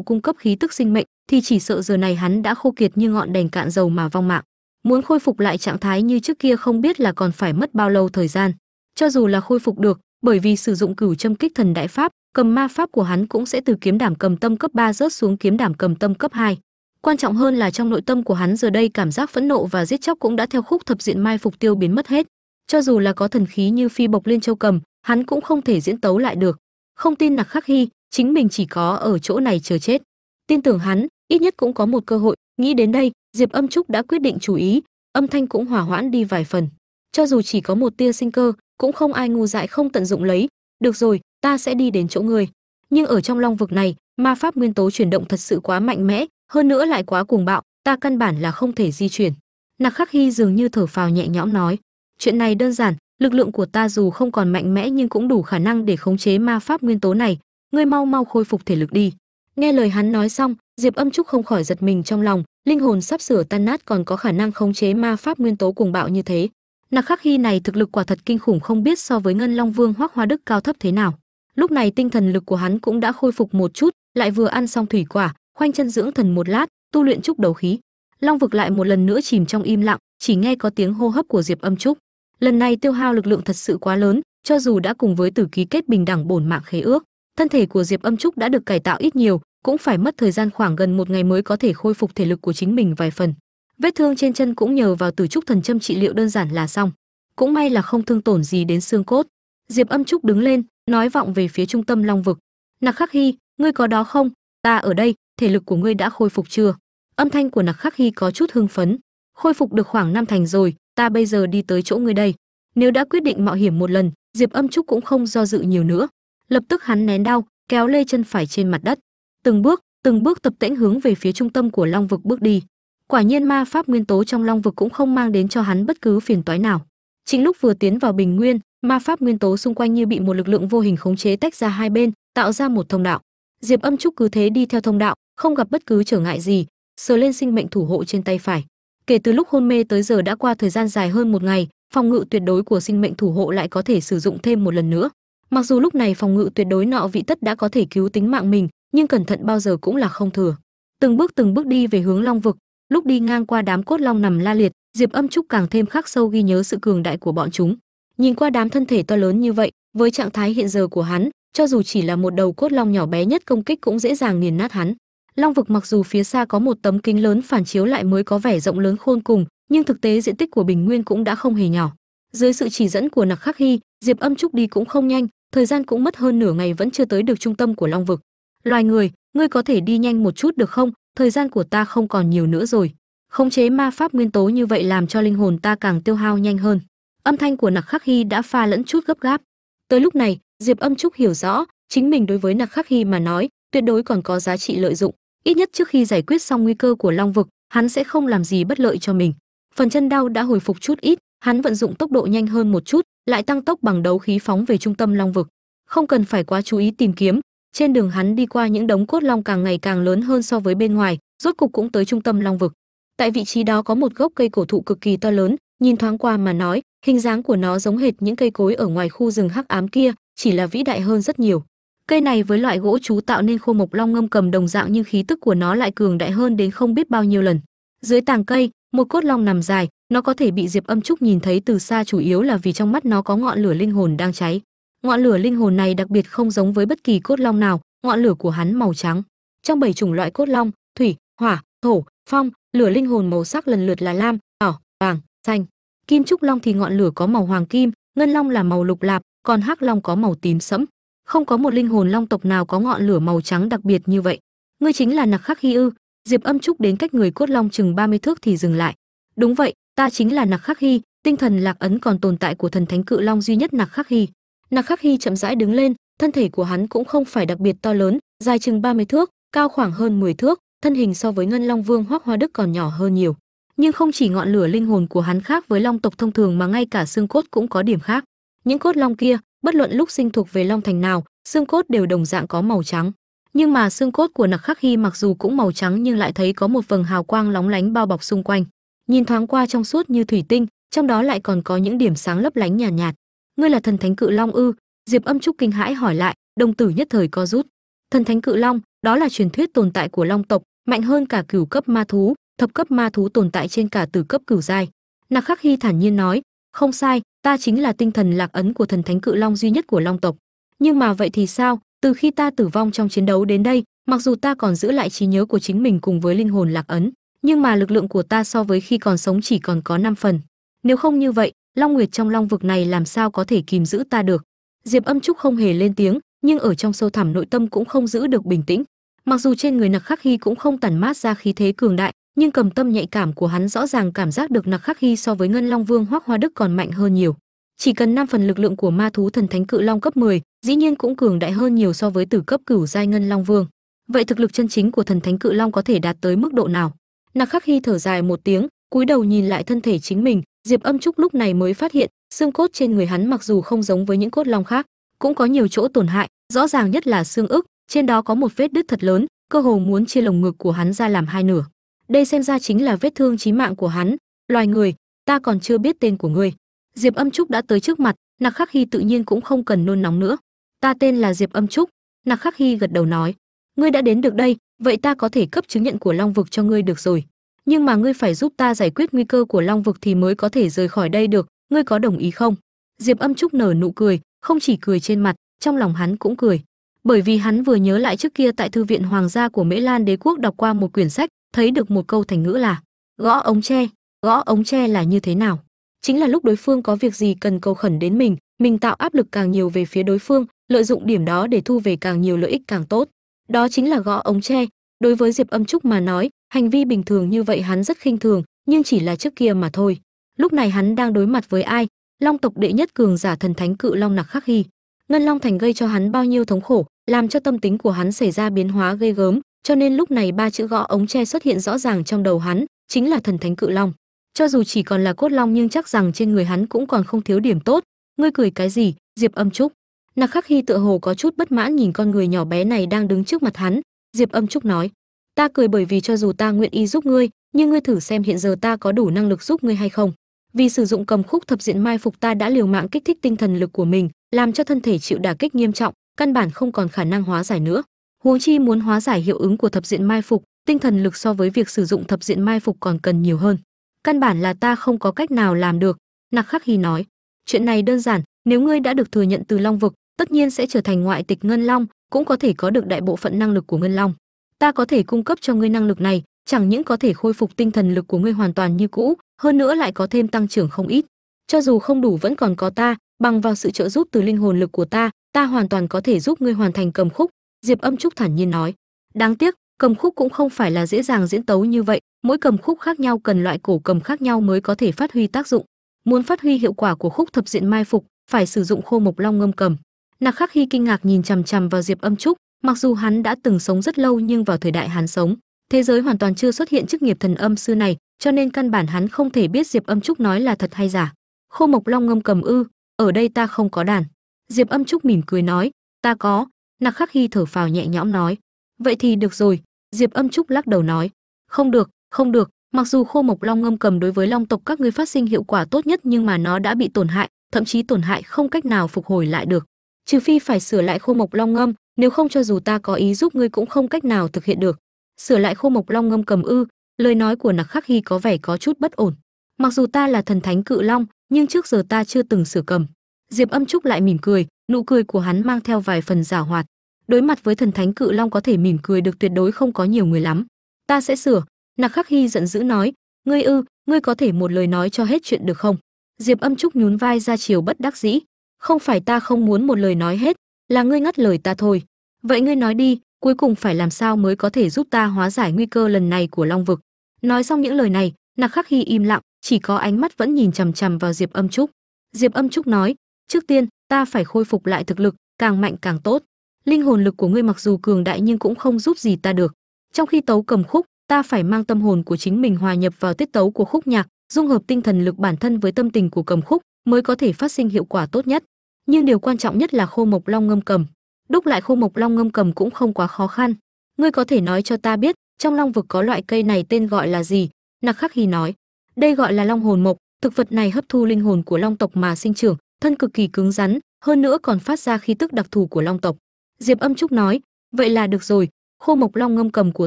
cung cấp khí tức sinh mệnh, thì chỉ sợ giờ này hắn đã khô kiệt như ngọn đèn cạn dầu mà vong mạng. Muốn khôi phục lại trạng thái như trước kia không biết là còn phải mất bao lâu thời gian. Cho dù là khôi phục được, bởi vì sử dụng cửu châm kích thần đại pháp, cầm ma pháp của hắn cũng sẽ từ kiếm đảm cầm tâm cấp 3 rớt xuống kiếm đảm cầm tâm cấp 2. quan trọng hơn là trong nội tâm của hắn giờ đây cảm giác phẫn nộ và giết chóc cũng đã theo khúc thập diện mai phục tiêu biến mất hết. Cho dù là có thần khí như phi bộc liên châu cầm, hắn cũng không thể diễn tấu lại được. Không tin nặc khắc hy chính mình chỉ có ở chỗ này chờ chết. Tin tưởng hắn, ít nhất cũng có một cơ hội. Nghĩ đến đây, diệp âm trúc đã quyết định chú ý. Âm thanh cũng hỏa hoãn đi vài phần. Cho dù chỉ có một tia sinh cơ, cũng không ai ngu dại không tận dụng lấy. Được rồi, ta sẽ đi đến chỗ người nhưng ở trong long vực này, ma pháp nguyên tố chuyển động thật sự quá mạnh mẽ, hơn nữa lại quá cuồng bạo, ta căn bản là không thể di chuyển. Nặc khắc hy dường như thở phào nhẹ nhõm nói, chuyện này đơn giản, lực lượng của ta dù không còn mạnh mẽ nhưng cũng đủ khả năng để khống chế ma pháp nguyên tố này ngươi mau mau khôi phục thể lực đi. Nghe lời hắn nói xong, diệp âm trúc không khỏi giật mình trong lòng, linh hồn sắp sửa tan nát còn có khả năng khống chế ma pháp nguyên tố cuồng bạo như thế. Nặc khắc hy này thực lực quả thật kinh khủng không biết so với ngân long vương hoắc hoa đức cao thấp thế nào. Lúc này tinh thần lực của hắn cũng đã khôi phục một chút, lại vừa ăn xong thủy quả, khoanh chân dưỡng thần một lát, tu luyện trúc đầu khí. Long vực lại một lần nữa chìm trong im lặng, chỉ nghe có tiếng hô hấp của diệp âm trúc. Lần này tiêu hao lực lượng thật sự quá lớn, cho dù đã cùng với tử ký kết bình đẳng bổn mạng khế ước thân thể của diệp âm trúc đã được cải tạo ít nhiều, cũng phải mất thời gian khoảng gần một ngày mới có thể khôi phục thể lực của chính mình vài phần. Vết thương trên chân cũng nhờ vào tử trúc thần châm trị liệu đơn giản là xong. Cũng may là không thương tổn gì đến xương cốt. Diệp âm trúc đứng lên, nói vọng về phía trung tâm long vực. Nặc khắc hy, ngươi có đó không? Ta ở đây, thể lực của ngươi đã khôi phục chưa? Âm thanh của nặc khắc hy có chút hưng phấn. Khôi phục được khoảng năm thành rồi, ta bây giờ đi tới chỗ ngươi đây. Nếu đã quyết định mạo hiểm một lần, diệp âm trúc cũng không do dự nhiều nữa lập tức hắn nén đau, kéo lê chân phải trên mặt đất. Từng bước từng bước tập tễnh hướng về phía trung tâm của long vực bước đi. Quả nhiên ma pháp nguyên tố trong long vực cũng không mang đến cho hắn bất cứ phiền toái nào. Chính lúc vừa tiến vào bình nguyên, ma pháp nguyên tố xung quanh như bị một lực lượng vô hình khống chế tách ra hai bên, tạo ra một thông đạo. Diệp âm trúc cứ thế đi theo thông đạo, không gặp bất cứ trở ngại gì, sờ lên sinh mệnh thủ hộ trên tay phải. Kể từ lúc hôn mê tới giờ đã qua thời gian dài hơn một ngày, phòng ngự tuyệt đối của sinh mệnh thủ hộ lại có thể sử dụng thêm một lần nữa mặc dù lúc này phòng ngự tuyệt đối nọ vị tất đã có thể cứu tính mạng mình, nhưng cẩn thận bao giờ cũng là không thừa. Từng bước từng bước đi về hướng long vực, lúc đi ngang qua đám cốt long nằm la liệt, diệp âm trúc càng thêm khắc sâu ghi nhớ sự cường đại của bọn chúng. Nhìn qua đám thân thể to lớn như vậy, với trạng thái hiện giờ của hắn, cho dù chỉ là một đầu cốt long nhỏ bé nhất công kích cũng dễ dàng nghiền nát hắn. Long vực mặc dù phía xa có một tấm kính lớn phản chiếu lại mới có vẻ rộng lớn khôn cùng, nhưng thực tế diện tích của bình nguyên cũng đã không hề nhỏ. Dưới sự chỉ dẫn của nặc khắc hy, diệp âm trúc đi cũng không nhanh thời gian cũng mất hơn nửa ngày vẫn chưa tới được trung tâm của long vực. Loài người, ngươi có thể đi nhanh một chút được không? Thời gian của ta không còn nhiều nữa rồi. Khống chế ma pháp nguyên tố như vậy làm cho linh hồn ta càng tiêu hao nhanh hơn. Âm thanh của nặc khắc hy đã pha lẫn chút gấp gáp. Tới lúc này, diệp âm trúc hiểu rõ, chính mình đối với nặc khắc hy mà nói, tuyệt đối còn có giá trị lợi dụng. Ít nhất trước khi giải quyết xong nguy cơ của long vực, hắn sẽ không làm gì bất lợi cho mình. Phần chân đau đã hồi phục chút ít, hắn vận dụng tốc độ nhanh hơn một chút lại tăng tốc bằng đấu khí phóng về trung tâm long vực. Không cần phải quá chú ý tìm kiếm, trên đường hắn đi qua những đống cốt long càng ngày càng lớn hơn so với bên ngoài, rốt cục cũng tới trung tâm long vực. Tại vị trí đó có một gốc cây cổ thụ cực kỳ to lớn, nhìn thoáng qua mà nói, hình dáng của nó giống hệt những cây cối ở ngoài khu rừng hắc ám kia, chỉ là vĩ đại hơn rất nhiều. Cây này với loại gỗ chú tạo nên khô mộc long ngâm cầm đồng dạng nhưng khí tức của nó lại cường đại hơn đến không biết bao nhiêu lần. Dưới tàng cây, một cốt long nằm dài nó có thể bị diệp âm trúc nhìn thấy từ xa chủ yếu là vì trong mắt nó có ngọn lửa linh hồn đang cháy. Ngọn lửa linh hồn này đặc biệt không giống với bất kỳ cốt long nào, ngọn lửa của hắn màu trắng. Trong bảy chủng loại cốt long, thủy, hỏa, thổ, phong, lửa linh hồn màu sắc lần lượt là lam, đỏ, vàng, xanh. Kim trúc long thì ngọn lửa có màu hoàng kim, ngân long là màu lục lạp, còn hắc long có màu tím sẫm. Không có một linh hồn long tộc nào có ngọn lửa màu trắng đặc biệt như vậy. Ngươi chính là nặc khắc hy ư. Diệp âm trúc đến cách người cốt long chừng 30 thước thì dừng lại. Đúng vậy ta chính là nặc khắc hy tinh thần lạc ấn còn tồn tại của thần thánh cự long duy nhất nặc khắc hy nặc khắc hy chậm rãi đứng lên, thân thể của hắn cũng không phải đặc biệt to lớn, dài chừng 30 thước, cao khoảng hơn 10 thước, thân hình so với ngân long vương hoắc hoa đức còn nhỏ hơn nhiều. Nhưng không chỉ ngọn lửa linh hồn của hắn khác với long tộc thông thường mà ngay cả xương cốt cũng có điểm khác. Những cốt long kia, bất luận lúc sinh thuộc về long thành nào, xương cốt đều đồng dạng có màu trắng. Nhưng mà xương cốt của nặc khắc hy mặc dù cũng màu trắng nhưng lại thấy có một vầng hào quang lóng lánh bao bọc xung quanh nhìn thoáng qua trong suốt như thủy tinh trong đó lại còn có những điểm sáng lấp lánh nhàn nhạt, nhạt ngươi là thần thánh cự long ư? Diệp âm trúc kinh hãi hỏi lại đồng tử nhất thời co rút. Thần thánh cự long đó là truyền thuyết tồn tại của long tộc mạnh hơn cả cửu cấp ma thú thập cấp ma thú tồn tại trên cả từ cấp cửu giai. Nặc khắc hy thản nhiên nói không sai ta chính là tinh thần lạc ấn của thần thánh cự long duy nhất của long tộc. Nhưng mà vậy thì sao? Từ khi ta tử vong trong chiến đấu đến đây mặc dù ta còn giữ lại trí nhớ của chính mình cùng với linh hồn lạc ấn nhưng mà lực lượng của ta so với khi còn sống chỉ còn có 5 phần. Nếu không như vậy long nguyệt trong long vực này làm sao có thể kìm giữ ta được? Diệp âm trúc không hề lên tiếng nhưng ở trong sâu thẳm nội tâm cũng không giữ được bình tĩnh. Mặc dù trên người nặc khắc hy cũng không tản mát ra khí thế cường đại nhưng cầm tâm nhạy cảm của hắn rõ ràng cảm giác được nặc khắc hy so với ngân long vương hoắc hoa đức còn mạnh hơn nhiều. Chỉ cần 5 phần lực lượng của ma thú thần thánh cự long cấp 10, dĩ nhiên cũng cường đại hơn nhiều so với tử cấp cửu giai ngân long vương. Vậy thực lực chân chính của thần thánh cự long có thể đạt tới mức độ nào? Nặc khắc hy thở dài một tiếng, cúi đầu nhìn lại thân thể chính mình. Diệp âm trúc lúc này mới phát hiện, xương cốt trên người hắn mặc dù không giống với những cốt long khác, cũng có nhiều chỗ tổn hại, rõ ràng nhất là xương ức, trên đó có một vết đứt thật lớn, cơ hồ muốn chia lồng ngực của hắn ra làm hai nửa. Đây xem ra chính là vết thương chí mạng của hắn. Loài người, ta còn chưa biết tên của ngươi. Diệp âm trúc đã tới trước mặt nặc khắc hy tự nhiên cũng không cần nôn nóng nữa. Ta tên là diệp âm trúc nặc khắc hy gật đầu nói ngươi đã đến được đây, vậy ta có thể cấp chứng nhận của long vực cho ngươi được rồi. Nhưng mà ngươi phải giúp ta giải quyết nguy cơ của long vực thì mới có thể rời khỏi đây được, ngươi có đồng ý không? Diệp âm trúc nở nụ cười, không chỉ cười trên mặt, trong lòng hắn cũng cười. Bởi vì hắn vừa nhớ lại trước kia tại thư viện hoàng gia của mễ lan đế quốc đọc qua một quyển sách, thấy được một câu thành ngữ là gõ ống tre, gõ ống tre là như thế nào? Chính là lúc đối phương có việc gì cần cầu khẩn đến mình mình tạo áp lực càng nhiều về phía đối phương, lợi dụng điểm đó để thu về càng nhiều lợi ích càng tốt đó chính là gõ ống tre. Đối với diệp âm trúc mà nói, hành vi bình thường như vậy hắn rất khinh thường, nhưng chỉ là trước kia mà thôi. Lúc này hắn đang đối mặt với ai? Long tộc đệ nhất cường giả thần thánh cự long nặc khắc hy. Ngân long thành gây cho hắn bao nhiêu thống khổ, làm cho tâm tính của hắn xảy ra biến hóa ghê gớm, cho nên lúc này ba chữ gõ ống tre xuất hiện rõ ràng trong đầu hắn, chính là thần thánh cự long. Cho dù chỉ còn là cốt long nhưng chắc rằng trên người hắn cũng còn không thiếu điểm tốt. Ngươi cười cái gì, diệp âm trúc? Nặc khắc hy tựa hồ có chút bất mãn nhìn con người nhỏ bé này đang đứng trước mặt hắn. Diệp âm trúc nói, ta cười bởi vì cho dù ta nguyện ý giúp ngươi, nhưng ngươi thử xem hiện giờ ta có đủ năng lực giúp ngươi hay không. Vì sử dụng cầm khúc thập diện mai phục ta đã liều mạng kích thích tinh thần lực của mình, làm cho thân thể chịu đả kích nghiêm trọng, căn bản không còn khả năng hóa giải nữa. Huống chi muốn hóa giải hiệu ứng của thập diện mai phục, tinh thần lực so với việc sử dụng thập diện mai phục còn cần nhiều hơn. Căn bản là ta không có cách nào làm được. Nặc khắc hy nói, chuyện này đơn giản, nếu ngươi đã được thừa nhận từ long vực tất nhiên sẽ trở thành ngoại tịch ngân long, cũng có thể có được đại bộ phận năng lực của ngân long. Ta có thể cung cấp cho ngươi năng lực này, chẳng những có thể khôi phục tinh thần lực của ngươi hoàn toàn như cũ, hơn nữa lại có thêm tăng trưởng không ít. Cho dù không đủ vẫn còn có ta, bằng vào sự trợ giúp từ linh hồn lực của ta ta hoàn toàn có thể giúp ngươi hoàn thành cầm khúc, diệp âm trúc thản nhiên nói. Đáng tiếc, cầm khúc cũng không phải là dễ dàng diễn tấu như vậy, mỗi cầm khúc khác nhau cần loại cổ cầm khác nhau mới có thể phát huy tác dụng. Muốn phát huy hiệu quả của khúc thập diện mai phục, phải sử dụng khô mộc long ngâm cầm nặc khắc hy kinh ngạc nhìn chằm chằm vào diệp âm trúc, mặc dù hắn đã từng sống rất lâu nhưng vào thời đại hắn sống, thế giới hoàn toàn chưa xuất hiện chức nghiệp thần âm sư này, cho nên căn bản hắn không thể biết diệp âm trúc nói là thật hay giả. Khô mộc long ngâm cầm ư, ở đây ta không có đàn. Diệp âm trúc mỉm cười nói, ta có. Nặc khắc hy thở phào nhẹ nhõm nói, vậy thì được rồi. Diệp âm trúc lắc đầu nói, không được không được, mặc dù khô mộc long ngâm cầm đối với long tộc các ngươi phát sinh hiệu quả tốt nhất nhưng mà nó đã bị tổn hại, thậm chí tổn hại không cách nào phục hồi lại được trừ phi phải sửa lại khô mộc long ngâm, nếu không cho dù ta có ý giúp ngươi cũng không cách nào thực hiện được. Sửa lại khô mộc long ngâm cầm ư, lời nói của nặc khắc hy có vẻ có chút bất ổn. Mặc dù ta là thần thánh cự long, nhưng trước giờ ta chưa từng sửa cầm. Diệp âm trúc lại mỉm cười, nụ cười của hắn mang theo vài phần giả hoạt. Đối mặt với thần thánh cự long có thể mỉm cười được tuyệt đối không có nhiều người lắm. Ta sẽ sửa, nặc khắc hy giận dữ nói, ngươi ư, ngươi có thể một lời nói cho hết chuyện được không? Diệp âm trúc nhún vai ra chiều bất đắc dĩ không phải ta không muốn một lời nói hết, là ngươi ngắt lời ta thôi. Vậy ngươi nói đi, cuối cùng phải làm sao mới có thể giúp ta hóa giải nguy cơ lần này của long vực? Nói xong những lời này, nặc khắc hy im lặng, chỉ có ánh mắt vẫn nhìn chằm chằm vào diệp âm trúc. Diệp âm trúc nói, trước tiên, ta phải khôi phục lại thực lực, càng mạnh càng tốt. Linh hồn lực của ngươi mặc dù cường đại nhưng cũng không giúp gì ta được. Trong khi tấu cầm khúc, ta phải mang tâm hồn của chính mình hòa nhập vào tiết tấu của khúc nhạc, dung hợp tinh thần lực bản thân với tâm tình của cầm khúc, mới có thể phát sinh hiệu quả tốt nhất nhưng điều quan trọng nhất là khô mộc long ngâm cầm. Đúc lại khô mộc long ngâm cầm cũng không quá khó khăn. Ngươi có thể nói cho ta biết, trong long vực có loại cây này tên gọi là gì? Nặc khắc hy nói. Đây gọi là long hồn mộc. Thực vật này hấp thu linh hồn của long tộc mà sinh trưởng, thân cực kỳ cứng rắn, hơn nữa còn phát ra khí tức đặc thù của long tộc. Diệp âm trúc nói, vậy là được rồi. Khô mộc long ngâm cầm của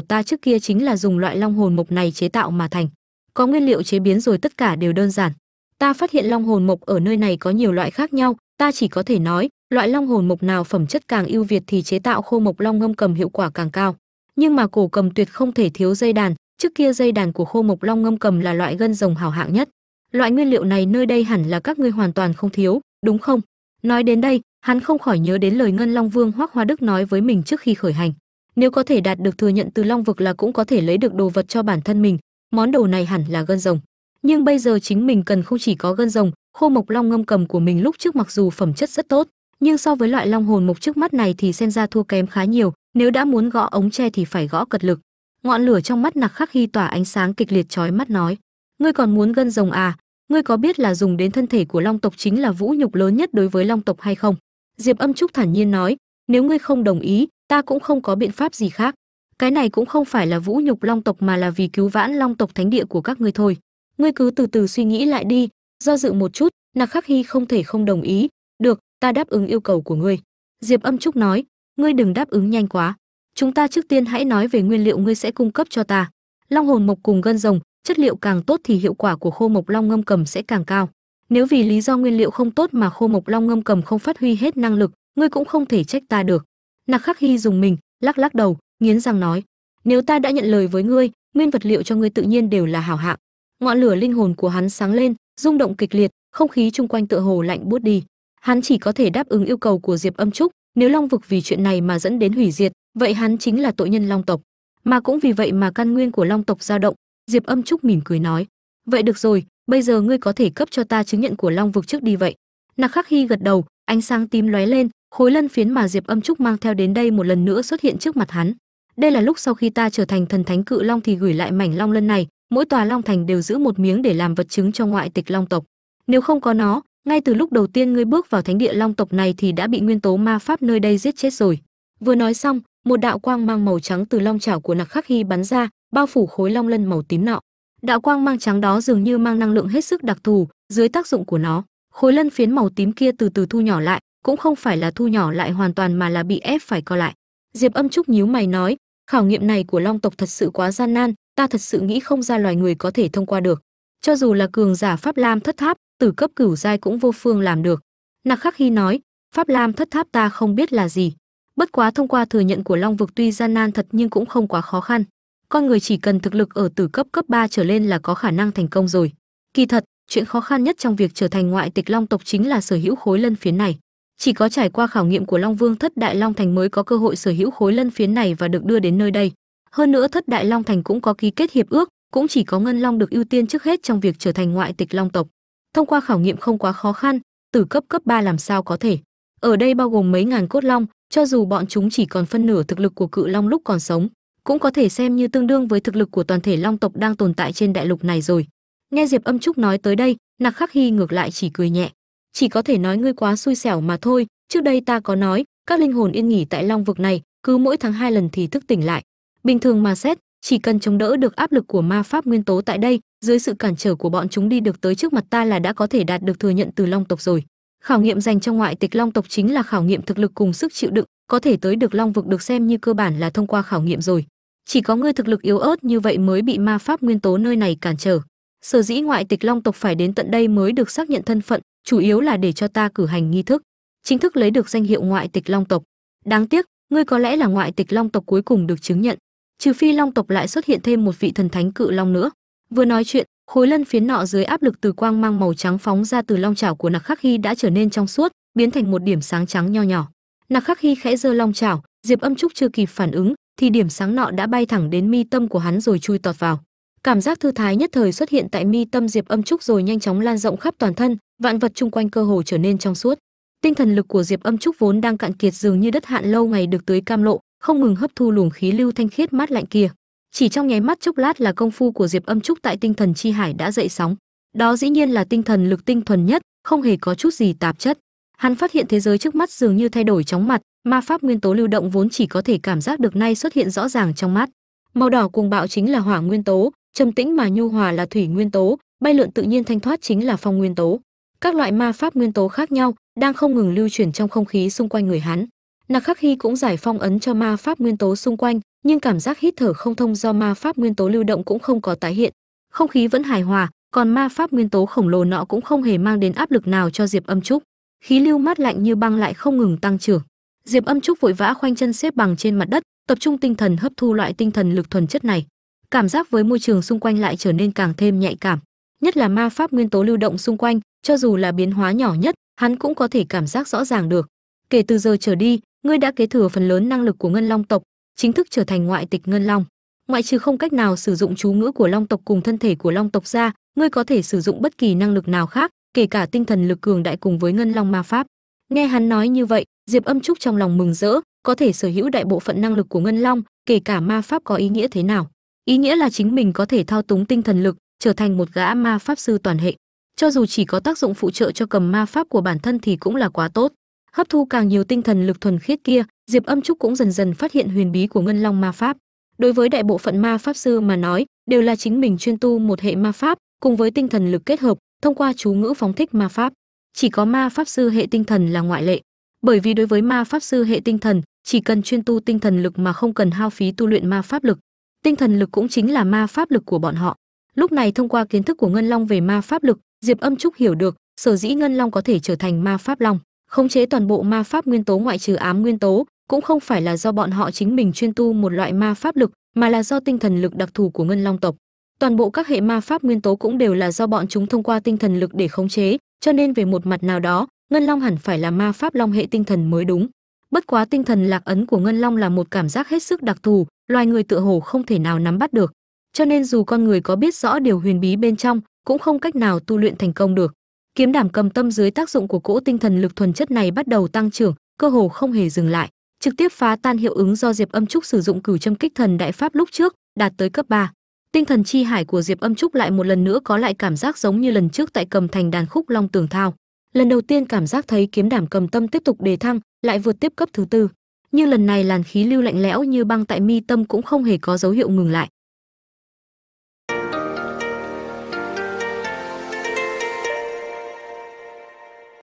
ta trước kia chính là dùng loại long hồn mộc này chế tạo mà thành. Có nguyên liệu chế biến rồi tất cả đều đơn giản. Ta phát hiện long hồn mộc ở nơi này có nhiều loại khác nhau ta chỉ có thể nói, loại long hồn mộc nào phẩm chất càng ưu việt thì chế tạo khô mộc long ngâm cầm hiệu quả càng cao. Nhưng mà cổ cầm tuyệt không thể thiếu dây đàn, trước kia dây đàn của khô mộc long ngâm cầm là loại gân rồng hảo hạng nhất. Loại nguyên liệu này nơi đây hẳn là các ngươi hoàn toàn không thiếu, đúng không? Nói đến đây, hắn không khỏi nhớ đến lời ngân long vương hoắc hoa đức nói với mình trước khi khởi hành. Nếu có thể đạt được thừa nhận từ long vực là cũng có thể lấy được đồ vật cho bản thân mình, món đồ này hẳn là gân rồng. Nhưng bây giờ chính mình cần không chỉ có gân rồng khô mộc long ngâm cầm của mình lúc trước mặc dù phẩm chất rất tốt, nhưng so với loại long hồn mộc trước mắt này thì xem ra thua kém khá nhiều, nếu đã muốn gõ ống tre thì phải gõ cật lực. Ngọn lửa trong mắt nặc khắc khi tỏa ánh sáng kịch liệt chói mắt nói, ngươi còn muốn gân rồng à? Ngươi có biết là dùng đến thân thể của long tộc chính là vũ nhục lớn nhất đối với long tộc hay không? Diệp âm trúc thản nhiên nói, nếu ngươi không đồng ý, ta cũng không có biện pháp gì khác. Cái này cũng không phải là vũ nhục long tộc mà là vì cứu vãn long tộc thánh địa của các ngươi thôi. Ngươi cứ từ từ suy nghĩ lại đi do dự một chút nạc khắc hy không thể không đồng ý. Được, ta đáp ứng yêu cầu của ngươi. Diệp âm trúc nói, ngươi đừng đáp ứng nhanh quá. Chúng ta trước tiên hãy nói về nguyên liệu ngươi sẽ cung cấp cho ta. Long hồn mộc cùng gân rồng, chất liệu càng tốt thì hiệu quả của khô mộc long ngâm cầm sẽ càng cao. Nếu vì lý do nguyên liệu không tốt mà khô mộc long ngâm cầm không phát huy hết năng lực, ngươi cũng không thể trách ta được. Nạc khắc hy dùng mình, lắc lắc đầu, nghiến răng nói, nếu ta đã nhận lời với ngươi, nguyên vật liệu cho ngươi tự nhiên đều là hảo hạng. Ngọn lửa linh hồn của hắn sáng lên rung động kịch liệt, không khí chung quanh tựa hồ lạnh buốt đi. Hắn chỉ có thể đáp ứng yêu cầu của diệp âm trúc, nếu long vực vì chuyện này mà dẫn đến hủy diệt, vậy hắn chính là tội nhân long tộc. Mà cũng vì vậy mà căn nguyên của long tộc dao động, diệp âm trúc mỉm cười nói, vậy được rồi, bây giờ ngươi có thể cấp cho ta chứng nhận của long vực trước đi vậy. Nặc khắc hy gật đầu, ánh sáng tím lóe lên, khối lân phiến mà diệp âm trúc mang theo đến đây một lần nữa xuất hiện trước mặt hắn. Đây là lúc sau khi ta trở thành thần thánh cự long thì gửi lại mảnh long lân này mỗi tòa long thành đều giữ một miếng để làm vật chứng cho ngoại tịch long tộc. Nếu không có nó, ngay từ lúc đầu tiên ngươi bước vào thánh địa long tộc này thì đã bị nguyên tố ma pháp nơi đây giết chết rồi. Vừa nói xong, một đạo quang mang màu trắng từ long chảo của nặc khắc hy bắn ra, bao phủ khối long lân màu tím nọ. Đạo quang mang trắng đó dường như mang năng lượng hết sức đặc thù, dưới tác dụng của nó, khối lân phiến màu tím kia từ từ thu nhỏ lại, cũng không phải là thu nhỏ lại hoàn toàn mà là bị ép phải co lại. Diệp âm trúc nhíu mày nói, khảo nghiệm này của long tộc thật sự quá gian nan ta thật sự nghĩ không ra loài người có thể thông qua được. Cho dù là cường giả pháp lam thất tháp, tử cấp cửu giai cũng vô phương làm được. Nặc khắc hy nói, pháp lam thất tháp ta không biết là gì. Bất quá thông qua thừa nhận của long vực tuy gian nan thật nhưng cũng không quá khó khăn. Con người chỉ cần thực lực ở tử cấp cấp 3 trở lên là có khả năng thành công rồi. Kỳ thật, chuyện khó khăn nhất trong việc trở thành ngoại tịch long tộc chính là sở hữu khối lân phiến này. Chỉ có trải qua khảo nghiệm của long vương thất đại long thành mới có cơ hội sở hữu khối lân phiến này và được đưa đến nơi đây hơn nữa thất đại long thành cũng có ký kết hiệp ước, cũng chỉ có ngân long được ưu tiên trước hết trong việc trở thành ngoại tịch long tộc. Thông qua khảo nghiệm không quá khó khăn, từ cấp cấp 3 làm sao có thể. Ở đây bao gồm mấy ngàn cốt long, cho dù bọn chúng chỉ còn phân nửa thực lực của cự long lúc còn sống, cũng có thể xem như tương đương với thực lực của toàn thể long tộc đang tồn tại trên đại lục này rồi. Nghe diệp âm trúc nói tới đây, nặc khắc hy ngược lại chỉ cười nhẹ. Chỉ có thể nói ngươi quá xui xẻo mà thôi, trước đây ta có nói, các linh hồn yên nghỉ tại long vực này, cứ mỗi tháng hai lần thì thức tỉnh lại bình thường mà xét, chỉ cần chống đỡ được áp lực của ma pháp nguyên tố tại đây, dưới sự cản trở của bọn chúng đi được tới trước mặt ta là đã có thể đạt được thừa nhận từ long tộc rồi. Khảo nghiệm dành cho ngoại tịch long tộc chính là khảo nghiệm thực lực cùng sức chịu đựng, có thể tới được long vực được xem như cơ bản là thông qua khảo nghiệm rồi. Chỉ có ngươi thực lực yếu ớt như vậy mới bị ma pháp nguyên tố nơi này cản trở. Sở dĩ ngoại tịch long tộc phải đến tận đây mới được xác nhận thân phận, chủ yếu là để cho ta cử hành nghi thức, chính thức lấy được danh hiệu ngoại tịch long tộc. Đáng tiếc, ngươi có lẽ là ngoại tịch long tộc cuối cùng được chứng nhận trừ phi long tộc lại xuất hiện thêm một vị thần thánh cự long nữa. Vừa nói chuyện, khối lân phiến nọ dưới áp lực từ quang mang màu trắng phóng ra từ long chảo của nặc khắc hy đã trở nên trong suốt, biến thành một điểm sáng trắng nho nhỏ. Nặc khắc hy khẽ giơ long chảo, diệp âm trúc chưa kịp phản ứng, thì điểm sáng nọ đã bay thẳng đến mi tâm của hắn rồi chui tọt vào. Cảm giác thư thái nhất thời xuất hiện tại mi tâm diệp âm trúc rồi nhanh chóng lan rộng khắp toàn thân, vạn vật chung quanh cơ hồ trở nên trong suốt. Tinh thần lực của diệp âm trúc vốn đang cạn kiệt dường như đất hạn lâu ngày được tưới cam lộ không ngừng hấp thu luồng khí lưu thanh khiết mát lạnh kia. Chỉ trong nháy mắt chốc lát là công phu của diệp âm trúc tại tinh thần chi hải đã dậy sóng. Đó dĩ nhiên là tinh thần lực tinh thuần nhất, không hề có chút gì tạp chất. Hắn phát hiện thế giới trước mắt dường như thay đổi chóng mặt, ma pháp nguyên tố lưu động vốn chỉ có thể cảm giác được nay xuất hiện rõ ràng trong mắt. Màu đỏ cuồng bạo chính là hỏa nguyên tố, trầm tĩnh mà nhu hòa là thủy nguyên tố, bay lượn tự nhiên thanh thoát chính là phong nguyên tố. Các loại ma pháp nguyên tố khác nhau, đang không ngừng lưu chuyển trong không khí xung quanh người hắn nặc khắc hy cũng giải phong ấn cho ma pháp nguyên tố xung quanh, nhưng cảm giác hít thở không thông do ma pháp nguyên tố lưu động cũng không có tái hiện. Không khí vẫn hài hòa, còn ma pháp nguyên tố khổng lồ nọ cũng không hề mang đến áp lực nào cho diệp âm trúc. Khí lưu mát lạnh như băng lại không ngừng tăng trưởng. Diệp âm trúc vội vã khoanh chân xếp bằng trên mặt đất, tập trung tinh thần hấp thu loại tinh thần lực thuần chất này. Cảm giác với môi trường xung quanh lại trở nên càng thêm nhạy cảm, nhất là ma pháp nguyên tố lưu động xung quanh, cho dù là biến hóa nhỏ nhất, hắn cũng có thể cảm giác rõ ràng được. Kể từ giờ trở đi ngươi đã kế thừa phần lớn năng lực của ngân long tộc, chính thức trở thành ngoại tịch ngân long. Ngoại trừ không cách nào sử dụng chú ngữ của long tộc cùng thân thể của long tộc ra, ngươi có thể sử dụng bất kỳ năng lực nào khác, kể cả tinh thần lực cường đại cùng với ngân long ma pháp. Nghe hắn nói như vậy, diệp âm trúc trong lòng mừng rỡ, có thể sở hữu đại bộ phận năng lực của ngân long, kể cả ma pháp có ý nghĩa thế nào. Ý nghĩa là chính mình có thể thao túng tinh thần lực, trở thành một gã ma pháp sư toàn hệ. Cho dù chỉ có tác dụng phụ trợ cho cầm ma pháp của bản thân thì cũng là quá tốt hấp thu càng nhiều tinh thần lực thuần khiết kia, diệp âm trúc cũng dần dần phát hiện huyền bí của ngân long ma pháp. Đối với đại bộ phận ma pháp sư mà nói, đều là chính mình chuyên tu một hệ ma pháp, cùng với tinh thần lực kết hợp, thông qua chú ngữ phóng thích ma pháp. Chỉ có ma pháp sư hệ tinh thần là ngoại lệ, bởi vì đối với ma pháp sư hệ tinh thần, chỉ cần chuyên tu tinh thần lực mà không cần hao phí tu luyện ma pháp lực. Tinh thần lực cũng chính là ma pháp lực của bọn họ. Lúc này thông qua kiến thức của ngân long về ma pháp lực, diệp âm trúc hiểu được, sở dĩ ngân long có thể trở thành ma pháp long khống chế toàn bộ ma pháp nguyên tố ngoại trừ ám nguyên tố cũng không phải là do bọn họ chính mình chuyên tu một loại ma pháp lực, mà là do tinh thần lực đặc thù của ngân long tộc. Toàn bộ các hệ ma pháp nguyên tố cũng đều là do bọn chúng thông qua tinh thần lực để khống chế, cho nên về một mặt nào đó, ngân long hẳn phải là ma pháp long hệ tinh thần mới đúng. Bất quá tinh thần lạc ấn của ngân long là một cảm giác hết sức đặc thù, loài người tựa hồ không thể nào nắm bắt được. Cho nên dù con người có biết rõ điều huyền bí bên trong, cũng không cách nào tu luyện thành công được kiếm đảm cầm tâm dưới tác dụng của cỗ tinh thần lực thuần chất này bắt đầu tăng trưởng, cơ hồ không hề dừng lại, trực tiếp phá tan hiệu ứng do diệp âm trúc sử dụng cửu châm kích thần đại pháp lúc trước, đạt tới cấp 3. tinh thần chi hải của diệp âm trúc lại một lần nữa có lại cảm giác giống như lần trước tại cầm thành đàn khúc long tường thao. Lần đầu tiên cảm giác thấy kiếm đảm cầm tâm tiếp tục đề thăng, lại vượt tiếp cấp thứ tư. Nhưng lần này làn khí lưu lạnh lẽo như băng tại mi tâm cũng không hề có dấu hiệu ngừng lại.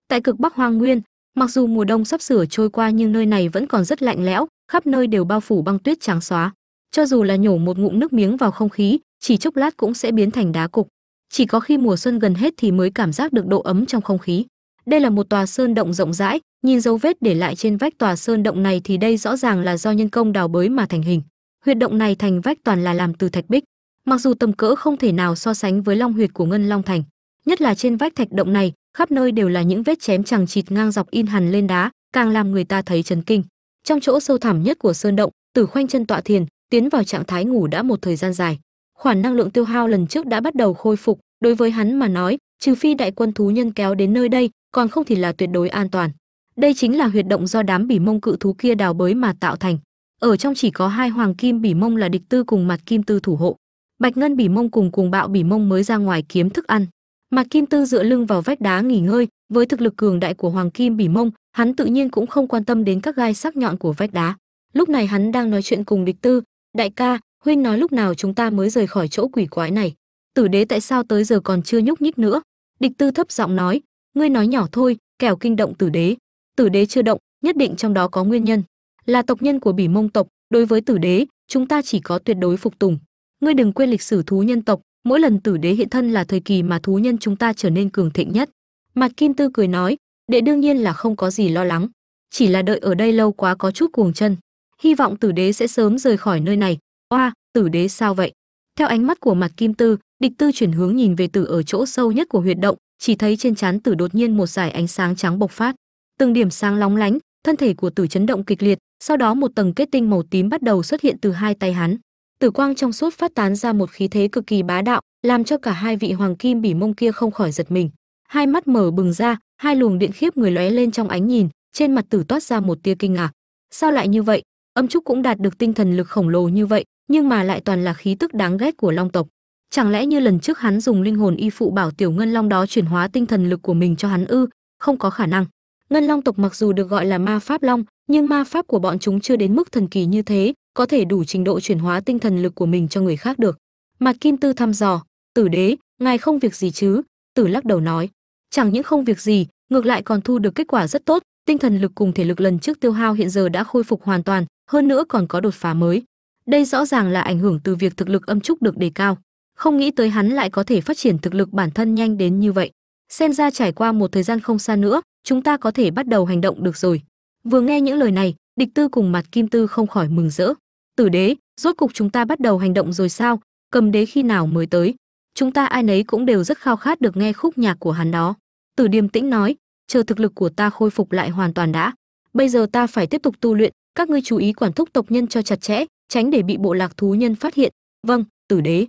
Tại cực bắc hoang nguyên, mặc dù mùa đông sắp sửa trôi qua nhưng nơi này vẫn còn rất lạnh lẽo, khắp nơi đều bao phủ băng tuyết trắng xóa. Cho dù là nhổ một ngụm nước miếng vào không khí, chỉ chốc lát cũng sẽ biến thành đá cục. Chỉ có khi mùa xuân gần hết thì mới cảm giác được độ ấm trong không khí. Đây là một tòa sơn động rộng rãi, nhìn dấu vết để lại trên vách tòa sơn động này thì đây rõ ràng là do nhân công đào bới mà thành hình. Huyệt động này thành vách toàn là làm từ thạch bích. Mặc dù tầm cỡ không thể nào so sánh với long huyệt của ngân long thành, nhất là trên vách thạch động này khắp nơi đều là những vết chém chẳng chịt ngang dọc in hằn lên đá, càng làm người ta thấy chấn kinh. Trong chỗ sâu thẳm nhất của sơn động tử khoanh chân tọa thiền, tiến vào trạng thái ngủ đã một thời gian dài. Khoản năng lượng tiêu hao lần trước đã bắt đầu khôi phục, đối với hắn mà nói, trừ phi đại quân thú nhân kéo đến nơi đây, còn không thì là tuyệt đối an toàn. Đây chính là huyệt động do đám bỉ mông cự thú kia đào bới mà tạo thành. Ở trong chỉ có hai hoàng kim bỉ mông là địch tư cùng mặt kim tư thủ hộ. Bạch ngân bỉ mông cùng cùng bạo bỉ mông mới ra ngoài kiếm thức ăn mà kim tư dựa lưng vào vách đá nghỉ ngơi, với thực lực cường đại của hoàng kim bỉ mông, hắn tự nhiên cũng không quan tâm đến các gai sắc nhọn của vách đá. Lúc này hắn đang nói chuyện cùng địch tư, đại ca, huynh nói lúc nào chúng ta mới rời khỏi chỗ quỷ quái này? Tử đế tại sao tới giờ còn chưa nhúc nhích nữa? Địch tư thấp giọng nói, ngươi nói nhỏ thôi, kẻo kinh động tử đế. Tử đế chưa động, nhất định trong đó có nguyên nhân. Là tộc nhân của bỉ mông tộc, đối với tử đế, chúng ta chỉ có tuyệt đối phục tùng. Ngươi đừng quên lịch sử thú nhân tộc mỗi lần tử đế hiện thân là thời kỳ mà thú nhân chúng ta trở nên cường thịnh nhất. Mặt kim tư cười nói, đệ đương nhiên là không có gì lo lắng, chỉ là đợi ở đây lâu quá có chút cuồng chân. Hy vọng tử đế sẽ sớm rời khỏi nơi này. Oa, tử đế sao vậy? Theo ánh mắt của mặt kim tư, địch tư chuyển hướng nhìn về tử ở chỗ sâu nhất của huyệt động, chỉ thấy trên trán tử đột nhiên một dải ánh sáng trắng bộc phát. Từng điểm sáng lóng lánh, thân thể của tử chấn động kịch liệt, sau đó một tầng kết tinh màu tím bắt đầu xuất hiện từ hai tay hắn tử quang trong suốt phát tán ra một khí thế cực kỳ bá đạo, làm cho cả hai vị hoàng kim bỉ mông kia không khỏi giật mình. Hai mắt mở bừng ra, hai luồng điện khiếp người lóe lên trong ánh nhìn, trên mặt tử toát ra một tia kinh ngạc. Sao lại như vậy? Âm trúc cũng đạt được tinh thần lực khổng lồ như vậy, nhưng mà lại toàn là khí tức đáng ghét của long tộc. Chẳng lẽ như lần trước hắn dùng linh hồn y phụ bảo tiểu ngân long đó chuyển hóa tinh thần lực của mình cho hắn ư? Không có khả năng. Ngân long tộc mặc dù được gọi là ma pháp long, nhưng ma pháp của bọn chúng chưa đến mức thần kỳ như thế có thể đủ trình độ chuyển hóa tinh thần lực của mình cho người khác được. Mặt kim tư thăm dò, tử đế, ngài không việc gì chứ? Tử lắc đầu nói, chẳng những không việc gì, ngược lại còn thu được kết quả rất tốt, tinh thần lực cùng thể lực lần trước tiêu hao hiện giờ đã khôi phục hoàn toàn, hơn nữa còn có đột phá mới. Đây rõ ràng là ảnh hưởng từ việc thực lực âm trúc được đề cao. Không nghĩ tới hắn lại có thể phát triển thực lực bản thân nhanh đến như vậy. Xem ra trải qua một thời gian không xa nữa, chúng ta có thể bắt đầu hành động được rồi. Vừa nghe những lời này, địch tư cùng mặt kim tư không khỏi mừng rỡ tử đế, rốt cục chúng ta bắt đầu hành động rồi sao? Cầm đế khi nào mới tới? Chúng ta ai nấy cũng đều rất khao khát được nghe khúc nhạc của hắn đó. Tử điềm tĩnh nói, chờ thực lực của ta khôi phục lại hoàn toàn đã. Bây giờ ta phải tiếp tục tu luyện, các ngươi chú ý quản thúc tộc nhân cho chặt chẽ, tránh để bị bộ lạc thú nhân phát hiện. Vâng tử đế.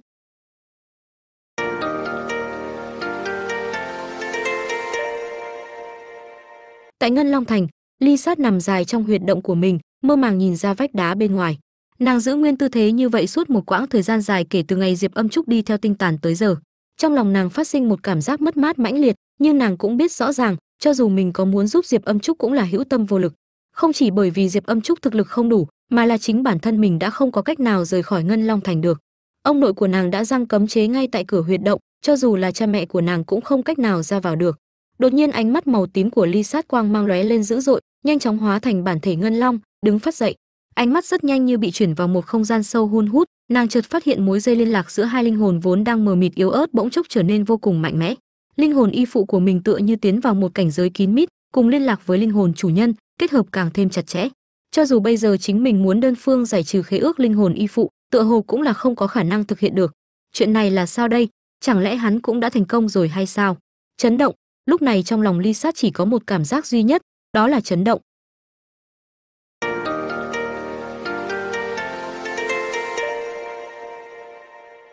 Tại ngân long thành, ly sát nằm dài trong huyệt động của mình, mơ màng nhìn ra vách đá bên ngoài nàng giữ nguyên tư thế như vậy suốt một quãng thời gian dài kể từ ngày diệp âm trúc đi theo tinh tàn tới giờ. Trong lòng nàng phát sinh một cảm giác mất mát mãnh liệt, nhưng nàng cũng biết rõ ràng, cho dù mình có muốn giúp diệp âm trúc cũng là hữu tâm vô lực. Không chỉ bởi vì diệp âm trúc thực lực không đủ, mà là chính bản thân mình đã không có cách nào rời khỏi ngân long thành được. Ông nội của nàng đã giang cấm chế ngay tại cửa huyệt động, cho dù là cha mẹ của nàng cũng không cách nào ra vào được. Đột nhiên ánh mắt màu tím của ly sát quang mang lóe lên dữ dội, nhanh chóng hóa thành bản thể ngân long, đứng phát dậy ánh mắt rất nhanh như bị chuyển vào một không gian sâu hun hút, nàng chợt phát hiện mối dây liên lạc giữa hai linh hồn vốn đang mờ mịt yếu ớt bỗng chốc trở nên vô cùng mạnh mẽ. Linh hồn y phụ của mình tựa như tiến vào một cảnh giới kín mít, cùng liên lạc với linh hồn chủ nhân, kết hợp càng thêm chặt chẽ. Cho dù bây giờ chính mình muốn đơn phương giải trừ khế ước linh hồn y phụ, tựa hồ cũng là không có khả năng thực hiện được. Chuyện này là sao đây? Chẳng lẽ hắn cũng đã thành công rồi hay sao? Chấn động. Lúc này trong lòng ly sát chỉ có một cảm giác duy nhất, đó là chấn động.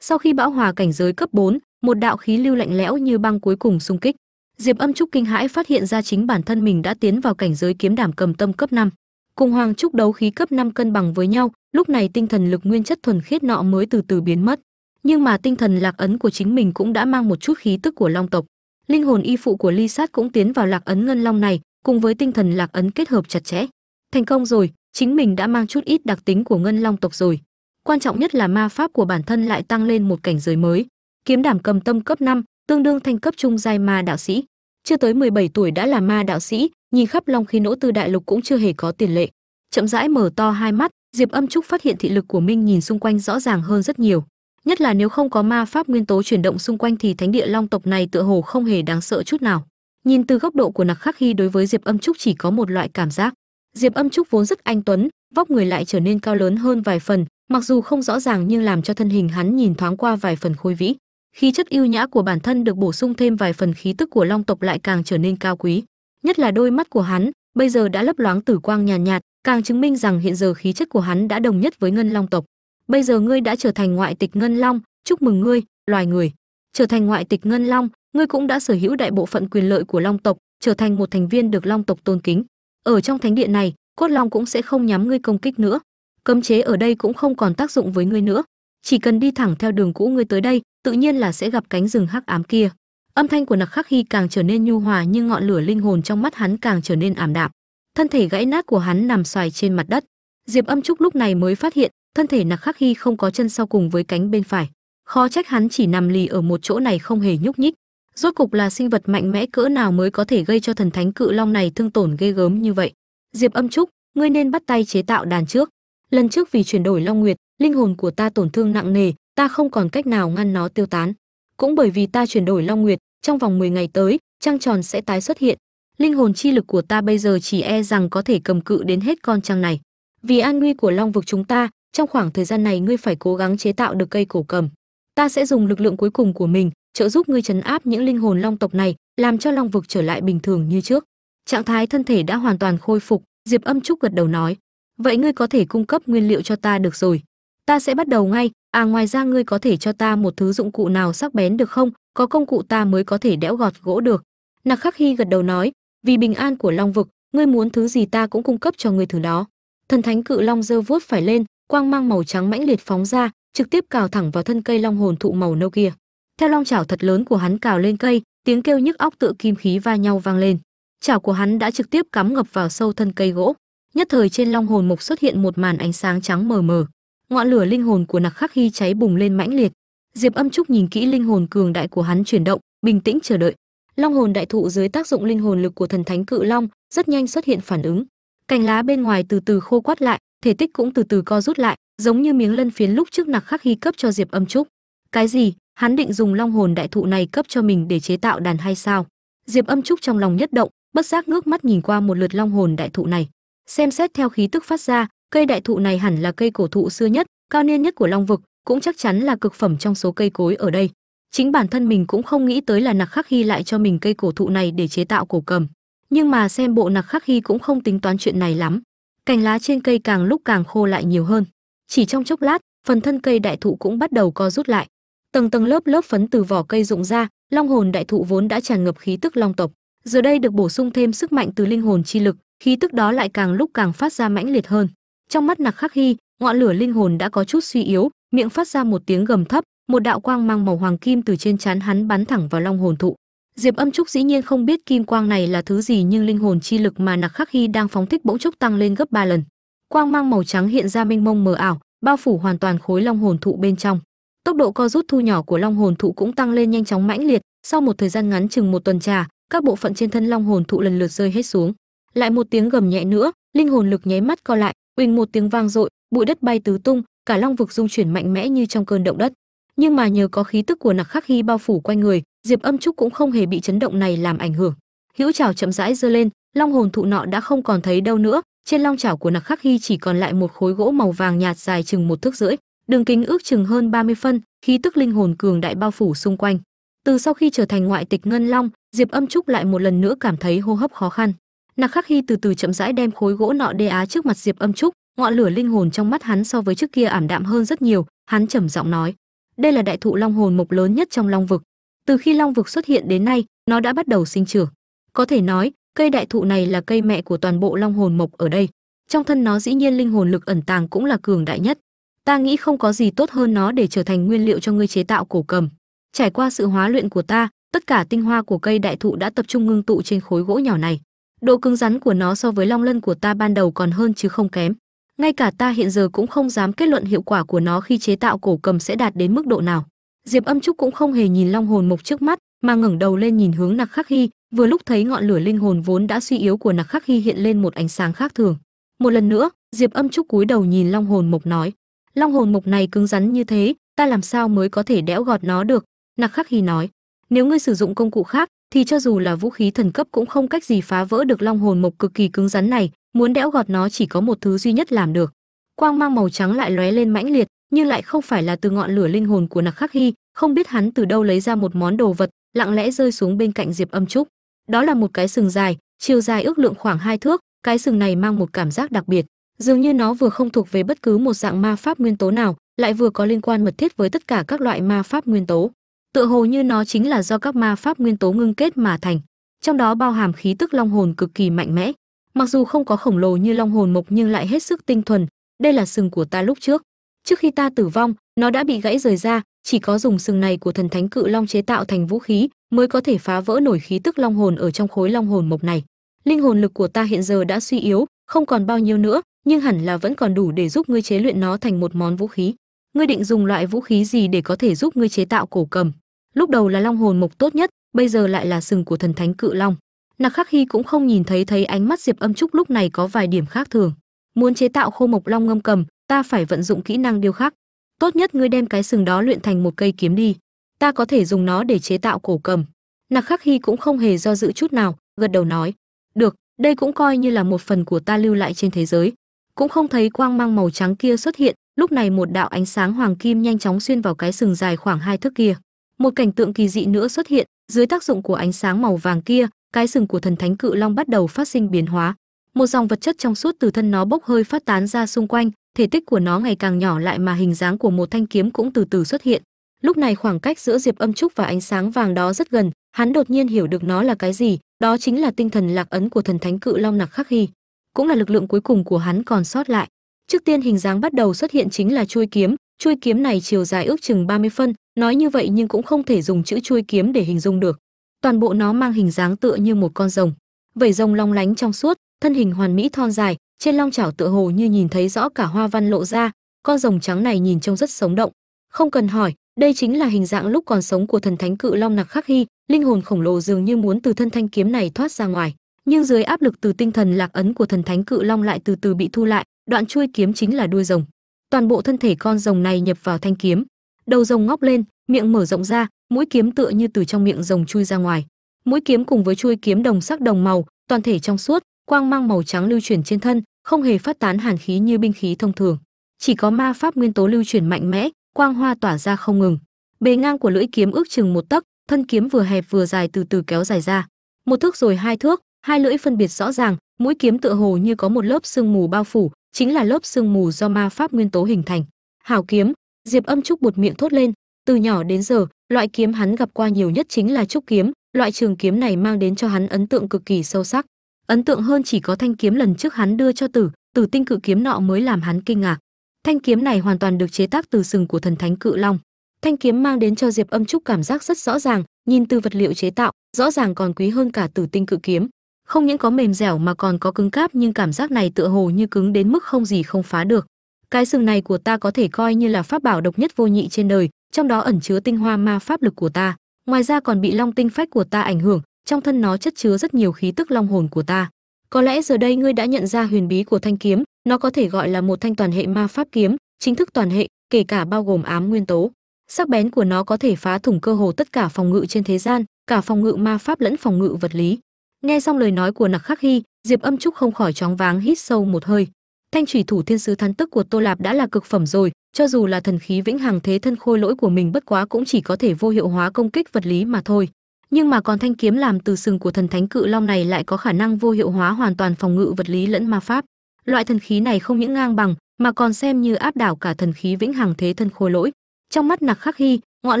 Sau khi bão hòa cảnh giới cấp 4, một đạo khí lưu lạnh lẽo như băng cuối cùng xung kích. Diệp âm trúc kinh hãi phát hiện ra chính bản thân mình đã tiến vào cảnh giới kiếm đảm cầm tâm cấp 5. cùng hoàng trúc đấu khí cấp 5 cân bằng với nhau lúc này tinh thần lực nguyên chất thuần khiết nọ mới từ từ biến mất. Nhưng mà tinh thần lạc ấn của chính mình cũng đã mang một chút khí tức của long tộc. Linh hồn y phụ của ly sát cũng tiến vào lạc ấn ngân long này cùng với tinh thần lạc ấn kết hợp chặt chẽ. Thành công rồi chính mình đã mang chút ít đặc tính của ngân long tộc rồi quan trọng nhất là ma pháp của bản thân lại tăng lên một cảnh giới mới. Kiếm đảm cầm tâm cấp 5, tương đương thanh cấp trung giai ma đạo sĩ. Chưa tới 17 tuổi đã là ma đạo sĩ nhìn khắp long khí nỗ tư đại lục cũng chưa hề có tiền lệ. Chậm rãi mở to hai mắt diệp âm trúc phát hiện thị lực của minh nhìn xung quanh rõ ràng hơn rất nhiều. Nhất là nếu không có ma pháp nguyên tố chuyển động xung quanh thì thánh địa long tộc này tựa hồ không hề đáng sợ chút nào. Nhìn từ góc độ của nặc khắc khi đối với diệp âm trúc chỉ có một loại cảm giác. Diệp âm trúc vốn rất anh tuấn vóc người lại trở nên cao lớn hơn vài phần mặc dù không rõ ràng nhưng làm cho thân hình hắn nhìn thoáng qua vài phần khôi vĩ khí chất yêu nhã của bản thân được bổ sung thêm vài phần khí tức của long tộc lại càng trở nên cao quý nhất là đôi mắt của hắn bây giờ đã lấp loáng tử quang nhàn nhạt, nhạt càng chứng minh rằng hiện giờ khí chất của hắn đã đồng nhất với ngân long tộc. Bây giờ ngươi đã trở thành ngoại tịch ngân long chúc mừng ngươi loài người. Trở thành ngoại tịch ngân long ngươi cũng đã sở hữu đại bộ phận quyền lợi của long tộc trở thành một thành viên được long tộc tôn kính. Ở trong thánh điện này cốt long cũng sẽ không nhắm ngươi công kích nữa cấm chế ở đây cũng không còn tác dụng với ngươi nữa. Chỉ cần đi thẳng theo đường cũ ngươi tới đây, tự nhiên là sẽ gặp cánh rừng hắc ám kia. Âm thanh của nặc khắc hy càng trở nên nhu hòa nhưng ngọn lửa linh hồn trong mắt hắn càng trở nên ảm đạm. Thân thể gãy nát của hắn nằm xoài trên mặt đất. Diệp âm trúc lúc này mới phát hiện, thân thể nặc khắc hy không có chân sau cùng với cánh bên phải. Khó trách hắn chỉ nằm lì ở một chỗ này không hề nhúc nhích. Rốt cục là sinh vật mạnh mẽ cỡ nào mới có thể gây cho thần thánh cự long này thương tổn ghê gớm như vậy? Diệp âm trúc, ngươi nên bắt tay chế tạo đàn trước lần trước vì chuyển đổi long nguyệt, linh hồn của ta tổn thương nặng nề, ta không còn cách nào ngăn nó tiêu tán. Cũng bởi vì ta chuyển đổi long nguyệt, trong vòng 10 ngày tới, trăng tròn sẽ tái xuất hiện. Linh hồn chi lực của ta bây giờ chỉ e rằng có thể cầm cự đến hết con trăng này. Vì an nguy của long vực chúng ta, trong khoảng thời gian này ngươi phải cố gắng chế tạo được cây cổ cầm. Ta sẽ dùng lực lượng cuối cùng của mình, trợ giúp ngươi chấn áp những linh hồn long tộc này, làm cho long vực trở lại bình thường như trước. Trạng thái thân thể đã hoàn toàn khôi phục, diệp âm trúc gật đầu nói vậy ngươi có thể cung cấp nguyên liệu cho ta được rồi. Ta sẽ bắt đầu ngay. À ngoài ra ngươi có thể cho ta một thứ dụng cụ nào sắc bén được không? Có công cụ ta mới có thể đẽo gọt gỗ được. Nặc khắc hy gật đầu nói, vì bình an của long vực, ngươi muốn thứ gì ta cũng cung cấp cho ngươi thứ đó. Thần thánh cự long giơ vuốt phải lên, quang mang màu trắng mãnh liệt phóng ra, trực tiếp cào thẳng vào thân cây long hồn thụ màu nâu kia. Theo long chảo thật lớn của hắn cào lên cây, tiếng kêu nhức óc tự kim khí va nhau vang lên. Chảo của hắn đã trực tiếp cắm ngập vào sâu thân cây gỗ nhất thời trên long hồn mục xuất hiện một màn ánh sáng trắng mờ mờ. Ngọn lửa linh hồn của nặc khắc hy cháy bùng lên mãnh liệt. Diệp âm trúc nhìn kỹ linh hồn cường đại của hắn chuyển động, bình tĩnh chờ đợi. Long hồn đại thụ dưới tác dụng linh hồn lực của thần thánh cự long rất nhanh xuất hiện phản ứng. Cành lá bên ngoài từ từ khô quắt lại, thể tích cũng từ từ co rút lại, giống như miếng lân phiến lúc trước nặc khắc hy cấp cho diệp âm trúc. Cái gì? Hắn định dùng long hồn đại thụ này cấp cho mình để chế tạo đàn hay sao? Diệp âm trúc trong lòng nhất động, bất giác ngước mắt nhìn qua một lượt long hồn đại thụ này xem xét theo khí tức phát ra, cây đại thụ này hẳn là cây cổ thụ xưa nhất, cao niên nhất của long vực, cũng chắc chắn là cực phẩm trong số cây cối ở đây. Chính bản thân mình cũng không nghĩ tới là nặc khắc hy lại cho mình cây cổ thụ này để chế tạo cổ cầm. Nhưng mà xem bộ nặc khắc hy cũng không tính toán chuyện này lắm. Cành lá trên cây càng lúc càng khô lại nhiều hơn. Chỉ trong chốc lát, phần thân cây đại thụ cũng bắt đầu co rút lại. Tầng tầng lớp lớp phấn từ vỏ cây rụng ra, long hồn đại thụ vốn đã tràn ngập khí tức long tộc giờ đây được bổ sung thêm sức mạnh từ linh hồn chi lực, khí tức đó lại càng lúc càng phát ra mãnh liệt hơn. Trong mắt nặc khắc hy, ngọn lửa linh hồn đã có chút suy yếu, miệng phát ra một tiếng gầm thấp, một đạo quang mang màu hoàng kim từ trên trán hắn bắn thẳng vào long hồn thụ. Diệp âm trúc dĩ nhiên không biết kim quang này là thứ gì nhưng linh hồn chi lực mà nặc khắc hy đang phóng thích bỗng chốc tăng lên gấp ba lần. Quang mang màu trắng hiện ra mênh mông mờ ảo, bao phủ hoàn toàn khối long hồn thụ bên trong. Tốc độ co rút thu nhỏ của long hồn thụ cũng tăng lên nhanh chóng mãnh liệt, sau một thời gian ngắn chừng một tuần trà các bộ phận trên thân long hồn thụ lần lượt rơi hết xuống. Lại một tiếng gầm nhẹ nữa, linh hồn lực nháy mắt co lại uỳnh một tiếng vang dội, bụi đất bay tứ tung, cả long vực dung chuyển mạnh mẽ như trong cơn động đất. Nhưng mà nhờ có khí tức của nặc khắc hy bao phủ quanh người, diệp âm trúc cũng không hề bị chấn động này làm ảnh hưởng. Hữu chảo chậm rãi giơ lên, long hồn thụ nọ đã không còn thấy đâu nữa, trên long chảo của nặc khắc hy chỉ còn lại một khối gỗ màu vàng nhạt dài chừng một thước rưỡi, đường kính ước chừng hơn 30 phân, khí tức linh hồn cường đại bao phủ xung quanh. Từ sau khi trở thành ngoại tịch ngân long diệp âm trúc lại một lần nữa cảm thấy hô hấp khó khăn. Nặc khắc hy từ từ chậm rãi đem khối gỗ nọ đê á trước mặt diệp âm trúc, ngọn lửa linh hồn trong mắt hắn so với trước kia ảm đạm hơn rất nhiều, hắn trầm giọng nói. Đây là đại thụ long hồn mộc lớn nhất trong long vực. Từ khi long vực xuất hiện đến nay, nó đã bắt đầu sinh trưởng. Có thể nói, cây đại thụ này là cây mẹ của toàn bộ long hồn mộc ở đây. Trong thân nó dĩ nhiên linh hồn lực ẩn tàng cũng là cường đại nhất. Ta nghĩ không có gì tốt hơn nó để trở thành nguyên liệu cho ngươi chế tạo cổ cầm. Trải qua sự hóa luyện của ta tất cả tinh hoa của cây đại thụ đã tập trung ngưng tụ trên khối gỗ nhỏ này. Độ cứng rắn của nó so với long lân của ta ban đầu còn hơn chứ không kém. Ngay cả ta hiện giờ cũng không dám kết luận hiệu quả của nó khi chế tạo cổ cầm sẽ đạt đến mức độ nào. Diệp âm trúc cũng không hề nhìn long hồn mục trước mắt, mà ngẩng đầu lên nhìn hướng nặc khắc hy. Vừa lúc thấy ngọn lửa linh hồn vốn đã suy yếu của nặc khắc hy hiện lên một ánh sáng khác thường. Một lần nữa, diệp âm trúc cúi đầu nhìn long hồn mục nói, long hồn mục này cứng rắn như thế, ta làm sao mới có thể đẽo gọt nó được? Nặc khắc hy nói nếu ngươi sử dụng công cụ khác, thì cho dù là vũ khí thần cấp cũng không cách gì phá vỡ được long hồn mộc cực kỳ cứng rắn này, muốn đẽo gọt nó chỉ có một thứ duy nhất làm được. Quang mang màu trắng lại lóe lên mãnh liệt, nhưng lại không phải là từ ngọn lửa linh hồn của nặc khắc hy, không biết hắn từ đâu lấy ra một món đồ vật, lặng lẽ rơi xuống bên cạnh diệp âm trúc. Đó là một cái sừng dài, chiều dài ước lượng khoảng hai thước, cái sừng này mang một cảm giác đặc biệt, dường như nó vừa không thuộc về bất cứ một dạng ma pháp nguyên tố nào, lại vừa có liên quan mật thiết với tất cả các loại ma pháp nguyên tố tựa hồ như nó chính là do các ma pháp nguyên tố ngưng kết mà thành, trong đó bao hàm khí tức long hồn cực kỳ mạnh mẽ. Mặc dù không có khổng lồ như long hồn mộc nhưng lại hết sức tinh thuần, đây là sừng của ta lúc trước. Trước khi ta tử vong, nó đã bị gãy rời ra, chỉ có dùng sừng này của thần thánh cự long chế tạo thành vũ khí mới có thể phá vỡ nổi khí tức long hồn ở trong khối long hồn mộc này. Linh hồn lực của ta hiện giờ đã suy yếu, không còn bao nhiêu nữa, nhưng hẳn là vẫn còn đủ để giúp ngươi chế luyện nó thành một món vũ khí ngươi định dùng loại vũ khí gì để có thể giúp ngươi chế tạo cổ cầm? Lúc đầu là long hồn mộc tốt nhất, bây giờ lại là sừng của thần thánh cự long. Nặc khắc hy cũng không nhìn thấy thấy ánh mắt diệp âm trúc lúc này có vài điểm khác thường. Muốn chế tạo khô mộc long ngâm cầm, ta phải vận dụng kỹ năng điêu khắc. Tốt nhất ngươi đem cái sừng đó luyện thành một cây kiếm đi. Ta có thể dùng nó để chế tạo cổ cầm. Nặc khắc hy cũng không hề do dự chút nào, gật đầu nói. Được, đây cũng coi như là một phần của ta lưu lại trên thế giới. Cũng không thấy quang mang màu trắng kia xuất hiện lúc này một đạo ánh sáng hoàng kim nhanh chóng xuyên vào cái sừng dài khoảng hai thước kia. Một cảnh tượng kỳ dị nữa xuất hiện, dưới tác dụng của ánh sáng màu vàng kia, cái sừng của thần thánh cự long bắt đầu phát sinh biến hóa. Một dòng vật chất trong suốt từ thân nó bốc hơi phát tán ra xung quanh, thể tích của nó ngày càng nhỏ lại mà hình dáng của một thanh kiếm cũng từ từ xuất hiện. Lúc này khoảng cách giữa diệp âm trúc và ánh sáng vàng đó rất gần, hắn đột nhiên hiểu được nó là cái gì, đó chính là tinh thần lạc ấn của thần thánh cự long nặc khắc hy. Cũng là lực lượng cuối cùng của hắn còn sót lại trước tiên hình dáng bắt đầu xuất hiện chính là chuôi kiếm. Chuôi kiếm này chiều dài ước chừng 30 phân. Nói như vậy nhưng cũng không thể dùng chữ chuôi kiếm để hình dung được. Toàn bộ nó mang hình dáng tựa như một con rồng. Vảy rồng long lánh trong suốt, thân hình hoàn mỹ thon dài, trên long chảo tựa hồ như nhìn thấy rõ cả hoa văn lộ ra. Con rồng trắng này nhìn trông rất sống động. Không cần hỏi, đây chính là hình dạng lúc còn sống của thần thánh cự long nặc khắc hy. Linh hồn khổng lồ dường như muốn từ thân thanh kiếm này thoát ra ngoài. Nhưng dưới áp lực từ tinh thần lạc ấn của thần thánh cự long lại từ từ bị thu lại đoạn chuôi kiếm chính là đuôi rồng. Toàn bộ thân thể con rồng này nhập vào thanh kiếm. Đầu rồng ngóc lên, miệng mở rộng ra, mũi kiếm tựa như từ trong miệng rồng chui ra ngoài. Mũi kiếm cùng với chuôi kiếm đồng sắc đồng màu, toàn thể trong suốt, quang mang màu trắng lưu chuyển trên thân, không hề phát tán hàn khí như binh khí thông thường. Chỉ có ma pháp nguyên tố lưu chuyển mạnh mẽ, quang hoa tỏa ra không ngừng. Bề ngang của lưỡi kiếm ước chừng một tấc, thân kiếm vừa hẹp vừa dài từ từ kéo dài ra. Một thước rồi hai thước, hai lưỡi phân biệt rõ ràng, mũi kiếm tựa hồ như có một lớp sương mù bao phủ chính là lớp sương mù do ma pháp nguyên tố hình thành. Hảo kiếm, diệp âm trúc bột miệng thốt lên, từ nhỏ đến giờ, loại kiếm hắn gặp qua nhiều nhất chính là trúc kiếm, loại trường kiếm này mang đến cho hắn ấn tượng cực kỳ sâu sắc. Ấn tượng hơn chỉ có thanh kiếm lần trước hắn đưa cho tử tử tinh cự kiếm nọ mới làm hắn kinh ngạc. Thanh kiếm này hoàn toàn được chế tác từ sừng của thần thánh cự long. Thanh kiếm mang đến cho diệp âm trúc cảm giác rất rõ ràng, nhìn từ vật liệu chế tạo, rõ ràng còn quý hơn cả tử tinh cự kiếm không những có mềm dẻo mà còn có cứng cáp, nhưng cảm giác này tựa hồ như cứng đến mức không gì không phá được. Cái sừng này của ta có thể coi như là pháp bảo độc nhất vô nhị trên đời, trong đó ẩn chứa tinh hoa ma pháp lực của ta. Ngoài ra còn bị long tinh phách của ta ảnh hưởng, trong thân nó chất chứa rất nhiều khí tức long hồn của ta. Có lẽ giờ đây ngươi đã nhận ra huyền bí của thanh kiếm, nó có thể gọi là một thanh toàn hệ ma pháp kiếm, chính thức toàn hệ, kể cả bao gồm ám nguyên tố. Sắc bén của nó có thể phá thủng cơ hồ tất cả phòng ngự trên thế gian, cả phòng ngự ma pháp lẫn phòng ngự vật lý nghe xong lời nói của nặc khắc hy, diệp âm trúc không khỏi choáng váng, hít sâu một hơi. Thanh thủy thủ thiên sứ thán tức của tô lạp đã là cực phẩm rồi, cho dù là thần khí vĩnh hằng thế thân khôi lỗi của mình bất quá cũng chỉ có thể vô hiệu hóa công kích vật lý mà thôi. Nhưng mà còn thanh kiếm làm từ sừng của thần thánh cự long này lại có khả năng vô hiệu hóa hoàn toàn phòng ngự vật lý lẫn ma pháp. Loại thần khí này không những ngang bằng, mà còn xem như áp đảo cả thần khí vĩnh hằng thế thân khôi lỗi. Trong mắt nặc khắc hy, ngọn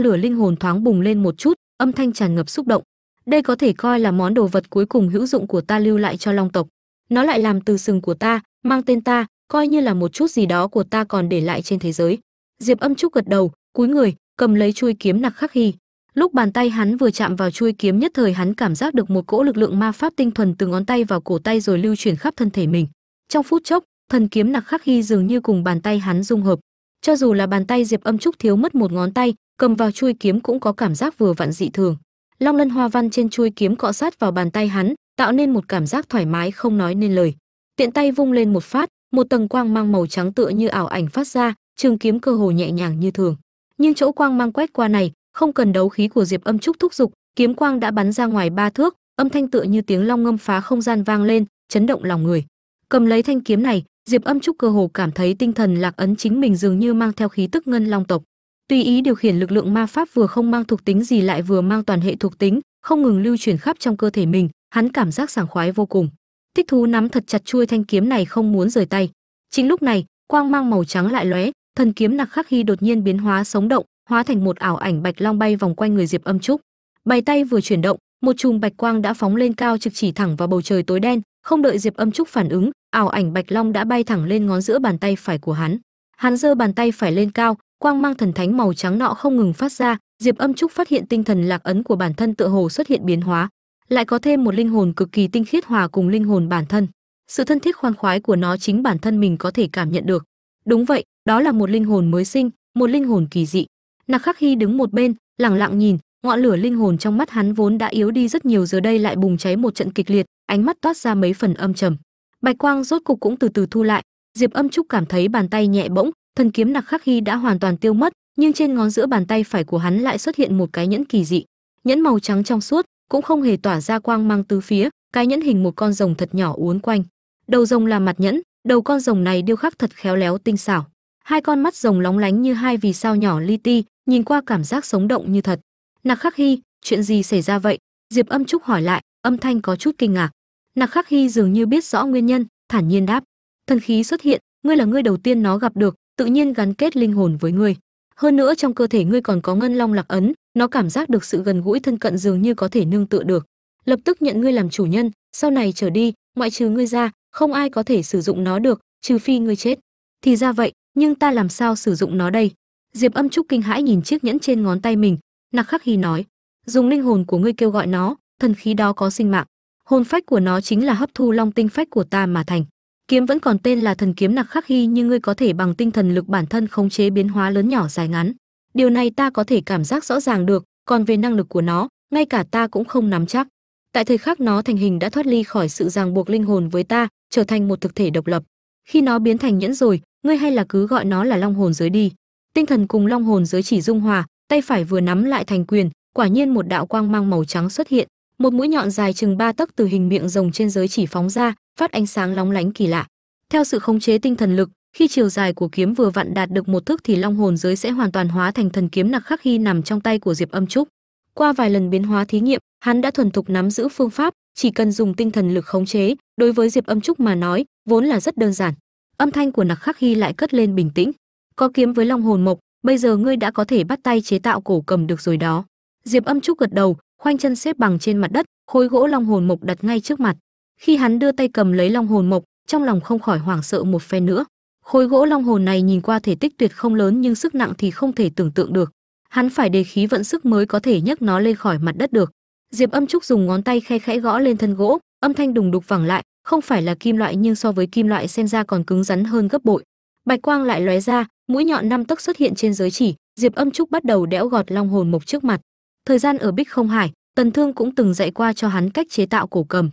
lửa linh hồn thoáng bùng lên một chút, âm thanh tràn ngập xúc động đây có thể coi là món đồ vật cuối cùng hữu dụng của ta lưu lại cho long tộc. Nó lại làm từ sừng của ta, mang tên ta, coi như là một chút gì đó của ta còn để lại trên thế giới. Diệp âm trúc gật đầu, cúi người, cầm lấy chuôi kiếm nặc khắc hy lúc bàn tay hắn vừa chạm vào chuôi kiếm nhất thời hắn cảm giác được một cỗ lực lượng ma pháp tinh thuần từ ngón tay vào cổ tay rồi lưu chuyển khắp thân thể mình. Trong phút chốc thần kiếm nặc khắc hy dường như cùng bàn tay hắn dung hợp. Cho dù là bàn tay diệp âm trúc thiếu mất một ngón tay, cầm vào chuôi kiếm cũng có cảm giác vừa vặn dị thường long lân hoa văn trên chuôi kiếm cọ sát vào bàn tay hắn, tạo nên một cảm giác thoải mái không nói nên lời. Tiện tay vung lên một phát, một tầng quang mang màu trắng tựa như ảo ảnh phát ra, trường kiếm cơ hồ nhẹ nhàng như thường. Nhưng chỗ quang mang quét qua này, không cần đấu khí của diệp âm trúc thúc giục, kiếm quang đã bắn ra ngoài ba thước, âm thanh tựa như tiếng long ngâm phá không gian vang lên, chấn động lòng người. Cầm lấy thanh kiếm này, diệp âm trúc cơ hồ cảm thấy tinh thần lạc ấn chính mình dường như mang theo khí tức ngân long tộc tùy ý điều khiển lực lượng ma pháp vừa không mang thuộc tính gì lại vừa mang toàn hệ thuộc tính, không ngừng lưu chuyển khắp trong cơ thể mình, hắn cảm giác sảng khoái vô cùng. Thích thú nắm thật chặt chuôi thanh kiếm này không muốn rời tay. Chính lúc này, quang mang màu trắng lại lóe, thần kiếm nặc khắc hy đột nhiên biến hóa sống động, hóa thành một ảo ảnh bạch long bay vòng quanh người diệp âm trúc. Bày tay vừa chuyển động, một chùm bạch quang đã phóng lên cao trực chỉ thẳng vào bầu trời tối đen, không đợi diệp âm trúc phản ứng, ảo ảnh bạch long đã bay thẳng lên ngón giữa bàn tay phải của hắn. Hắn giơ bàn tay phải lên cao quang mang thần thánh màu trắng nọ không ngừng phát ra, diệp âm trúc phát hiện tinh thần lạc ấn của bản thân tựa hồ xuất hiện biến hóa, lại có thêm một linh hồn cực kỳ tinh khiết hòa cùng linh hồn bản thân. Sự thân thiết khoan khoái của nó chính bản thân mình có thể cảm nhận được. Đúng vậy, đó là một linh hồn mới sinh, một linh hồn kỳ dị. Nặc khắc hy đứng một bên, lẳng lặng nhìn, ngọn lửa linh hồn trong mắt hắn vốn đã yếu đi rất nhiều giờ đây lại bùng cháy một trận kịch liệt, ánh mắt toát ra mấy phần âm trầm. Bạch quang rốt cục cũng từ từ thu lại, diệp âm trúc cảm thấy bàn tay nhẹ bỗng thần kiếm nặc khắc hy đã hoàn toàn tiêu mất, nhưng trên ngón giữa bàn tay phải của hắn lại xuất hiện một cái nhẫn kỳ dị. Nhẫn màu trắng trong suốt, cũng không hề tỏa ra quang mang tứ phía, cái nhẫn hình một con rồng thật nhỏ uốn quanh. Đầu rồng là mặt nhẫn, đầu con rồng này điêu khắc thật khéo léo tinh xảo. Hai con mắt rồng lóng lánh như hai vì sao nhỏ li ti, nhìn qua cảm giác sống động như thật. Nặc khắc hy, chuyện gì xảy ra vậy? Diệp âm trúc hỏi lại, âm thanh có chút kinh ngạc. Nặc khắc hy dường như biết rõ nguyên nhân, thản nhiên đáp. Thần khí xuất hiện, ngươi là ngươi đầu tiên nó gặp được tự nhiên gắn kết linh hồn với ngươi. Hơn nữa trong cơ thể ngươi còn có ngân long lạc ấn, nó cảm giác được sự gần gũi thân cận dường như có thể nương tựa được. Lập tức nhận ngươi làm chủ nhân, sau này trở đi, ngoại trừ ngươi ra, không ai có thể sử dụng nó được, trừ phi ngươi chết. Thì ra vậy, nhưng ta làm sao sử dụng nó đây? Diệp âm trúc kinh hãi nhìn chiếc nhẫn trên ngón tay mình, nặc khắc hy nói, dùng linh hồn của ngươi kêu gọi nó, thần khí đó có sinh mạng. Hồn phách của nó chính là hấp thu long tinh phách của ta mà thành kiếm vẫn còn tên là thần kiếm nặc khắc hy nhưng ngươi có thể bằng tinh thần lực bản thân khống chế biến hóa lớn nhỏ dài ngắn. Điều này ta có thể cảm giác rõ ràng được, còn về năng lực của nó, ngay cả ta cũng không nắm chắc. Tại thời khắc nó thành hình đã thoát ly khỏi sự ràng buộc linh hồn với ta, trở thành một thực thể độc lập. Khi nó biến thành nhẫn rồi, ngươi hay là cứ gọi nó là long hồn giới đi. Tinh thần cùng long hồn giới chỉ dung hòa, tay phải vừa nắm lại thành quyền, quả nhiên một đạo quang mang màu trắng xuất hiện. Một mũi nhọn dài chừng ba tấc từ hình miệng rồng trên giới chỉ phóng ra phát ánh sáng lóng lánh kỳ lạ. Theo sự khống chế tinh thần lực, khi chiều dài của kiếm vừa vặn đạt được một thước thì long hồn giới sẽ hoàn toàn hóa thành thần kiếm nặc khắc khi nằm trong tay của diệp âm trúc. Qua vài lần biến hóa thí nghiệm, hắn đã thuần thục nắm giữ phương pháp, chỉ cần dùng tinh thần lực khống chế, đối với diệp âm trúc mà nói, vốn là rất đơn giản. Âm thanh của nặc khắc hy lại cất lên bình tĩnh. Có kiếm với long hồn mộc, bây giờ ngươi đã có thể bắt tay chế tạo cổ cầm được rồi đó. Diệp âm trúc gật đầu, khoanh chân xếp bằng trên mặt đất, khối gỗ long hồn mộc đặt ngay trước mặt khi hắn đưa tay cầm lấy long hồn mộc, trong lòng không khỏi hoảng sợ một phen nữa. Khối gỗ long hồn này nhìn qua thể tích tuyệt không lớn nhưng sức nặng thì không thể tưởng tượng được. Hắn phải đề khí vận sức mới có thể nhấc nó lên khỏi mặt đất được. Diệp âm trúc dùng ngón tay khe khẽ gõ lên thân gỗ, âm thanh đùng đục vẳng lại, không phải là kim loại nhưng so với kim loại xem ra còn cứng rắn hơn gấp bội. Bạch quang lại lóe ra, mũi nhọn năm tấc xuất hiện trên giới chỉ, diệp âm trúc bắt đầu đẽo gọt long hồn mộc trước mặt. Thời gian ở bích không hải, tần thương cũng từng dạy qua cho hắn cách chế tạo cổ cầm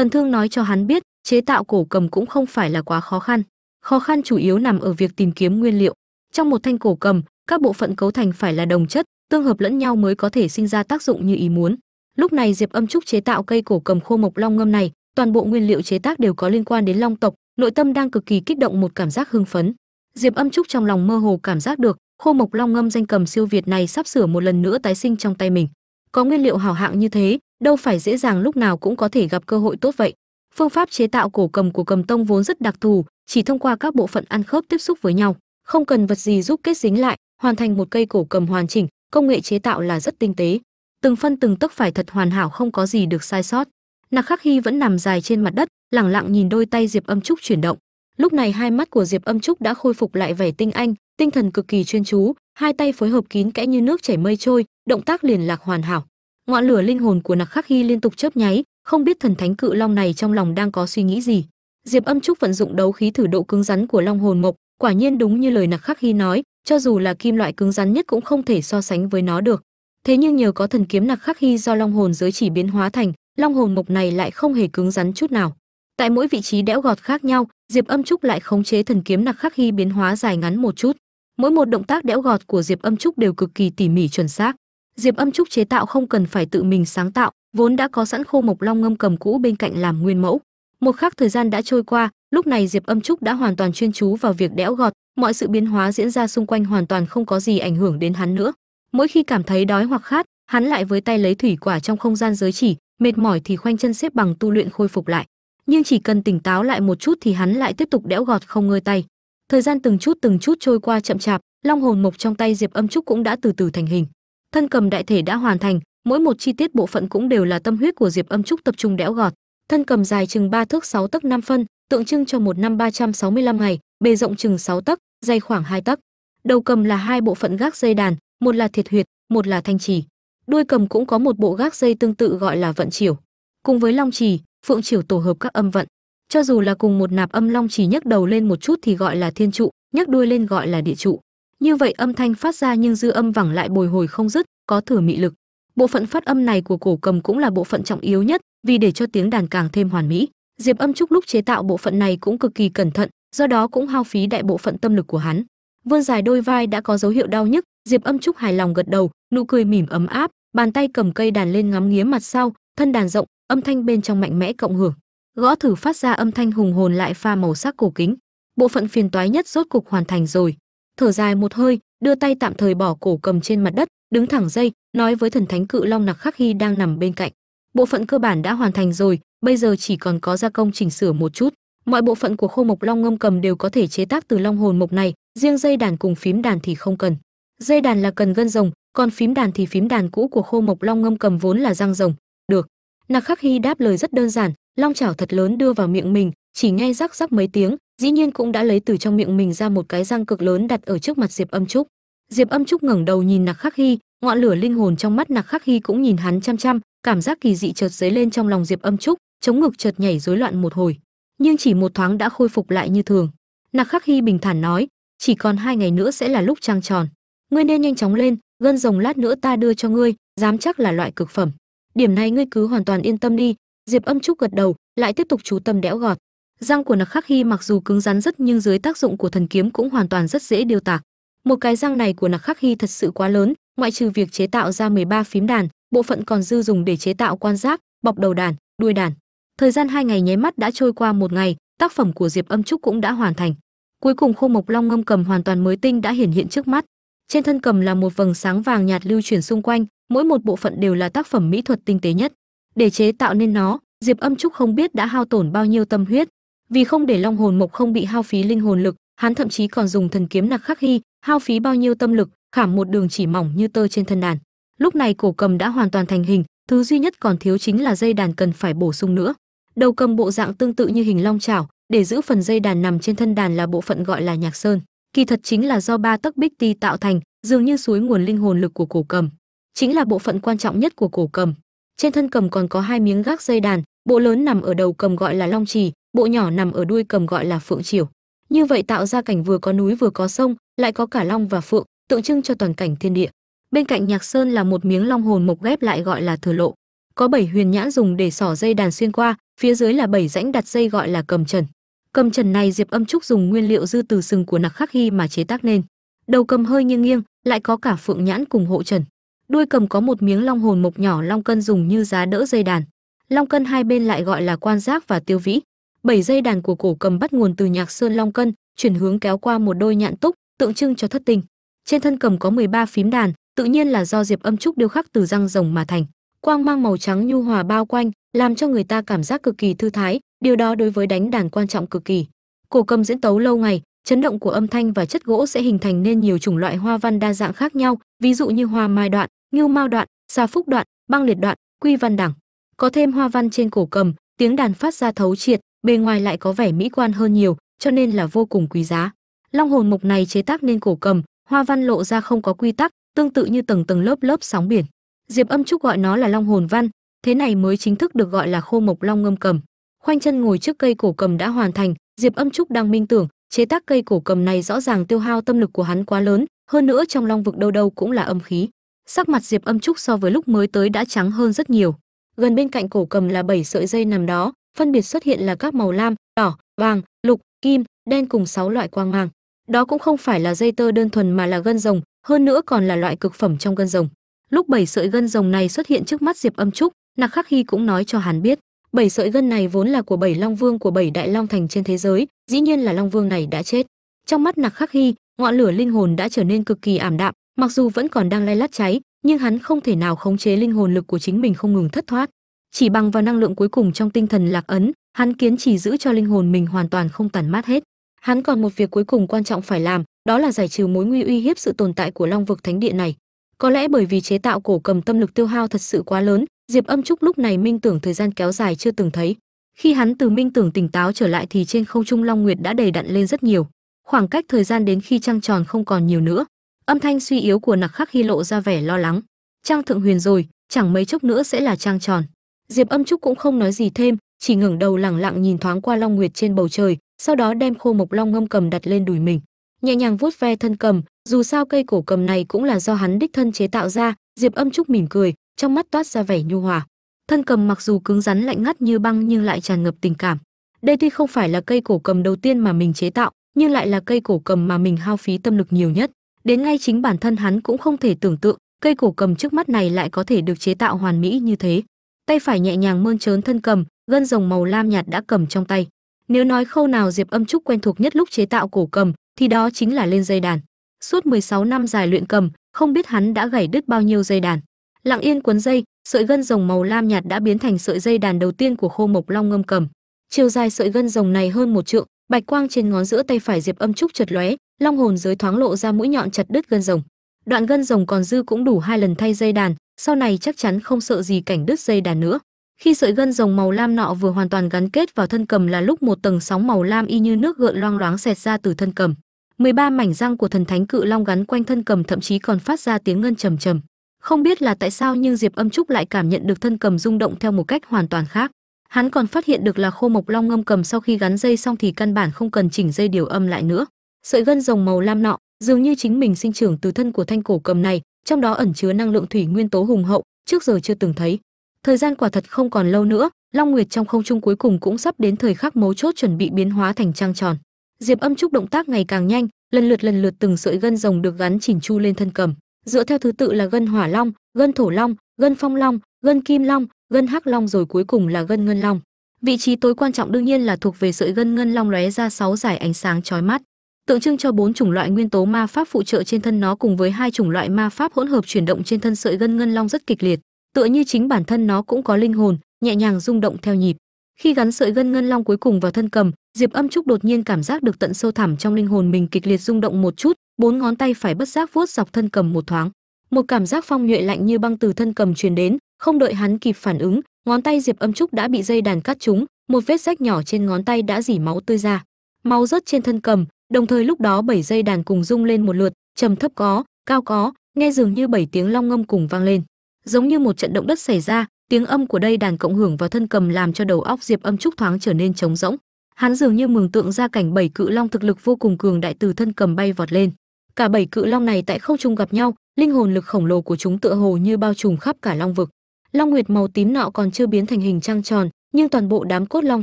tần thương nói cho hắn biết, chế tạo cổ cầm cũng không phải là quá khó khăn. Khó khăn chủ yếu nằm ở việc tìm kiếm nguyên liệu. Trong một thanh cổ cầm, các bộ phận cấu thành phải là đồng chất, tương hợp lẫn nhau mới có thể sinh ra tác dụng như ý muốn. Lúc này diệp âm trúc chế tạo cây cổ cầm khô mộc long ngâm này, toàn bộ nguyên liệu chế tác đều có liên quan đến long tộc, nội tâm đang cực kỳ kích động một cảm giác hưng phấn. Diệp âm trúc trong lòng mơ hồ cảm giác được, khô mộc long ngâm danh cầm siêu việt này sắp sửa một lần nữa tái sinh trong tay mình có nguyên liệu hảo hạng như thế, đâu phải dễ dàng lúc nào cũng có thể gặp cơ hội tốt vậy. Phương pháp chế tạo cổ cầm của cầm tông vốn rất đặc thù, chỉ thông qua các bộ phận ăn khớp tiếp xúc với nhau. Không cần vật gì giúp kết dính lại, hoàn thành một cây cổ cầm hoàn chỉnh, công nghệ chế tạo là rất tinh tế. Từng phân từng tấc phải thật hoàn hảo không có gì được sai sót. Nặc khắc hy vẫn nằm dài trên mặt đất, lẳng lặng nhìn đôi tay diệp âm trúc chuyển động. Lúc này hai mắt của diệp âm trúc đã khôi phục lại vẻ tinh anh tinh thần cực kỳ chuyên chú, hai tay phối hợp kín kẽ như nước chảy mây trôi, động tác liền lạc hoàn hảo. Ngọn lửa linh hồn của nặc khắc hy liên tục chớp nháy, không biết thần thánh cự long này trong lòng đang có suy nghĩ gì. Diệp âm trúc vận dụng đấu khí thử độ cứng rắn của long hồn mộc, quả nhiên đúng như lời nặc khắc hy nói, cho dù là kim loại cứng rắn nhất cũng không thể so sánh với nó được. Thế nhưng nhờ có thần kiếm nặc khắc hy do long hồn giới chỉ biến hóa thành, long hồn mộc này lại không hề cứng rắn chút nào. Tại mỗi vị trí đẽo gọt khác nhau, diệp âm trúc lại khống chế thần kiếm nặc khắc hy biến hóa dài ngắn một chút mỗi một động tác đẽo gọt của diệp âm trúc đều cực kỳ tỉ mỉ chuẩn xác. Diệp âm trúc chế tạo không cần phải tự mình sáng tạo, vốn đã có sẵn khô mộc long ngâm cầm cũ bên cạnh làm nguyên mẫu. Một khắc thời gian đã trôi qua, lúc này diệp âm trúc đã hoàn toàn chuyên chú vào việc đẽo gọt, mọi sự biến hóa diễn ra xung quanh hoàn toàn không có gì ảnh hưởng đến hắn nữa. Mỗi khi cảm thấy đói hoặc khát, hắn lại với tay lấy thủy quả trong không gian giới chỉ, mệt mỏi thì khoanh chân xếp bằng tu luyện khôi phục lại. Nhưng chỉ cần tỉnh táo lại một chút thì hắn lại tiếp tục đẽo gọt không ngơi tay thời gian từng chút từng chút trôi qua chậm chạp, long hồn mộc trong tay diệp âm trúc cũng đã từ từ thành hình. Thân cầm đại thể đã hoàn thành, mỗi một chi tiết bộ phận cũng đều là tâm huyết của diệp âm trúc tập trung đẽo gọt. Thân cầm dài chừng 3 thước 6 tấc 5 phân, tượng trưng cho một năm 365 ngày, bề rộng chừng 6 tấc, dày khoảng 2 tấc. Đầu cầm là hai bộ phận gác dây đàn, một là thiệt huyệt, một là thanh trì. Đuôi cầm cũng có một bộ gác dây tương tự gọi là vận chiểu cùng với long trì, phượng chiểu tổ hợp các âm vận cho dù là cùng một nạp âm long chỉ nhấc đầu lên một chút thì gọi là thiên trụ, nhấc đuôi lên gọi là địa trụ. Như vậy âm thanh phát ra nhưng dư âm vẳng lại bồi hồi không dứt, có thừa mị lực. Bộ phận phát âm này của cổ cầm cũng là bộ phận trọng yếu nhất, vì để cho tiếng đàn càng thêm hoàn mỹ. Diệp âm trúc lúc chế tạo bộ phận này cũng cực kỳ cẩn thận, do đó cũng hao phí đại bộ phận tâm lực của hắn. Vươn dài đôi vai đã có dấu hiệu đau nhức, diệp âm trúc hài lòng gật đầu, nụ cười mỉm ấm áp, bàn tay cầm cây đàn lên ngắm nghía mặt sau, thân đàn rộng, âm thanh bên trong mạnh mẽ cộng hưởng gõ thử phát ra âm thanh hùng hồn lại pha màu sắc cổ kính. Bộ phận phiền toái nhất rốt cục hoàn thành rồi. Thở dài một hơi, đưa tay tạm thời bỏ cổ cầm trên mặt đất, đứng thẳng dây nói với thần thánh cự long nặc khắc hy đang nằm bên cạnh. Bộ phận cơ bản đã hoàn thành rồi, bây giờ chỉ còn có gia công chỉnh sửa một chút. Mọi bộ phận của khô mộc long ngâm cầm đều có thể chế tác từ long hồn mộc này, riêng dây đàn cùng phím đàn thì không cần. Dây đàn là cần gân rồng, còn phím đàn thì phím đàn cũ của khô mộc long ngâm cầm vốn là răng rồng. Được. Nặc khắc hy đáp lời rất đơn giản long chảo thật lớn đưa vào miệng mình, chỉ nghe rắc rắc mấy tiếng, dĩ nhiên cũng đã lấy từ trong miệng mình ra một cái răng cực lớn đặt ở trước mặt diệp âm trúc. Diệp âm trúc ngẩng đầu nhìn nặc khắc hy, ngọn lửa linh hồn trong mắt nặc khắc hy cũng nhìn hắn chăm chăm, cảm giác kỳ dị chợt dấy lên trong lòng diệp âm trúc, chống ngực chợt nhảy rối loạn một hồi. Nhưng chỉ một thoáng đã khôi phục lại như thường. Nặc khắc hy bình thản nói, chỉ còn hai ngày nữa sẽ là lúc trăng tròn. Ngươi nên nhanh chóng lên, gân rồng lát nữa ta đưa cho ngươi, dám chắc là loại cực phẩm. Điểm này ngươi cứ hoàn toàn yên tâm đi diệp âm trúc gật đầu, lại tiếp tục chú tâm đẽo gọt. Răng của nặc khắc hy mặc dù cứng rắn rất nhưng dưới tác dụng của thần kiếm cũng hoàn toàn rất dễ điêu tạc một cái răng này của nặc khắc hy thật sự quá lớn, ngoại trừ việc chế tạo ra 13 phím đàn, bộ phận còn dư dùng để chế tạo quan giác, bọc đầu đàn, đuôi đàn. Thời gian hai ngày nháy mắt đã trôi qua một ngày, tác phẩm của diệp âm trúc cũng đã hoàn thành. Cuối cùng khô mộc long ngâm cầm hoàn toàn mới tinh đã hiển hiện trước mắt. Trên thân cầm là một vầng sáng vàng nhạt lưu chuyển xung quanh, mỗi một bộ phận đều là tác phẩm mỹ thuật tinh tế nhất để chế tạo nên nó. Diệp âm trúc không biết đã hao tổn bao nhiêu tâm huyết. Vì không để long hồn mộc không bị hao phí linh hồn lực, hắn thậm chí còn dùng thần kiếm nặc khắc hy hao phí bao nhiêu tâm lực, khảm một đường chỉ mỏng như tơ trên thân đàn. Lúc này cổ cầm đã hoàn toàn thành hình, thứ duy nhất còn thiếu chính là dây đàn cần phải bổ sung nữa. Đầu cầm bộ dạng tương tự như hình long chảo, để giữ phần dây đàn nằm trên thân đàn là bộ phận gọi là nhạc sơn. Kỳ thật chính là do ba tấc bích ti tạo thành, dường như suối nguồn linh hồn lực của cổ cầm. Chính là bộ phận quan trọng nhất của cổ cầm trên thân cầm còn có hai miếng gác dây đàn, bộ lớn nằm ở đầu cầm gọi là long trì, bộ nhỏ nằm ở đuôi cầm gọi là phượng triều. Như vậy tạo ra cảnh vừa có núi vừa có sông, lại có cả long và phượng, tượng trưng cho toàn cảnh thiên địa. Bên cạnh nhạc sơn là một miếng long hồn mộc ghép lại gọi là thừa lộ. Có bảy huyền nhãn dùng để xỏ dây đàn xuyên qua, phía dưới là bảy rãnh đặt dây gọi là cầm trần. Cầm trần này diệp âm trúc dùng nguyên liệu dư từ sừng của nặc khắc hy mà chế tác nên. Đầu cầm hơi nghiêng nghiêng, lại có cả phượng nhãn cùng hộ trần đuôi cầm có một miếng long hồn mộc nhỏ long cân dùng như giá đỡ dây đàn. Long cân hai bên lại gọi là quan giác và tiêu vĩ. Bảy dây đàn của cổ cầm bắt nguồn từ nhạc sơn long cân, chuyển hướng kéo qua một đôi nhạn túc, tượng trưng cho thất tình. trên thân cầm có 13 phím đàn, tự nhiên là do diệp âm trúc điêu khắc từ răng rồng mà thành. Quang mang màu trắng nhu hòa bao quanh, làm cho người ta cảm giác cực kỳ thư thái, điều đó đối với đánh đàn quan trọng cực kỳ. Cổ cầm diễn tấu lâu ngày, chấn động của âm thanh và chất gỗ sẽ hình thành nên nhiều chủng loại hoa văn đa dạng khác nhau, ví dụ như hoa mai đoạn ngưu mao đoạn Xà phúc đoạn, băng liệt đoạn, quy văn đẳng có thêm hoa văn trên cổ cầm, tiếng đàn phát ra thấu triệt, bề ngoài lại có vẻ mỹ quan hơn nhiều, cho nên là vô cùng quý giá. Long hồn mục này chế tác nên cổ cầm, hoa văn lộ ra không có quy tắc, tương tự như tầng tầng lớp lớp sóng biển. Diệp âm trúc gọi nó là long hồn văn, thế này mới chính thức được gọi là khô mộc long ngâm cầm. Khoanh chân ngồi trước cây cổ cầm đã hoàn thành, diệp âm trúc đang minh tưởng, chế tác cây cổ cầm này rõ ràng tiêu hao tâm lực của hắn quá lớn, hơn nữa trong long vực đâu đâu cũng là âm khí sắc mặt diệp âm trúc so với lúc mới tới đã trắng hơn rất nhiều. Gần bên cạnh cổ cầm là bảy sợi dây nằm đó, phân biệt xuất hiện là các màu lam, đỏ, vàng, lục, kim, đen cùng sáu loại quang mang. Đó cũng không phải là dây tơ đơn thuần mà là gân rồng, hơn nữa còn là loại cực phẩm trong gân rồng. Lúc bảy sợi gân rồng này xuất hiện trước mắt diệp âm trúc, nặc khắc hy cũng nói cho hắn biết, bảy sợi gân này vốn là của bảy long vương của bảy đại long thành trên thế giới, dĩ nhiên là long vương này đã chết. Trong mắt nặc khắc hy, ngọn lửa linh hồn đã trở nên cực kỳ ảm đạm mặc dù vẫn còn đang lay lắt cháy, nhưng hắn không thể nào khống chế linh hồn lực của chính mình không ngừng thất thoát. Chỉ bằng vào năng lượng cuối cùng trong tinh thần lạc ấn, hắn kiến chỉ giữ cho linh hồn mình hoàn toàn không tàn mát hết. Hắn còn một việc cuối cùng quan trọng phải làm, đó là giải trừ mối nguy uy hiếp sự tồn tại của long vực thánh địa này. Có lẽ bởi vì chế tạo cổ cầm tâm lực tiêu hao thật sự quá lớn, diệp âm trúc lúc này minh tưởng thời gian kéo dài chưa từng thấy. Khi hắn từ minh tưởng tỉnh táo trở lại thì trên không trung long nguyệt đã đầy đặn lên rất nhiều. Khoảng cách thời gian đến khi trăng tròn không còn nhiều nữa âm thanh suy yếu của nặc khắc khi lộ ra vẻ lo lắng. Trang thượng huyền rồi, chẳng mấy chốc nữa sẽ là trang tròn. Diệp âm trúc cũng không nói gì thêm, chỉ ngẩng đầu lẳng lặng nhìn thoáng qua long nguyệt trên bầu trời, sau đó đem khô mộc long ngâm cầm đặt lên đùi mình. Nhẹ nhàng vuốt ve thân cầm, dù sao cây cổ cầm này cũng là do hắn đích thân chế tạo ra, diệp âm trúc mỉm cười, trong mắt toát ra vẻ nhu hòa. Thân cầm mặc dù cứng rắn lạnh ngắt như băng nhưng lại tràn ngập tình cảm. Đây tuy không phải là cây cổ cầm đầu tiên mà mình chế tạo, nhưng lại là cây cổ cầm mà mình hao phí tâm lực nhiều nhất đến ngay chính bản thân hắn cũng không thể tưởng tượng, cây cổ cầm trước mắt này lại có thể được chế tạo hoàn mỹ như thế. Tay phải nhẹ nhàng mơn trớn thân cầm, gân rồng màu lam nhạt đã cầm trong tay. Nếu nói khâu nào diệp âm trúc quen thuộc nhất lúc chế tạo cổ cầm, thì đó chính là lên dây đàn. Suốt 16 năm dài luyện cầm, không biết hắn đã gảy đứt bao nhiêu dây đàn. Lặng yên cuốn dây, sợi gân rồng màu lam nhạt đã biến thành sợi dây đàn đầu tiên của khô mộc long ngâm cầm. Chiều dài sợi gân rồng này hơn một trượng bạch quang trên ngón giữa tay phải diệp âm trúc chật lóe, long hồn giới thoáng lộ ra mũi nhọn chặt đứt gân rồng đoạn gân rồng còn dư cũng đủ hai lần thay dây đàn, sau này chắc chắn không sợ gì cảnh đứt dây đàn nữa Khi sợi gân rồng màu lam nọ vừa hoàn toàn gắn kết vào thân cầm là lúc một tầng sóng màu lam y như nước gợn loang loáng xẹt ra từ thân cầm. 13 mảnh răng của thần thánh cự long gắn quanh thân cầm thậm chí còn phát ra tiếng ngân trầm trầm. Không biết là tại sao nhưng Diệp Âm Trúc lại cảm nhận được thân cầm rung động theo một cách hoàn toàn khác. Hắn còn phát hiện được là khô mộc long ngâm cầm sau khi gắn dây xong thì căn bản không cần chỉnh dây điều âm lại nữa. Sợi gân rồng màu lam nọ, dường như chính mình sinh trưởng từ thân của thanh cổ cầm này, trong đó ẩn chứa năng lượng thủy nguyên tố hùng hậu, trước giờ chưa từng thấy. Thời gian quả thật không còn lâu nữa, Long Nguyệt trong không trung cuối cùng cũng sắp đến thời khắc mấu chốt chuẩn bị biến hóa thành trăng tròn. Diệp Âm Trúc động tác ngày càng nhanh, lần lượt lần lượt từng sợi gân rồng được gắn chỉnh chu lên thân cầm, dựa theo thứ tự là gân hỏa long, gân thổ long, gân phong long, gân kim long, gân hắc long rồi cuối cùng là gân ngân long. Vị trí tối quan trọng đương nhiên là thuộc về sợi gân ngân long lóe ra sáu giải ánh sáng chói mắt, tượng trưng cho bốn chủng loại nguyên tố ma pháp phụ trợ trên thân nó cùng với hai chủng loại ma pháp hỗn hợp chuyển động trên thân sợi gân ngân long rất kịch liệt, tựa như chính bản thân nó cũng có linh hồn, nhẹ nhàng rung động theo nhịp. Khi gắn sợi gân ngân long cuối cùng vào thân cầm, Diệp Âm Trúc đột nhiên cảm giác được tận sâu thẳm trong linh hồn mình kịch liệt rung động một chút, bốn ngón tay phải bất giác vuốt dọc thân cầm một thoáng. Một cảm giác phong nhuệ lạnh như băng từ thân cầm truyền đến, không đợi hắn kịp phản ứng, ngón tay Diệp Âm Trúc đã bị dây đàn cắt trúng, một vết rách nhỏ trên ngón tay đã dỉ máu tươi ra. Máu rớt trên thân cầm, đồng thời lúc đó bảy dây đàn cùng rung lên một lượt, trầm thấp có, cao có, nghe dường như bảy tiếng long ngâm cùng vang lên. Giống như một trận động đất xảy ra, tiếng âm của đây đàn cộng hưởng vào thân cầm làm cho đầu óc Diệp Âm Trúc thoáng trở nên trống rỗng. Hắn dường như mường tượng ra cảnh bảy cự long thực lực vô cùng cường đại từ thân cầm bay vọt lên. Cả bảy cự long này tại không trung gặp nhau, linh hồn lực khổng lồ của chúng tựa hồ như bao trùm khắp cả long vực. Long nguyệt màu tím nọ còn chưa biến thành hình trăng tròn, nhưng toàn bộ đám cốt long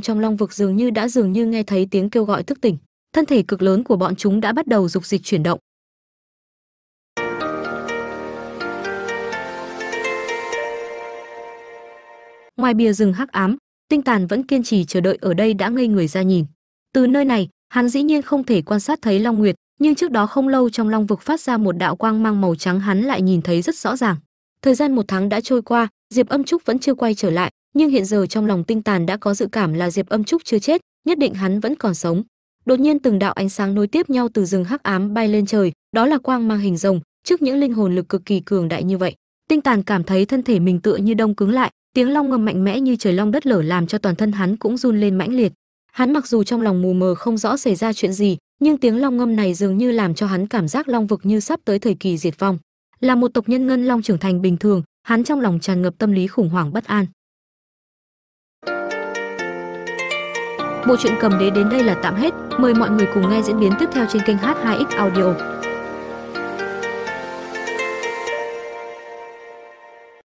trong long vực dường như đã dường như nghe thấy tiếng kêu gọi thức tỉnh. Thân thể cực lớn của bọn chúng đã bắt đầu dục dịch chuyển động. Ngoài bìa rừng hắc ám, Tinh Tàn vẫn kiên trì chờ đợi ở đây đã ngây người ra nhìn. Từ nơi này, hắn dĩ nhiên không thể quan sát thấy Long Nguyệt, nhưng trước đó không lâu trong Long vực phát ra một đạo quang mang màu trắng hắn lại nhìn thấy rất rõ ràng. Thời gian một tháng đã trôi qua, Diệp Âm Trúc vẫn chưa quay trở lại, nhưng hiện giờ trong lòng Tinh Tàn đã có dự cảm là Diệp Âm Trúc chưa chết, nhất định hắn vẫn còn sống. Đột nhiên từng đạo ánh sáng nối tiếp nhau từ rừng hắc ám bay lên trời, đó là quang mang hình rồng, trước những linh hồn lực cực kỳ cường đại như vậy. Tinh Tàn cảm thấy thân thể mình tựa như đông cứng lại, tiếng long ngâm mạnh mẽ như trời long đất lở làm cho toàn thân hắn cũng run lên mãnh liệt. Hắn mặc dù trong lòng mù mờ không rõ xảy ra chuyện gì, nhưng tiếng long ngâm này dường như làm cho hắn cảm giác long vực như sắp tới thời kỳ diệt vong. Là một tộc nhân ngân long trưởng thành bình thường, hắn trong lòng tràn ngập tâm lý khủng hoảng bất an. Bộ truyện cầm đế đến đây là tạm hết, mời mọi người cùng nghe diễn biến tiếp theo trên kênh H2X Audio.